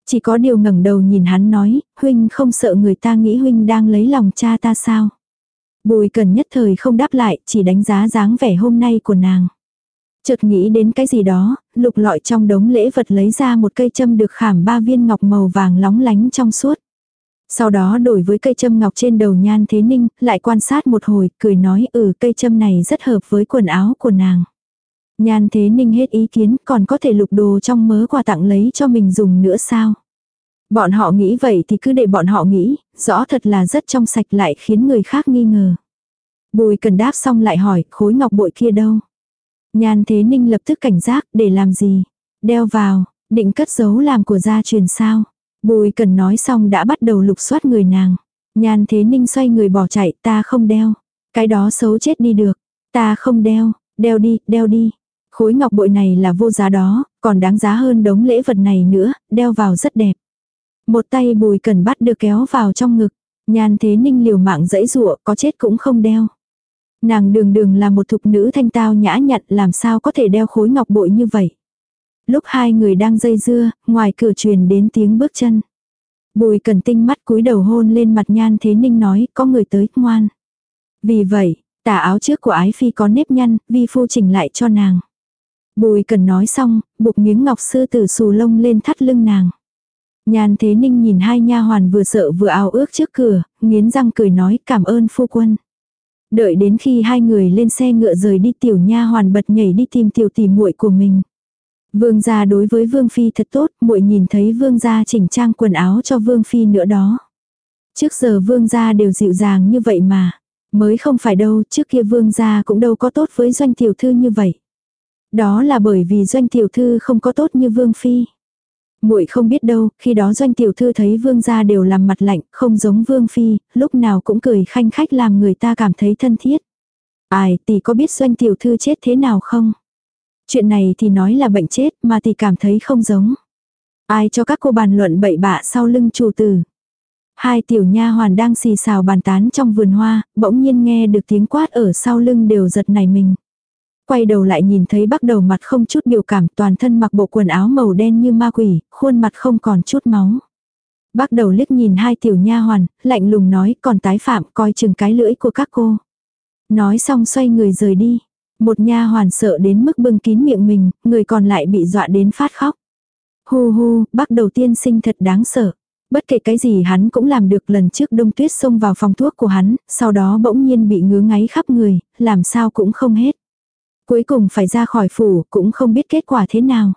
Chỉ có điều ngẩng đầu nhìn hắn nói, huynh không sợ người ta nghĩ huynh đang lấy lòng cha ta sao. Bùi cần nhất thời không đáp lại, chỉ đánh giá dáng vẻ hôm nay của nàng. Chợt nghĩ đến cái gì đó, lục lọi trong đống lễ vật lấy ra một cây châm được khảm ba viên ngọc màu vàng lóng lánh trong suốt. Sau đó đổi với cây châm ngọc trên đầu nhan thế ninh, lại quan sát một hồi, cười nói ừ cây châm này rất hợp với quần áo của nàng. Nhan thế ninh hết ý kiến, còn có thể lục đồ trong mớ quà tặng lấy cho mình dùng nữa sao? Bọn họ nghĩ vậy thì cứ để bọn họ nghĩ, rõ thật là rất trong sạch lại khiến người khác nghi ngờ. Bùi cần đáp xong lại hỏi, khối ngọc bội kia đâu? Nhan thế ninh lập tức cảnh giác, để làm gì? Đeo vào, định cất giấu làm của gia truyền sao? Bùi cần nói xong đã bắt đầu lục soát người nàng. Nhan thế ninh xoay người bỏ chạy, ta không đeo. Cái đó xấu chết đi được. Ta không đeo, đeo đi, đeo đi. Khối ngọc bội này là vô giá đó, còn đáng giá hơn đống lễ vật này nữa, đeo vào rất đẹp. Một tay bùi cần bắt được kéo vào trong ngực. Nhan thế ninh liều mạng dẫy dụa, có chết cũng không đeo. Nàng đường đường là một thục nữ thanh tao nhã nhặn làm sao có thể đeo khối ngọc bội như vậy. Lúc hai người đang dây dưa, ngoài cửa truyền đến tiếng bước chân. Bùi cần tinh mắt cúi đầu hôn lên mặt nhan thế ninh nói có người tới, ngoan. Vì vậy, tà áo trước của ái phi có nếp nhăn, vi phu chỉnh lại cho nàng. Bùi cần nói xong, buộc miếng ngọc sư tử xù lông lên thắt lưng nàng. Nhan thế ninh nhìn hai nha hoàn vừa sợ vừa ao ước trước cửa, nghiến răng cười nói cảm ơn phu quân. Đợi đến khi hai người lên xe ngựa rời đi tiểu nha hoàn bật nhảy đi tìm tiểu tỷ muội của mình. Vương gia đối với Vương Phi thật tốt, muội nhìn thấy Vương gia chỉnh trang quần áo cho Vương Phi nữa đó. Trước giờ Vương gia đều dịu dàng như vậy mà. Mới không phải đâu, trước kia Vương gia cũng đâu có tốt với doanh tiểu thư như vậy. Đó là bởi vì doanh tiểu thư không có tốt như Vương Phi muội không biết đâu, khi đó doanh tiểu thư thấy Vương gia đều làm mặt lạnh, không giống Vương Phi, lúc nào cũng cười khanh khách làm người ta cảm thấy thân thiết. Ai tỷ có biết doanh tiểu thư chết thế nào không? Chuyện này thì nói là bệnh chết mà tỷ cảm thấy không giống. Ai cho các cô bàn luận bậy bạ sau lưng chủ tử. Hai tiểu nha hoàn đang xì xào bàn tán trong vườn hoa, bỗng nhiên nghe được tiếng quát ở sau lưng đều giật nảy mình. Quay đầu lại nhìn thấy bắt đầu mặt không chút biểu cảm toàn thân mặc bộ quần áo màu đen như ma quỷ, khuôn mặt không còn chút máu. Bác đầu liếc nhìn hai tiểu nha hoàn, lạnh lùng nói còn tái phạm coi chừng cái lưỡi của các cô. Nói xong xoay người rời đi. Một nha hoàn sợ đến mức bưng kín miệng mình, người còn lại bị dọa đến phát khóc. Hu hu, bác đầu tiên sinh thật đáng sợ. Bất kể cái gì hắn cũng làm được lần trước đông tuyết xông vào phòng thuốc của hắn, sau đó bỗng nhiên bị ngứa ngáy khắp người, làm sao cũng không hết. Cuối cùng phải ra khỏi phủ, cũng không biết kết quả thế nào.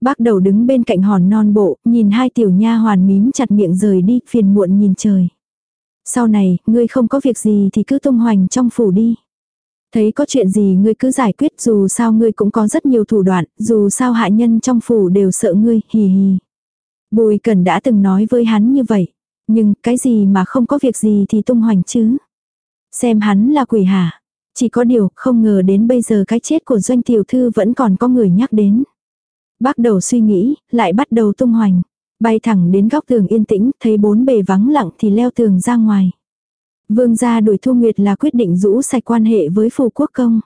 Bác đầu đứng bên cạnh hòn non bộ, nhìn hai tiểu nha hoàn mím chặt miệng rời đi, phiền muộn nhìn trời. Sau này, ngươi không có việc gì thì cứ tung hoành trong phủ đi. Thấy có chuyện gì ngươi cứ giải quyết dù sao ngươi cũng có rất nhiều thủ đoạn, dù sao hạ nhân trong phủ đều sợ ngươi, hì hì. Bùi Cần đã từng nói với hắn như vậy. Nhưng cái gì mà không có việc gì thì tung hoành chứ. Xem hắn là quỷ hả. Chỉ có điều không ngờ đến bây giờ cái chết của doanh tiểu thư vẫn còn có người nhắc đến. Bắt đầu suy nghĩ, lại bắt đầu tung hoành. Bay thẳng đến góc tường yên tĩnh, thấy bốn bề vắng lặng thì leo tường ra ngoài. Vương gia đuổi Thu Nguyệt là quyết định rũ sạch quan hệ với phù quốc công.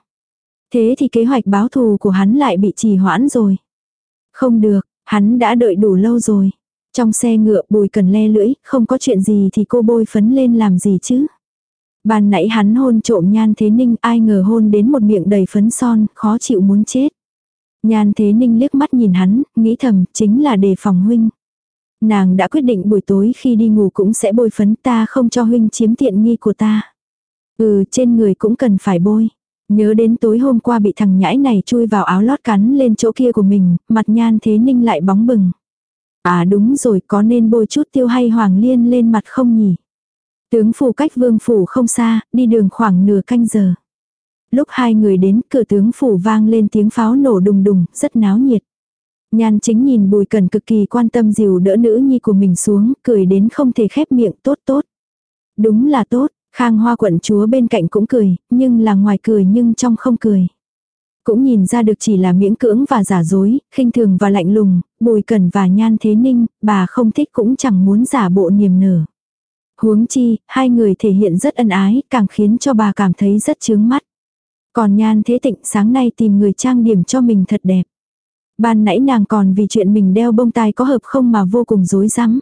Thế thì kế hoạch báo thù của hắn lại bị trì hoãn rồi. Không được, hắn đã đợi đủ lâu rồi. Trong xe ngựa bùi cần le lưỡi, không có chuyện gì thì cô bôi phấn lên làm gì chứ. Ban nãy hắn hôn trộm nhan thế ninh ai ngờ hôn đến một miệng đầy phấn son, khó chịu muốn chết. Nhan thế ninh liếc mắt nhìn hắn, nghĩ thầm, chính là đề phòng huynh. Nàng đã quyết định buổi tối khi đi ngủ cũng sẽ bôi phấn ta không cho huynh chiếm tiện nghi của ta. Ừ, trên người cũng cần phải bôi. Nhớ đến tối hôm qua bị thằng nhãi này chui vào áo lót cắn lên chỗ kia của mình, mặt nhan thế ninh lại bóng bừng. À đúng rồi, có nên bôi chút tiêu hay hoàng liên lên mặt không nhỉ? Tướng phủ cách vương phủ không xa, đi đường khoảng nửa canh giờ. Lúc hai người đến, cửa tướng phủ vang lên tiếng pháo nổ đùng đùng, rất náo nhiệt. Nhan chính nhìn bùi cần cực kỳ quan tâm dìu đỡ nữ nhi của mình xuống, cười đến không thể khép miệng tốt tốt. Đúng là tốt, khang hoa quận chúa bên cạnh cũng cười, nhưng là ngoài cười nhưng trong không cười. Cũng nhìn ra được chỉ là miễn cưỡng và giả dối, khinh thường và lạnh lùng, bùi cần và nhan thế ninh, bà không thích cũng chẳng muốn giả bộ niềm nở. Huống chi, hai người thể hiện rất ân ái, càng khiến cho bà cảm thấy rất chướng mắt. Còn nhan thế tịnh sáng nay tìm người trang điểm cho mình thật đẹp. Ban nãy nàng còn vì chuyện mình đeo bông tai có hợp không mà vô cùng rối rắm.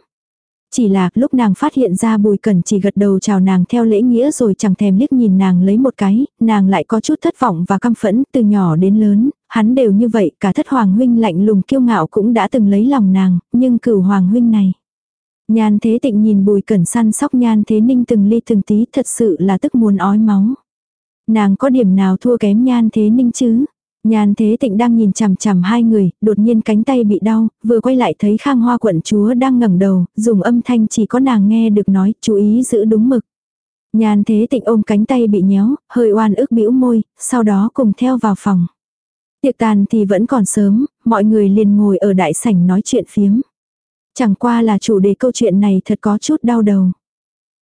Chỉ là lúc nàng phát hiện ra bùi cẩn chỉ gật đầu chào nàng theo lễ nghĩa rồi chẳng thèm liếc nhìn nàng lấy một cái, nàng lại có chút thất vọng và căm phẫn từ nhỏ đến lớn, hắn đều như vậy, cả thất hoàng huynh lạnh lùng kiêu ngạo cũng đã từng lấy lòng nàng, nhưng cửu hoàng huynh này. Nhan thế tịnh nhìn bùi cẩn săn sóc nhan thế ninh từng ly từng tí thật sự là tức muốn ói máu. Nàng có điểm nào thua kém nhan thế ninh chứ? Nhan thế tịnh đang nhìn chằm chằm hai người, đột nhiên cánh tay bị đau, vừa quay lại thấy khang hoa quận chúa đang ngẩng đầu, dùng âm thanh chỉ có nàng nghe được nói, chú ý giữ đúng mực. Nhan thế tịnh ôm cánh tay bị nhéo, hơi oan ức bĩu môi, sau đó cùng theo vào phòng. Tiệc tàn thì vẫn còn sớm, mọi người liền ngồi ở đại sảnh nói chuyện phiếm. Chẳng qua là chủ đề câu chuyện này thật có chút đau đầu.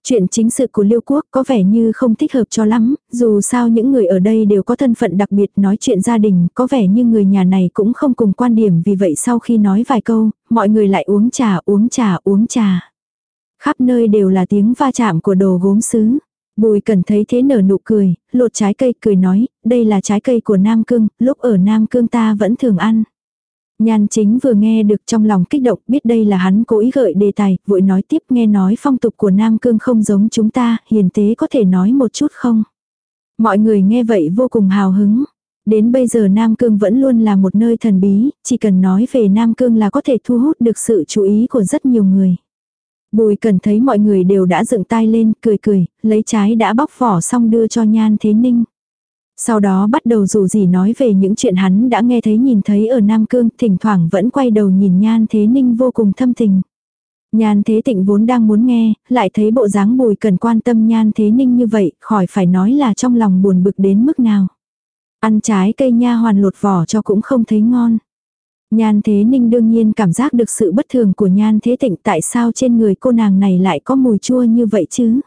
Chuyện chính sự của Liêu Quốc có vẻ như không thích hợp cho lắm, dù sao những người ở đây đều có thân phận đặc biệt nói chuyện gia đình, có vẻ như người nhà này cũng không cùng quan điểm vì vậy sau khi nói vài câu, mọi người lại uống trà, uống trà, uống trà. Khắp nơi đều là tiếng va chạm của đồ gốm sứ. Bùi cần thấy thế nở nụ cười, lột trái cây cười nói, đây là trái cây của Nam Cương, lúc ở Nam Cương ta vẫn thường ăn. Nhan chính vừa nghe được trong lòng kích động biết đây là hắn cố ý gợi đề tài, vội nói tiếp nghe nói phong tục của Nam Cương không giống chúng ta, hiền tế có thể nói một chút không? Mọi người nghe vậy vô cùng hào hứng. Đến bây giờ Nam Cương vẫn luôn là một nơi thần bí, chỉ cần nói về Nam Cương là có thể thu hút được sự chú ý của rất nhiều người. Bùi cần thấy mọi người đều đã dựng tay lên, cười cười, lấy trái đã bóc vỏ xong đưa cho Nhan Thế Ninh. Sau đó bắt đầu rủ gì nói về những chuyện hắn đã nghe thấy nhìn thấy ở Nam Cương, thỉnh thoảng vẫn quay đầu nhìn Nhan Thế Ninh vô cùng thâm tình. Nhan Thế Tịnh vốn đang muốn nghe, lại thấy bộ dáng bùi cần quan tâm Nhan Thế Ninh như vậy, khỏi phải nói là trong lòng buồn bực đến mức nào. Ăn trái cây nha hoàn lột vỏ cho cũng không thấy ngon. Nhan Thế Ninh đương nhiên cảm giác được sự bất thường của Nhan Thế Tịnh tại sao trên người cô nàng này lại có mùi chua như vậy chứ.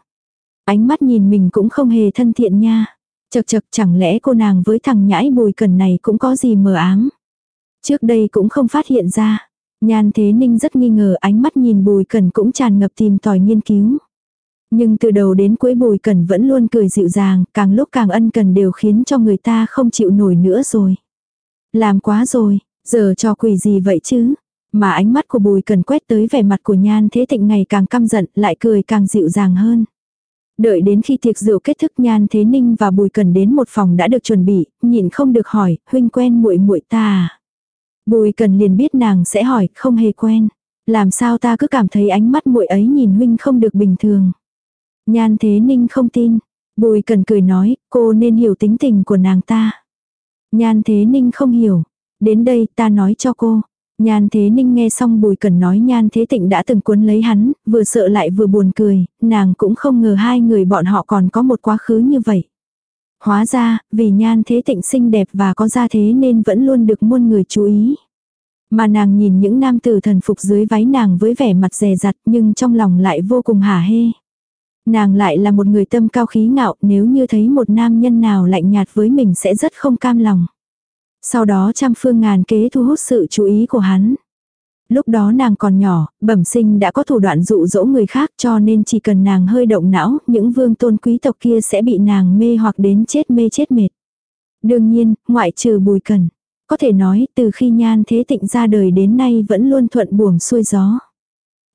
Ánh mắt nhìn mình cũng không hề thân thiện nha. Chật chật chẳng lẽ cô nàng với thằng nhãi bùi cần này cũng có gì mờ ám. Trước đây cũng không phát hiện ra. Nhan Thế Ninh rất nghi ngờ ánh mắt nhìn Bùi Cẩn cũng tràn ngập tìm tòi nghiên cứu. Nhưng từ đầu đến cuối Bùi Cẩn vẫn luôn cười dịu dàng, càng lúc càng ân cần đều khiến cho người ta không chịu nổi nữa rồi. Làm quá rồi, giờ cho quỷ gì vậy chứ? Mà ánh mắt của Bùi Cẩn quét tới vẻ mặt của Nhan Thế thịnh ngày càng căm giận, lại cười càng dịu dàng hơn. Đợi đến khi tiệc rượu kết thúc Nhan Thế Ninh và Bùi cần đến một phòng đã được chuẩn bị, nhịn không được hỏi, huynh quen muội muội ta à? Bùi cần liền biết nàng sẽ hỏi, không hề quen. Làm sao ta cứ cảm thấy ánh mắt muội ấy nhìn huynh không được bình thường. Nhan thế ninh không tin. Bùi cần cười nói, cô nên hiểu tính tình của nàng ta. Nhan thế ninh không hiểu. Đến đây ta nói cho cô. Nhan Thế Ninh nghe xong Bùi Cần nói Nhan Thế Tịnh đã từng cuốn lấy hắn, vừa sợ lại vừa buồn cười, nàng cũng không ngờ hai người bọn họ còn có một quá khứ như vậy. Hóa ra, vì nhan thế tịnh xinh đẹp và có gia thế nên vẫn luôn được muôn người chú ý. Mà nàng nhìn những nam tử thần phục dưới váy nàng với vẻ mặt dè dặt nhưng trong lòng lại vô cùng hả hê. Nàng lại là một người tâm cao khí ngạo nếu như thấy một nam nhân nào lạnh nhạt với mình sẽ rất không cam lòng. Sau đó trăm phương ngàn kế thu hút sự chú ý của hắn. Lúc đó nàng còn nhỏ, bẩm sinh đã có thủ đoạn dụ dỗ người khác cho nên chỉ cần nàng hơi động não, những vương tôn quý tộc kia sẽ bị nàng mê hoặc đến chết mê chết mệt. Đương nhiên, ngoại trừ bùi cần. Có thể nói, từ khi nhan thế tịnh ra đời đến nay vẫn luôn thuận buồm xuôi gió.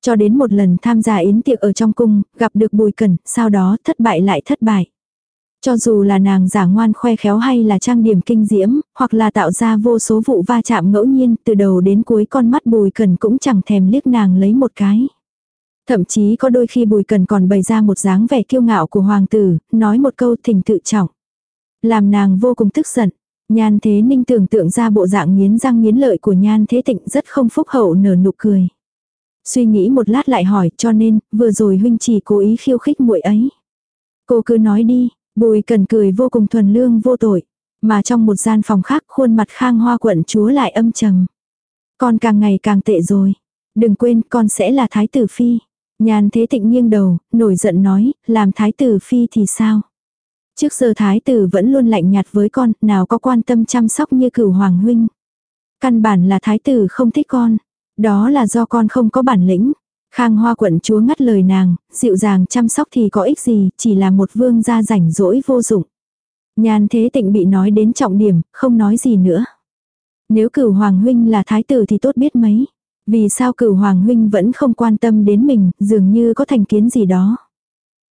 Cho đến một lần tham gia yến tiệc ở trong cung, gặp được bùi cần, sau đó thất bại lại thất bại. Cho dù là nàng giả ngoan khoe khéo hay là trang điểm kinh diễm, hoặc là tạo ra vô số vụ va chạm ngẫu nhiên từ đầu đến cuối con mắt bùi cần cũng chẳng thèm liếc nàng lấy một cái. Thậm chí có đôi khi bùi cần còn bày ra một dáng vẻ kiêu ngạo của hoàng tử, nói một câu thình tự trọng. Làm nàng vô cùng tức giận. Nhan thế ninh tưởng tượng ra bộ dạng nghiến răng nghiến lợi của nhan thế tịnh rất không phúc hậu nở nụ cười. Suy nghĩ một lát lại hỏi cho nên vừa rồi huynh chỉ cố ý khiêu khích muội ấy. Cô cứ nói đi, Bùi cần cười vô cùng thuần lương vô tội. Mà trong một gian phòng khác khuôn mặt khang hoa quận chúa lại âm trầm. Con càng ngày càng tệ rồi. Đừng quên con sẽ là thái tử phi. Nhàn thế tịnh nghiêng đầu, nổi giận nói, làm thái tử phi thì sao? Trước giờ thái tử vẫn luôn lạnh nhạt với con, nào có quan tâm chăm sóc như cửu hoàng huynh. Căn bản là thái tử không thích con. Đó là do con không có bản lĩnh. Khang hoa quận chúa ngắt lời nàng, dịu dàng chăm sóc thì có ích gì, chỉ là một vương gia rảnh rỗi vô dụng. Nhan thế tịnh bị nói đến trọng điểm, không nói gì nữa. Nếu cửu hoàng huynh là thái tử thì tốt biết mấy. Vì sao cửu hoàng huynh vẫn không quan tâm đến mình, dường như có thành kiến gì đó.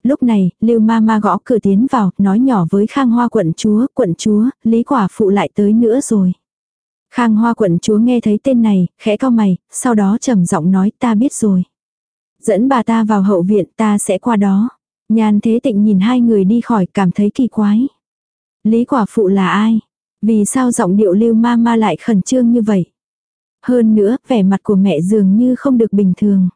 Lúc này, lưu ma ma gõ cửa tiến vào, nói nhỏ với khang hoa quận chúa, quận chúa, lý quả phụ lại tới nữa rồi. Khang hoa quận chúa nghe thấy tên này, khẽ cao mày, sau đó trầm giọng nói ta biết rồi. Dẫn bà ta vào hậu viện ta sẽ qua đó. Nhan thế tịnh nhìn hai người đi khỏi cảm thấy kỳ quái. Lý quả phụ là ai? Vì sao giọng điệu lưu ma ma lại khẩn trương như vậy? Hơn nữa, vẻ mặt của mẹ dường như không được bình thường.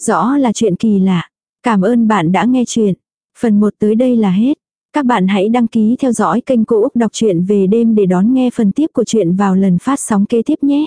Rõ là chuyện kỳ lạ. Cảm ơn bạn đã nghe chuyện. Phần 1 tới đây là hết. Các bạn hãy đăng ký theo dõi kênh Cô Úc Đọc truyện về đêm để đón nghe phần tiếp của chuyện vào lần phát sóng kế tiếp nhé.